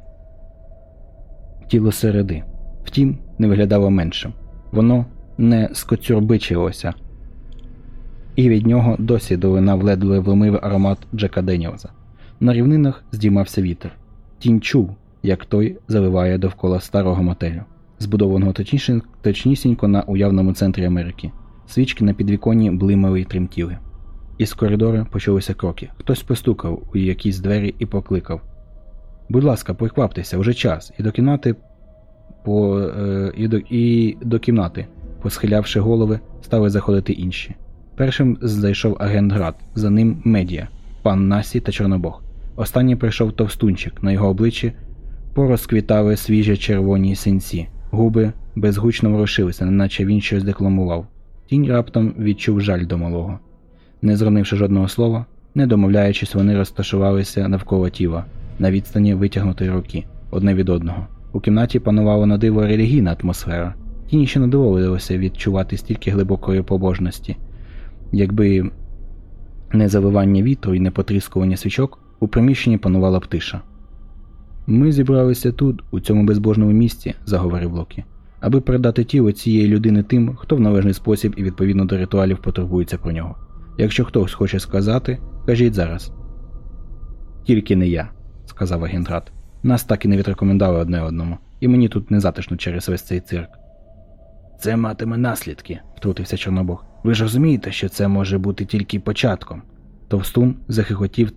тіло середи, втім, не виглядало меншим. Воно не скоцюрбичилося, і від нього досі долинав ледве вломивий аромат Джека Деніелза. На рівнинах здіймався вітер. Тінь чув, як той заливає довкола старого мотелю, збудованого точнісінько на уявному центрі Америки. Свічки на підвіконні блимали й тремтіли. Із коридору почалися кроки. Хтось постукав у якісь двері і покликав. Будь ласка, покваптеся, вже час, і до кімнати по, е, і, до, і до кімнати, посхилявши голови, стали заходити інші. Першим зайшов агент Град, за ним медіа, пан Насі та Чорнобог. Останній прийшов товстунчик, на його обличчі порозквітали свіжі червоні синці, губи безгучно ворушилися, неначе він щось декламував. Тінь раптом відчув жаль до малого. Не зронивши жодного слова, не домовляючись, вони розташувалися навколо тіла, на відстані витягнутої руки. одне від одного. У кімнаті панувала на диво релігійна атмосфера. Тіні ще не доводилося відчувати стільки глибокої побожності. Якби не завивання вітру і не потріскування свічок, у приміщенні панувала б тиша. Ми зібралися тут, у цьому безбожному місці, заговорив Локі, аби передати тіло цієї людини тим, хто в належний спосіб і відповідно до ритуалів потурбується про нього. Якщо хтось хоче сказати, кажіть зараз. Тільки не я, сказав агент. Нас так і не відрекомендували одне одному, і мені тут не затишно через весь цей цирк. Це матиме наслідки, втрутився Чорнобог. Ви ж розумієте, що це може бути тільки початком. Товстун захихотів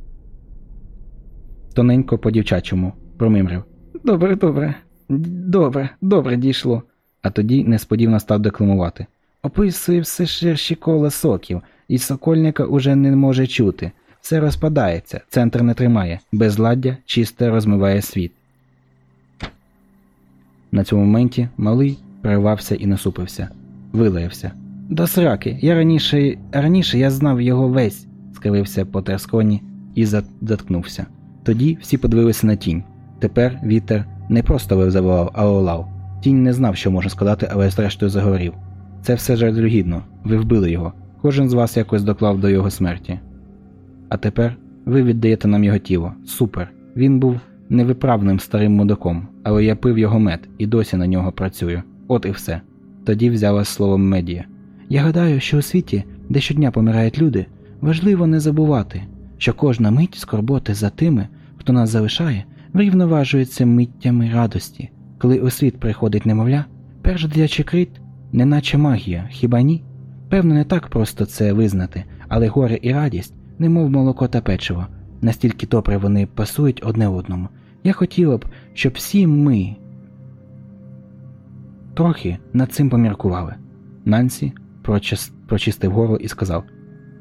тоненько по дівчачому, промимрив. Добре, добре, добре, добре дійшло. А тоді несподівано став декламувати. Описує все ширші кола соків, і сокольника уже не може чути. Все розпадається, центр не тримає, безладдя чисте розмиває світ. На цьому моменті малий перервався і насупився, вилаявся. До сраки, я раніше раніше я знав його весь, скривився по терсконі і заткнувся. Тоді всі подивилися на тінь. Тепер вітер не просто завивав, а олав. Тінь не знав, що може сказати, але зрештою заговорив. Це все жалюгідно, ви вбили його. Кожен з вас якось доклав до його смерті. А тепер ви віддаєте нам його тіло. Супер. Він був невиправним старим мудаком, але я пив його мед і досі на нього працюю. От і все. Тоді взяла слово медія. Я гадаю, що у світі, де щодня помирають люди, важливо не забувати, що кожна мить скорботи за тими, хто нас залишає, врівноважується миттями радості. Коли у світ приходить немовля, перш дитячий крит, неначе магія, хіба ні? Певно, не так просто це визнати, але горе і радість, немов молоко та печиво, настільки добре вони пасують одне одному. Я хотіла б, щоб всі ми трохи над цим поміркували. Нансі прочас- прочистив горло і сказав: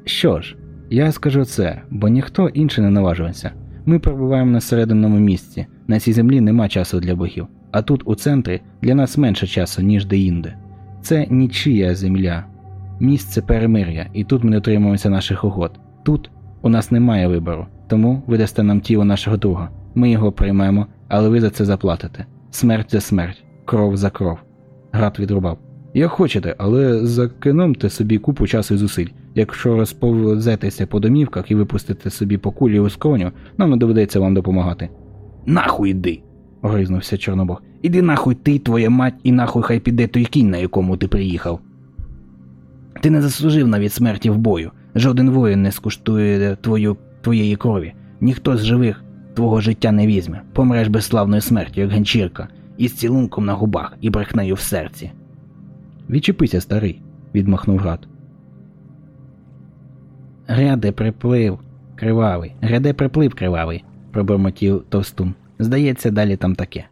Що ж, я скажу це, бо ніхто інший не наважується. Ми перебуваємо на серединному місці. На цій землі нема часу для богів, а тут, у центрі, для нас менше часу, ніж де-інде. Це нічия земля, місце перемир'я, і тут ми дотримуємося наших угод. Тут у нас немає вибору, тому ви дасте нам тіло нашого друга. Ми його приймемо, але ви за це заплатите. Смерть за смерть, кров за кров. Град відрубав. Як хочете, але закиномте собі купу часу і зусиль. Якщо розповзетеся по домівках і випустите собі по кулі у скроню, нам не доведеться вам допомагати. Нахуй йди. гризнувся Чорнобог. Іди нахуй ти, твоя мать, і нахуй хай піде той кінь, на якому ти приїхав. Ти не заслужив навіть смерті в бою. Жоден воїн не скуштує твою, твоєї крові. Ніхто з живих твого життя не візьме. Помреш безславною смертю, як ганчірка, із цілунком на губах і брехнею в серці. Відчепися, старий, відмахнув град. Гряде приплив кривавий, гряде приплив кривавий, пробормотів товстун. Здається, далі там таке.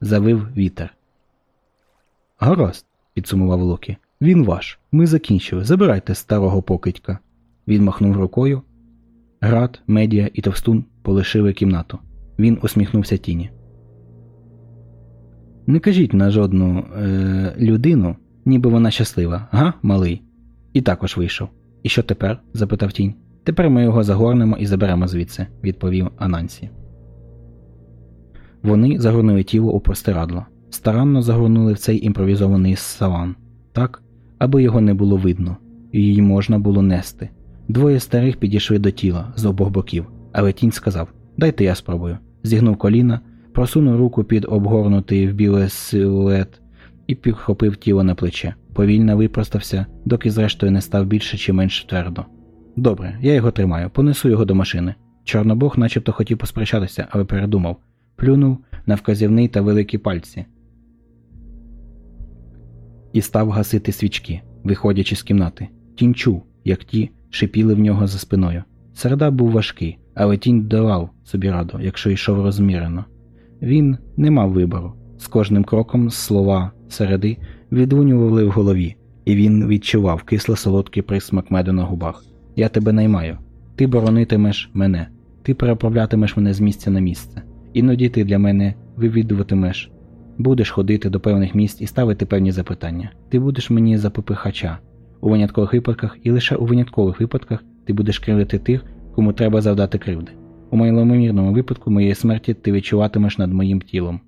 Завив вітер. Гаразд, підсумував Локі. Він ваш. Ми закінчили. Забирайте старого покидька. Він махнув рукою. Град, медіа і товстун полишили кімнату. Він усміхнувся тіні. Не кажіть на жодну е, людину, ніби вона щаслива, га, малий? І також вийшов. І що тепер? запитав тінь. Тепер ми його загорнемо і заберемо звідси, відповів Анансі. Вони загорнули тіло у простирадло, старанно загорнули в цей імпровізований саван, так, аби його не було видно, і її можна було нести. Двоє старих підійшли до тіла з обох боків, але тінь сказав Дайте я спробую. Зігнув коліна, просунув руку під обгорнутий в біле силует і підхопив тіло на плече. Повільно випростався, доки зрештою не став більше чи менш твердо. Добре, я його тримаю, понесу його до машини. Чорнобог начебто хотів посперечатися, але передумав, плюнув на вказівний та великі пальці і став гасити свічки, виходячи з кімнати. Тінь чув, як ті шипіли в нього за спиною. Середа був важкий, але тінь давав собі раду, якщо йшов розмірено. Він не мав вибору. З кожним кроком слова середи відлунювали в голові, і він відчував кисло солодкий присмак меду на губах. Я тебе наймаю. Ти боронитимеш мене, ти переправлятимеш мене з місця на місце. Іноді ти для мене вивідуватимеш, будеш ходити до певних місць і ставити певні запитання. Ти будеш мені за попихача. У виняткових випадках і лише у виняткових випадках ти будеш кривдити тих, кому треба завдати кривди. У маломірному випадку моєї смерті ти відчуватимеш над моїм тілом.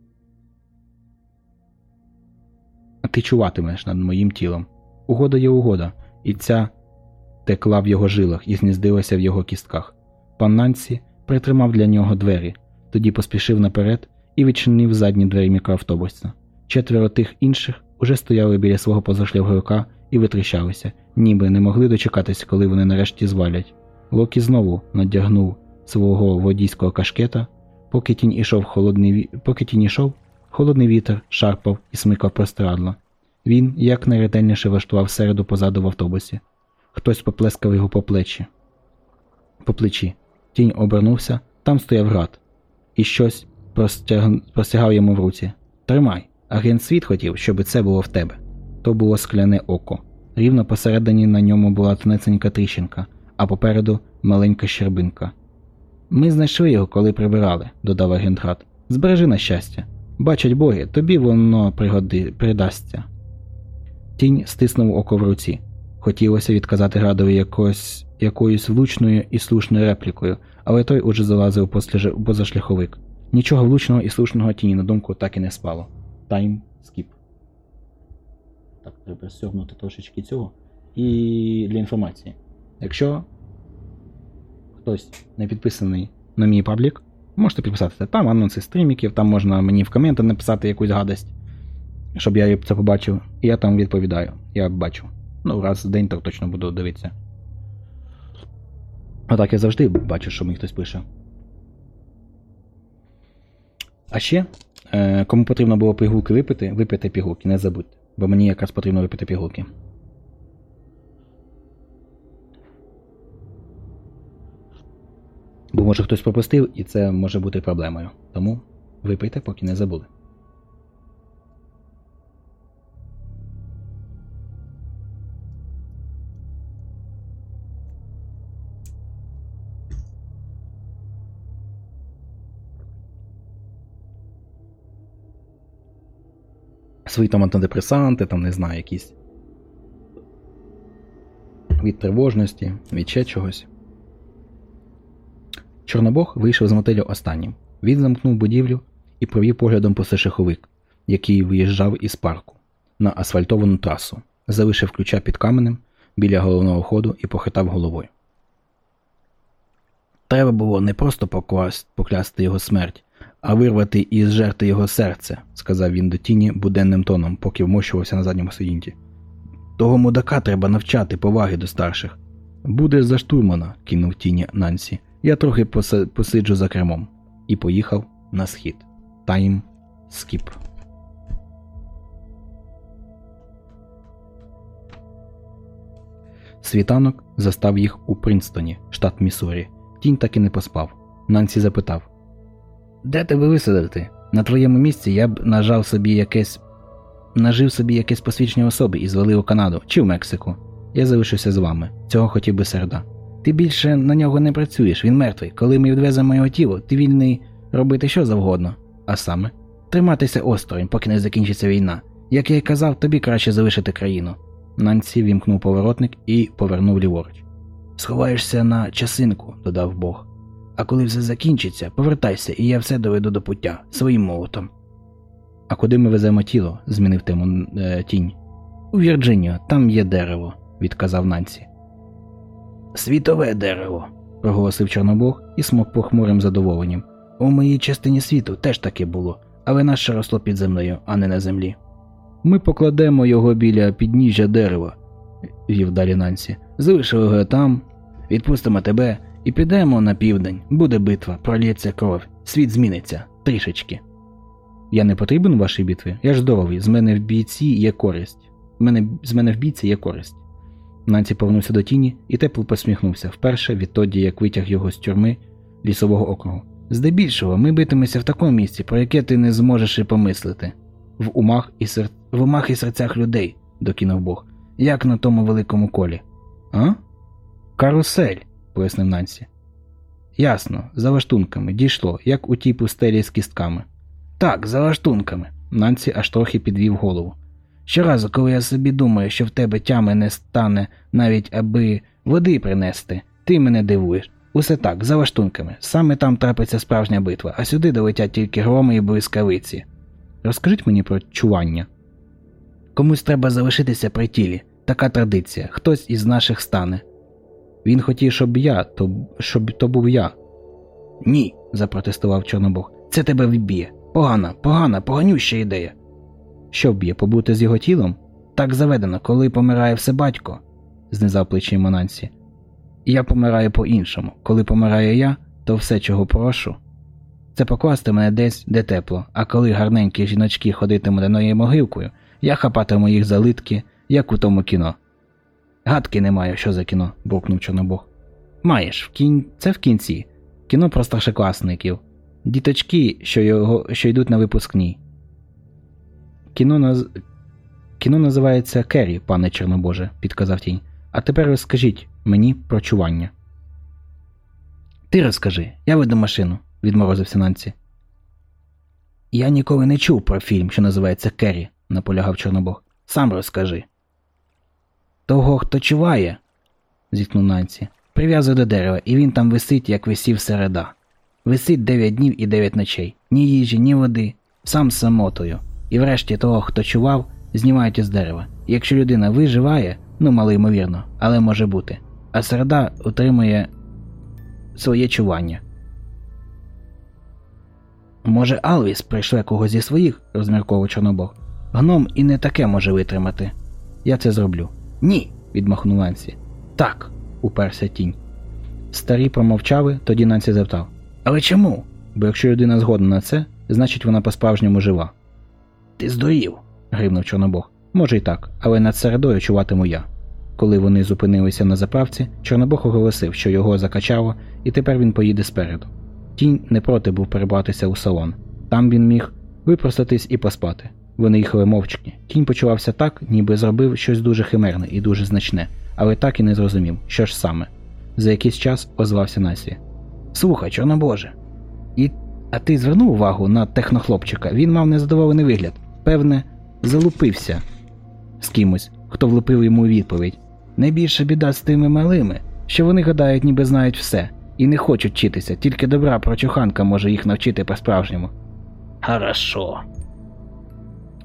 А ти чуватимеш над моїм тілом. Угода є угода, і ця текла в його жилах і зніздилася в його кістках. Пан Нансі притримав для нього двері, тоді поспішив наперед і відчинив задні двері мікроавтобуса. Четверо тих інших уже стояли біля свого позашлягорка і витріщалися, ніби не могли дочекатися, коли вони нарешті звалять. Локі знову надягнув свого водійського кашкета, поки тінь ішов холодний поки тінь ішов, холодний вітер шарпав і смикав простирадло. Він як найретельніше влаштував середу позаду в автобусі. Хтось поплескав його по плечі. По плечі. Тінь обернувся, там стояв град. І щось простяг... простягав йому в руці. Тримай. Агент світ хотів, щоб це було в тебе. То було скляне око. Рівно посередині на ньому була тонесенька тріщинка, а попереду маленька щербинка. Ми знайшли його, коли прибирали, додав агент Град. Збережи на щастя. Бачать боги, тобі воно пригоди... придасться. Тінь стиснув око в руці. Хотілося відказати Градові якось, якоюсь влучною і слушною реплікою, але той уже залазив у позашляховик. Нічого влучного і слушного тіні на думку так і не спало. Тайм скіп. Так, треба сьорнути трошечки цього. І для інформації. Якщо хтось не підписаний на мій паблік, можете підписатися. Там анонси стріміків, там можна мені в коменти написати якусь гадость, щоб я це побачив. І я там відповідаю. Я бачу. Ну, раз в день так точно буду дивитися. Отак я завжди бачу, що мені хтось пише. А ще, е, кому потрібно було пігулки випити, випийте пігулки, не забудьте. Бо мені якраз потрібно випити пігулки. Бо може хтось пропустив, і це може бути проблемою. Тому випийте, поки не забули. Свої там антидепресанти, там не знаю, якісь. Від тривожності, від ще чогось. Чорнобог вийшов з мотелю останнім. Він замкнув будівлю і провів поглядом по шаховик, який виїжджав із парку на асфальтовану трасу, залишив ключа під каменем біля головного ходу і похитав головою. Треба було не просто поклясти його смерть, а вирвати і зжерти його серце, сказав він до тіні буденним тоном, поки вмощувався на задньому сидінті. Того мудака треба навчати поваги до старших. Будеш за штурмана, кинув тіні Нансі. Я трохи посиджу за кермом. І поїхав на схід. Тайм скіп. Світанок застав їх у Принстоні, штат Міссурі. Тінь так і не поспав. Нансі запитав: Де тебе висадити? На твоєму місці я б нажав собі якесь. Нажив собі якесь посвідчення особи і звалив у Канаду чи в Мексику. Я залишився з вами. Цього хотів би серда. Ти більше на нього не працюєш, він мертвий. Коли ми відвеземо його тіло, ти вільний робити що завгодно. А саме, триматися осторонь, поки не закінчиться війна. Як я й казав, тобі краще залишити країну. Нансі вімкнув поворотник і повернув ліворуч. Сховаєшся на часинку, додав Бог. А коли все закінчиться, повертайся, і я все доведу до пуття своїм молотом. А куди ми веземо тіло? змінив тему е, тінь. У Вірджинію, там є дерево, відказав Нансі. Світове дерево, проголосив Чорнобог і смок похмурим задоволенням. У моїй частині світу теж таке було, але наше росло під землею, а не на землі. Ми покладемо його біля підніжжя дерева, вів далі Нансі. Залишимо його там, відпустимо тебе і підемо на південь. Буде битва, пролється кров, світ зміниться трішечки. Я не потрібен вашій битві? Я ж здоровий, з мене в бійці є користь. Мене, з мене в бійці є користь. Нансі повернувся до тіні і тепло посміхнувся вперше відтоді, як витяг його з тюрми лісового округу. Здебільшого, ми битимемося в такому місці, про яке ти не зможеш і помислити. В умах і сер... в умах і серцях людей, докинув Бог, як на тому великому колі. А? Карусель, пояснив Нансі. Ясно, за лаштунками дійшло, як у тій пустелі з кістками. Так, за лаштунками. Нансі аж трохи підвів голову. Щоразу, коли я собі думаю, що в тебе тями не стане навіть аби води принести, ти мене дивуєш. Усе так, за лаштунками. Саме там трапиться справжня битва, а сюди долетять тільки громи і блискавиці. Розкажіть мені про чування. Комусь треба залишитися при тілі. Така традиція. Хтось із наших стане. Він хотів, щоб я, то, щоб то був я. Ні, запротестував Чорнобог. Це тебе вб'є. Погана, погана, поганюща ідея. Що вб'є, побути з його тілом? Так заведено, коли помирає все батько, знизав плечима Нансі. Я помираю по-іншому. Коли помираю я, то все, чого прошу. Це покласти мене десь, де тепло, а коли гарненькі жіночки ходитимуть за моєю могилкою, я хапатиму їх за литки, як у тому кіно. Гадки не маю, що за кіно, буркнув Чорнобог. Маєш, в кін... це в кінці. Кіно про старшокласників. Діточки, що, його... що йдуть на випускні. Кіно, наз... Кіно називається Керрі, пане Чорнобоже, підказав тінь. А тепер розкажіть мені про чування. Ти розкажи, я веду машину, відморозився Нанці. Я ніколи не чув про фільм, що називається Керрі, наполягав Чорнобог. Сам розкажи. Того, хто чуває, зіткнув Нанці, прив'язує до дерева, і він там висить, як висів середа. Висить дев'ять днів і дев'ять ночей. Ні їжі, ні води, сам самотою. І врешті того, хто чував, знімають із дерева. Якщо людина виживає, ну мало ймовірно, але може бути. А середа утримує своє чування. Може, Алвіс прийшле когось зі своїх, розмірковував Чорнобог. Гном і не таке може витримати. Я це зроблю. Ні. відмахнув Нансі. Так, уперся тінь. Старі промовчали, тоді Нансі запитав. Але чому? Бо якщо людина згодна на це, значить вона по-справжньому жива. Ти здурів, гримнув Чорнобог. Може й так, але над середою чуватиму я. Коли вони зупинилися на заправці, Чорнобог оголосив, що його закачало, і тепер він поїде спереду. Тінь не проти був перебратися у салон. Там він міг випростатись і поспати. Вони їхали мовчки. Тінь почувався так, ніби зробив щось дуже химерне і дуже значне, але так і не зрозумів, що ж саме. За якийсь час озвався Насі. Слухай, чорнобоже. І... А ти звернув увагу на технохлопчика? Він мав незадоволений вигляд. Певне, залупився з кимось, хто влупив йому відповідь. Найбільша біда з тими малими, що вони гадають, ніби знають все, і не хочуть вчитися, тільки добра прочуханка може їх навчити по-справжньому. Хорошо.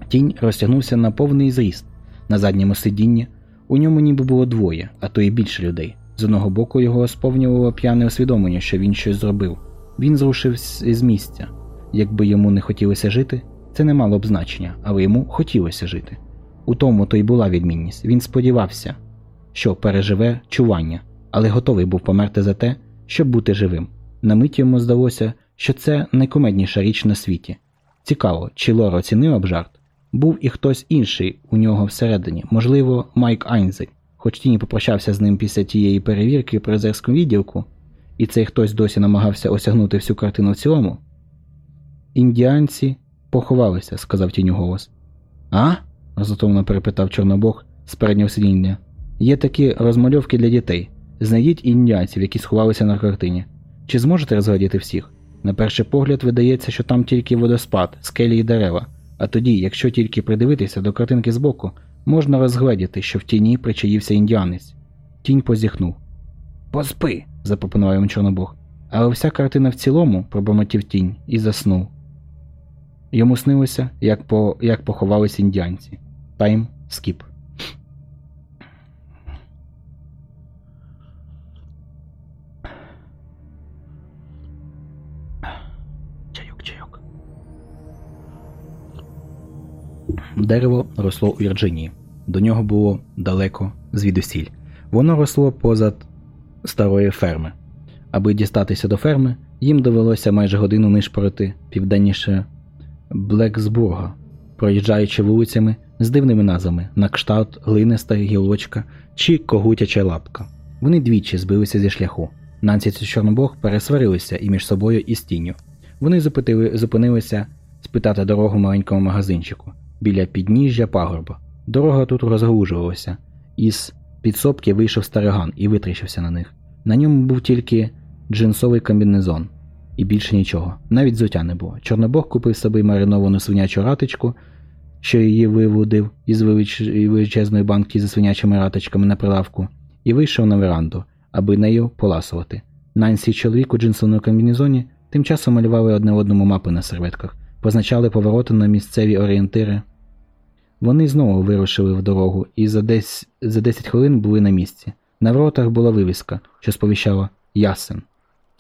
Тінь розтягнувся на повний зріст на задньому сидінні. У ньому ніби було двоє, а то й більше людей. З одного боку його сповнювало п'яне усвідомлення, що він щось зробив. Він зрушив з місця. Якби йому не хотілося жити, це не мало б значення, але йому хотілося жити. У тому то й була відмінність. Він сподівався, що переживе чування, але готовий був померти за те, щоб бути живим. На мить йому здалося, що це найкумедніша річ на світі. Цікаво, чи Лора оцінила б жарт? Був і хтось інший у нього всередині, можливо, Майк Айнзель, хоч тіні попрощався з ним після тієї перевірки при зерському відділку, і цей хтось досі намагався осягнути всю картину в цілому. Індіанці поховалися, сказав тіню голос. А? розготовно перепитав Чорнобог з переднього сидіння. Є такі розмальовки для дітей. Знайдіть індіанців, які сховалися на картині. Чи зможете розглядіти всіх? На перший погляд видається, що там тільки водоспад, скелі і дерева, а тоді, якщо тільки придивитися до картинки збоку, можна розгледіти, що в тіні причаївся індіанець. Тінь позіхнув. Поспи, запропонував йому Чорнобог. Але вся картина в цілому пробормотів тінь і заснув. Йому снилося, як по, як поховались індіанці. Тайм скіп. Чайок, чайок. Дерево росло у Вірджинії. До нього було далеко звідусіль. Воно росло позад старої ферми. Аби дістатися до ферми, їм довелося майже годину нишпорити південніше Блексбурга, проїжджаючи вулицями з дивними назвами на кшталт глиниста гілочка чи когутяча лапка. Вони двічі збилися зі шляху. Нансі та Чорнобог пересварилися і між собою і з тінню. Вони зупинили, зупинилися спитати дорогу маленькому магазинчику біля підніжжя пагорба. Дорога тут розгалужувалася. Із підсобки вийшов стариган і витріщився на них. На ньому був тільки джинсовий комбінезон. І більше нічого. Навіть зуття не було. Чорнобог купив собі мариновану свинячу раточку, що її виводив із величезної банки зі свинячими раточками на прилавку, і вийшов на веранду, аби нею поласувати. Нансі і чоловік у джинсовому комбінезоні тим часом малювали одне одному мапи на серветках, позначали повороти на місцеві орієнтири Вони знову вирушили в дорогу і за десь за 10 хвилин були на місці. На воротах була вивіска, що сповіщала Ясен.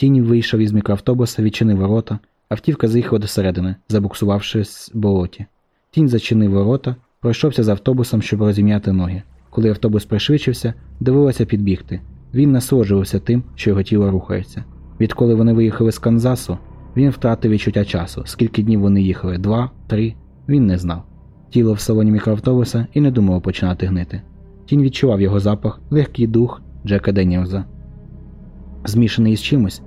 Тінь вийшов із мікроавтобуса, відчинив ворота, автівка заїхала до середини, забуксувавшись в болоті. Тінь зачинив ворота, пройшовся з автобусом, щоб розім'яти ноги. Коли автобус пришвидшився, довелося підбігти. Він насолоджувався тим, що його тіло рухається. Відколи вони виїхали з Канзасу, він втратив відчуття часу. Скільки днів вони їхали? Два, три? Він не знав. Тіло в салоні мікроавтобуса і не думало починати гнити. Тінь відчував його запах, легкий дух Джека Деніелза. Змішаний із чимось,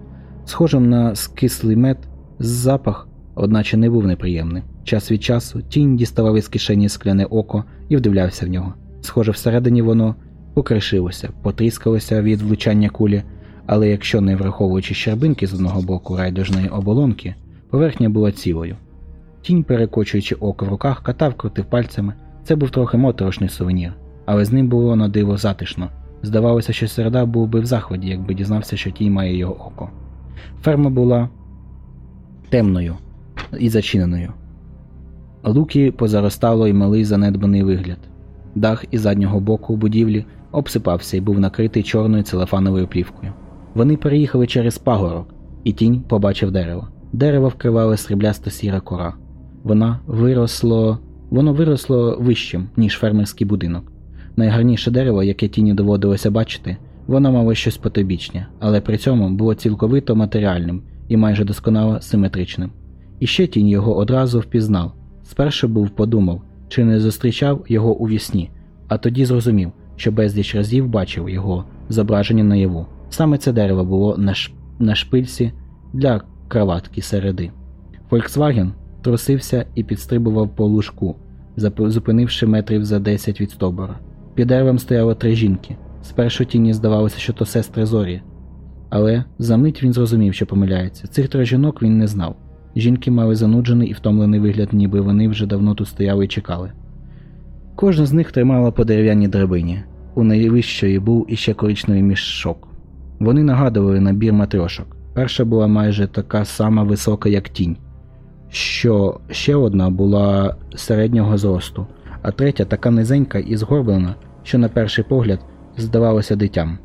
схожим на скислий мед, запах, одначе не був неприємним. Час від часу тінь діставав із кишені скляне око і вдивлявся в нього. Схоже, всередині воно покришилося, потріскалося від влучання кулі, але якщо не враховуючи щербинки з одного боку райдужної оболонки, поверхня була цілою. Тінь, перекочуючи око в руках, катав крутив пальцями. Це був трохи моторошний сувенір, але з ним було на диво затишно. Здавалося, що середа був би в заході, якби дізнався, що тінь має його око. Ферма була темною і зачиненою. Луки позаростало і малий занедбаний вигляд. Дах із заднього боку будівлі обсипався і був накритий чорною целефановою плівкою. Вони переїхали через пагорок, і тінь побачив дерево. Дерево вкривало сріблясто сіра кора. Вона виросло, воно виросло вищим, ніж фермерський будинок. Найгарніше дерево, яке тіні доводилося бачити, воно мало щось потобічне, але при цьому було цілковито матеріальним і майже досконало симетричним. І ще тінь його одразу впізнав. Спершу був подумав, чи не зустрічав його у вісні, а тоді зрозумів, що безліч разів бачив його зображення наяву. Саме це дерево було на, ш... на шпильці для краватки середи. Volkswagen трусився і підстрибував по лужку, зупинивши метрів за 10 від стовбура. Під деревом стояло три жінки. Спершу тіні здавалося, що то сестри зорі. Але за мить він зрозумів, що помиляється. Цих трьох жінок він не знав. Жінки мали зануджений і втомлений вигляд, ніби вони вже давно тут стояли і чекали. Кожна з них тримала по дерев'яній драбині. У найвищої був іще коричневий мішок. Вони нагадували набір матрьошок. Перша була майже така сама висока, як тінь, що ще одна була середнього зросту, а третя така низенька і згорблена, що на перший погляд здавалося дитям.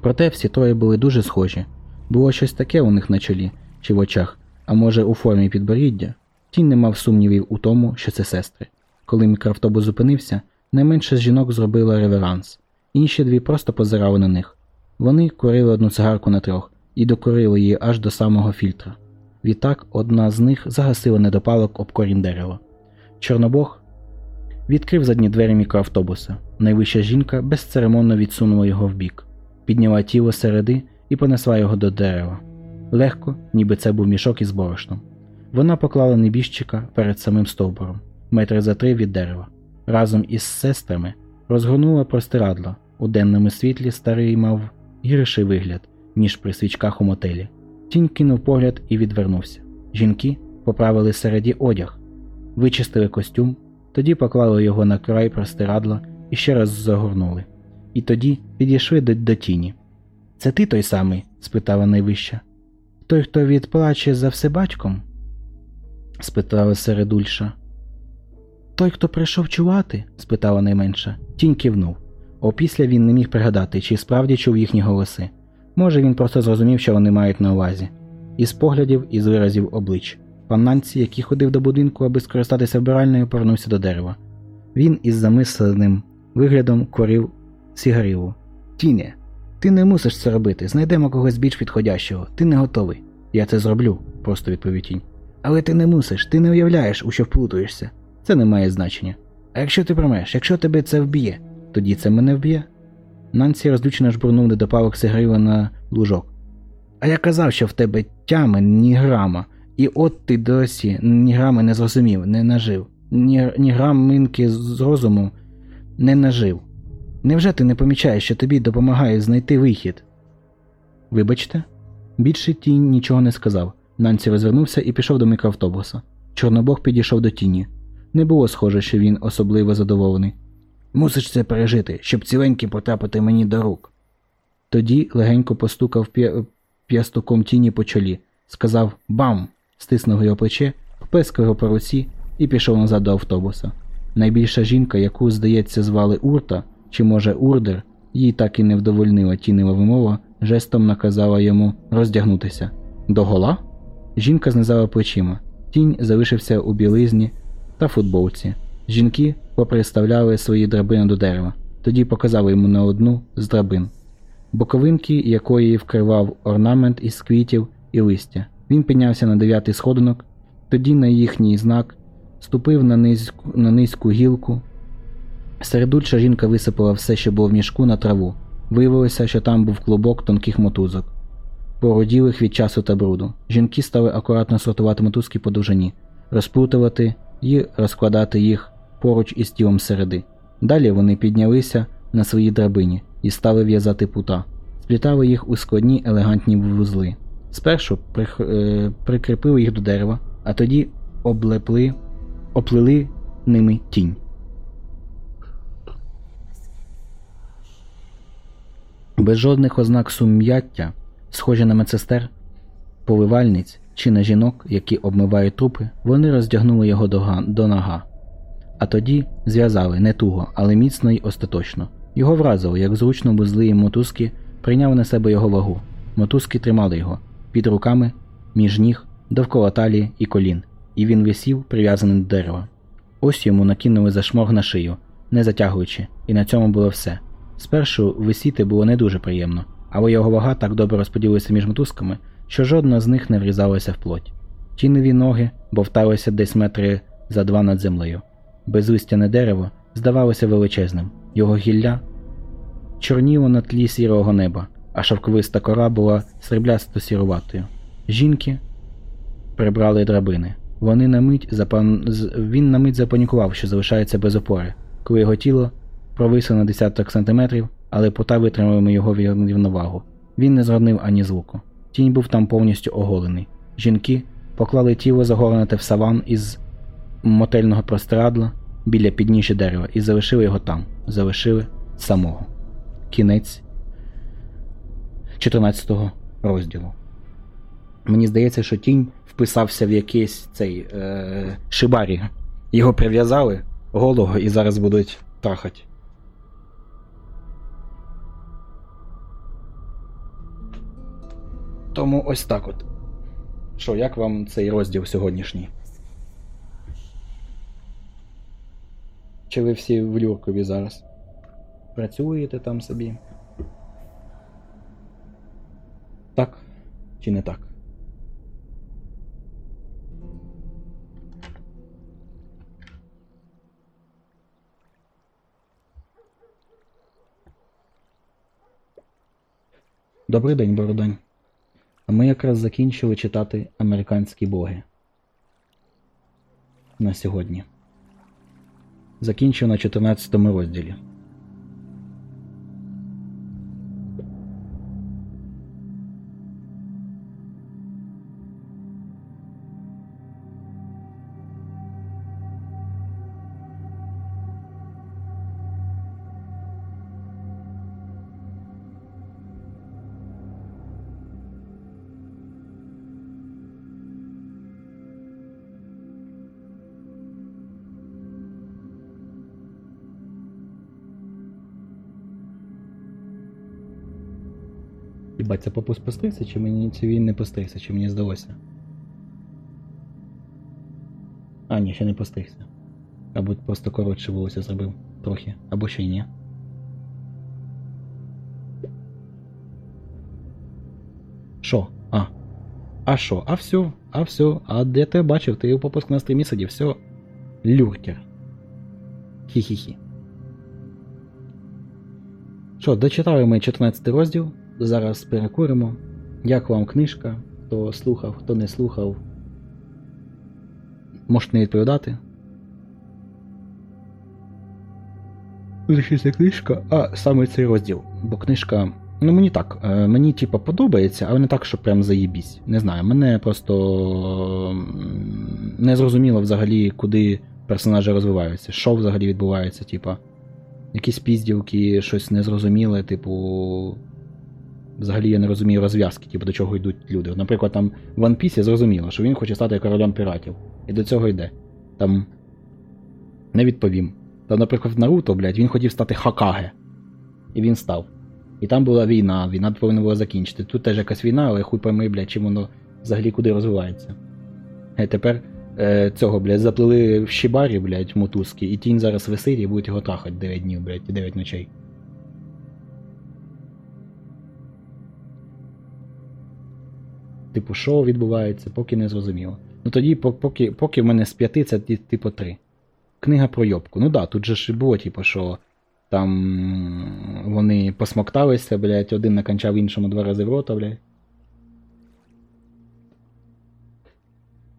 Проте всі троє були дуже схожі. Було щось таке у них на чолі чи в очах, а може у формі підборіддя. Тінь не мав сумнівів у тому, що це сестри. Коли мікроавтобус зупинився, найменша з жінок зробила реверанс. Інші дві просто позирали на них. Вони курили одну цигарку на трьох і докурили її аж до самого фільтра. Відтак одна з них загасила недопалок об корінь дерева. Чорнобог відкрив задні двері мікроавтобуса. Найвища жінка безцеремонно відсунула його вбік, підняла тіло середи і понесла його до дерева. Легко, ніби це був мішок із борошном. Вона поклала небіжчика перед самим стовбуром, метри за три від дерева. Разом із сестрами розгорнула простирадла. У денному світлі старий мав гірший вигляд, ніж при свічках у мотелі. Тінь кинув погляд і відвернувся. Жінки поправили середі одяг, вичистили костюм, тоді поклали його на край простирадла і ще раз загорнули. І тоді підійшли до, до тіні. Це ти той самий? спитала найвища. Той, хто відплаче за все батьком? спитала середульша. Той, хто прийшов чувати? спитала найменша. Тінь кивнув. Опісля він не міг пригадати, чи справді чув їхні голоси. Може, він просто зрозумів, що вони мають на увазі. Із поглядів, із виразів облич. Пан Нанці, який ходив до будинку, аби скористатися вбиральнею, повернувся до дерева. Він із замисленим виглядом корив сігаріву. Тіне, ти не мусиш це робити. Знайдемо когось більш підходящого. Ти не готовий. Я це зроблю, просто відповів тінь. Але ти не мусиш, ти не уявляєш, у що вплутуєшся. Це не має значення. А якщо ти промеш, якщо тебе це вб'є, тоді це мене вб'є. Нансі розлючено жбурнув недопалок сигаріла на лужок. А я казав, що в тебе тями ні грама, і от ти досі ні грами не зрозумів, не нажив, ні, ні грам минки з розуму не нажив. Невже ти не помічаєш, що тобі допомагає знайти вихід? Вибачте, більше тінь нічого не сказав. Нансі розвернувся і пішов до мікроавтобуса. Чорнобог підійшов до тіні. Не було схоже, що він особливо задоволений. Мусиш це пережити, щоб ціленьки потрапити мені до рук. Тоді легенько постукав п'ястуком тіні по чолі, сказав бам, стиснув його плече, поплескав його по руці і пішов назад до автобуса. Найбільша жінка, яку, здається, звали Урта, чи може Урдер, їй так і не вдовольнила тінева вимова, жестом наказала йому роздягнутися. Догола? Жінка знизала плечима. Тінь залишився у білизні та футболці. Жінки поприставляли свої драбини до дерева, тоді показали йому на одну з драбин, боковинки якої вкривав орнамент із квітів і листя. Він піднявся на дев'ятий сходинок, тоді на їхній знак ступив на низьку, на низьку гілку. Середульша жінка висипала все, що було в мішку, на траву. Виявилося, що там був клубок тонких мотузок, породілих від часу та бруду. Жінки стали акуратно сортувати мотузки по довжині, розплутувати і розкладати їх поруч із тілом середи. Далі вони піднялися на своїй драбині і стали в'язати пута, сплітали їх у складні елегантні вузли. Спершу е, прикріпили їх до дерева, а тоді облепли, оплели ними тінь. Без жодних ознак сум'яття, схожі на медсестер, поливальниць чи на жінок, які обмивають трупи, вони роздягнули його до, га- до нога. А тоді зв'язали не туго, але міцно й остаточно. Його вразило, як зручно вузли і мотузки прийняли на себе його вагу. Мотузки тримали його під руками, між ніг, довкола талії і колін, і він висів, прив'язаний до дерева. Ось йому накинули зашморг на шию, не затягуючи, і на цьому було все. Спершу висіти було не дуже приємно, але його вага так добре розподілилася між мотузками, що жодна з них не врізалася в плоть. Тіневі ноги бовталися десь метри за два над землею. Безлистяне дерево здавалося величезним, його гілля чорніло на тлі сірого неба, а шовковиста кора була сріблясто сіруватою. Жінки прибрали драбини. Вони на мить запан... Він на мить запанікував, що залишається без опори, коли його тіло провисло на десяток сантиметрів, але пота витримали його рівновагу. Він не зронив ані звуку. Тінь був там повністю оголений. Жінки поклали тіло загорнуте в саван із мотельного простирадла біля підніжжя дерева і залишили його там. Залишили самого. Кінець 14 розділу. Мені здається, що тінь вписався в якийсь цей е, шибарі. Його прив'язали голого і зараз будуть трахати. Тому ось так от. Що, як вам цей розділ сьогоднішній? Чи ви всі в Люркові зараз? Працюєте там собі? Так? Чи не так? Добрий день, Бородань. А ми якраз закінчили читати американські боги. На сьогодні. Закінчив на 14 розділі. Єбать, це попус постригся, чи мені чи він не постригся, чи мені здалося? А, ні, ще не постригся. Або просто коротше волосся зробив трохи, або ще й ні. Що? А. А що? А все, а все. А де ти бачив? Ти у попуск на стрімі сидів, все. Люркер. Хі-хі-хі. Що, дочитали ми 14 розділ. Зараз перекуримо. Як вам книжка? Хто слухав, хто не слухав. Можете не відповідати. Лишиться книжка, а саме цей розділ. Бо книжка. Ну мені так, е, мені типа подобається, але не так, що прям заєбісь. Не знаю, мене просто не зрозуміло взагалі, куди персонажі розвиваються, що взагалі відбувається, типа. Якісь пізділки, щось незрозуміле, типу. Взагалі я не розумію розв'язки, типу, до чого йдуть люди. Наприклад, там в One Piece зрозуміло, що він хоче стати королем піратів. І до цього йде. Там Не відповім. Та, наприклад, в Наруто, блядь, він хотів стати Хакаге. І він став. І там була війна, війна повинна була закінчити. Тут теж якась війна, але хуй пойми, блядь, чим воно взагалі куди розвивається. Е, тепер е, цього, блядь, заплели в Шибарі, блядь, мотузки, і тінь зараз висить і будуть його трахати 9 днів, блядь, і 9 ночей. Типу, що відбувається, поки не зрозуміло. Ну тоді, поки, поки в мене з п'яти, це типу три. Книга про йобку. Ну да, тут же ж було, типу, що там вони посмокталися, блядь, один накончав іншому два рази в рота, блядь.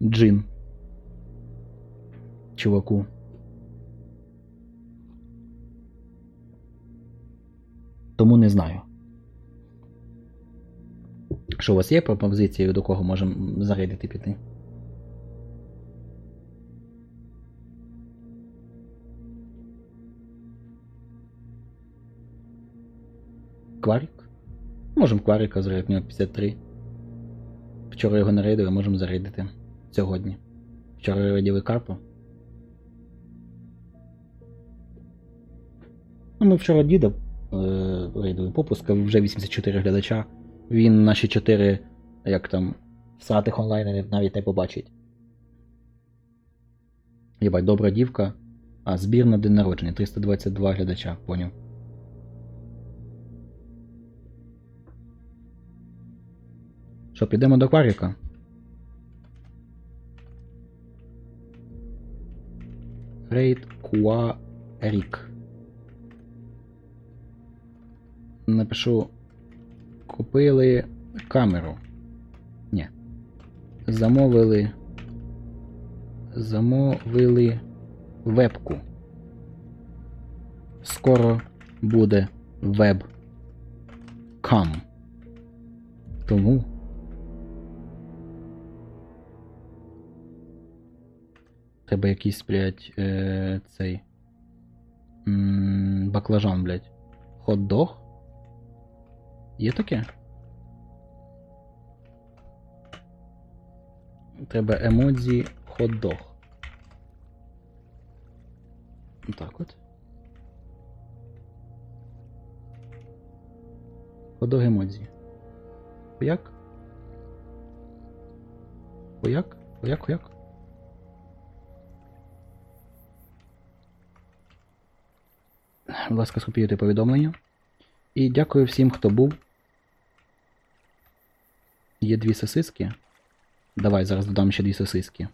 Джин. Чуваку. Тому не знаю. Що у вас є пропозиції, до кого можемо зарядити піти? Кварик? Можемо кварика зарядити, у нього 53. Вчора його нарядили, можемо зарядити сьогодні. Вчора раділи карпу. Ну, ми вчора діда е, рейдили попуска, вже 84 глядача. Він наші 4, як там, сратих онлайн навіть не побачить. Єбать, добра дівка. А, збір на день народження. 322 глядача, поняв. Що, підемо до кваріка? Рейд Куарік. Напишу. Купили камеру. Ні. Замовили. Замовили вебку. Скоро буде веб-кам. Тому. Треба якийсь, блядь, е, цей. м, Баклажан, блядь. Хот-дог? Є таке? Треба емодзі хот-дог. Так от. Хот-дог емодзі. Хуяк? Хуяк? Хуяк, хуяк? Будь ласка, скопіюйте повідомлення. І дякую всім, хто був. Є дві сосиски. Давай, зараз додам ще дві сосиски.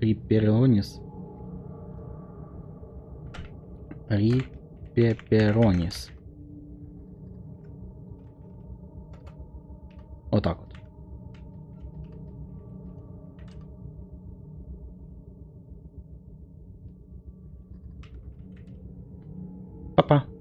Ріпероніс. Ріпероніс. Отак от. Pa, pa.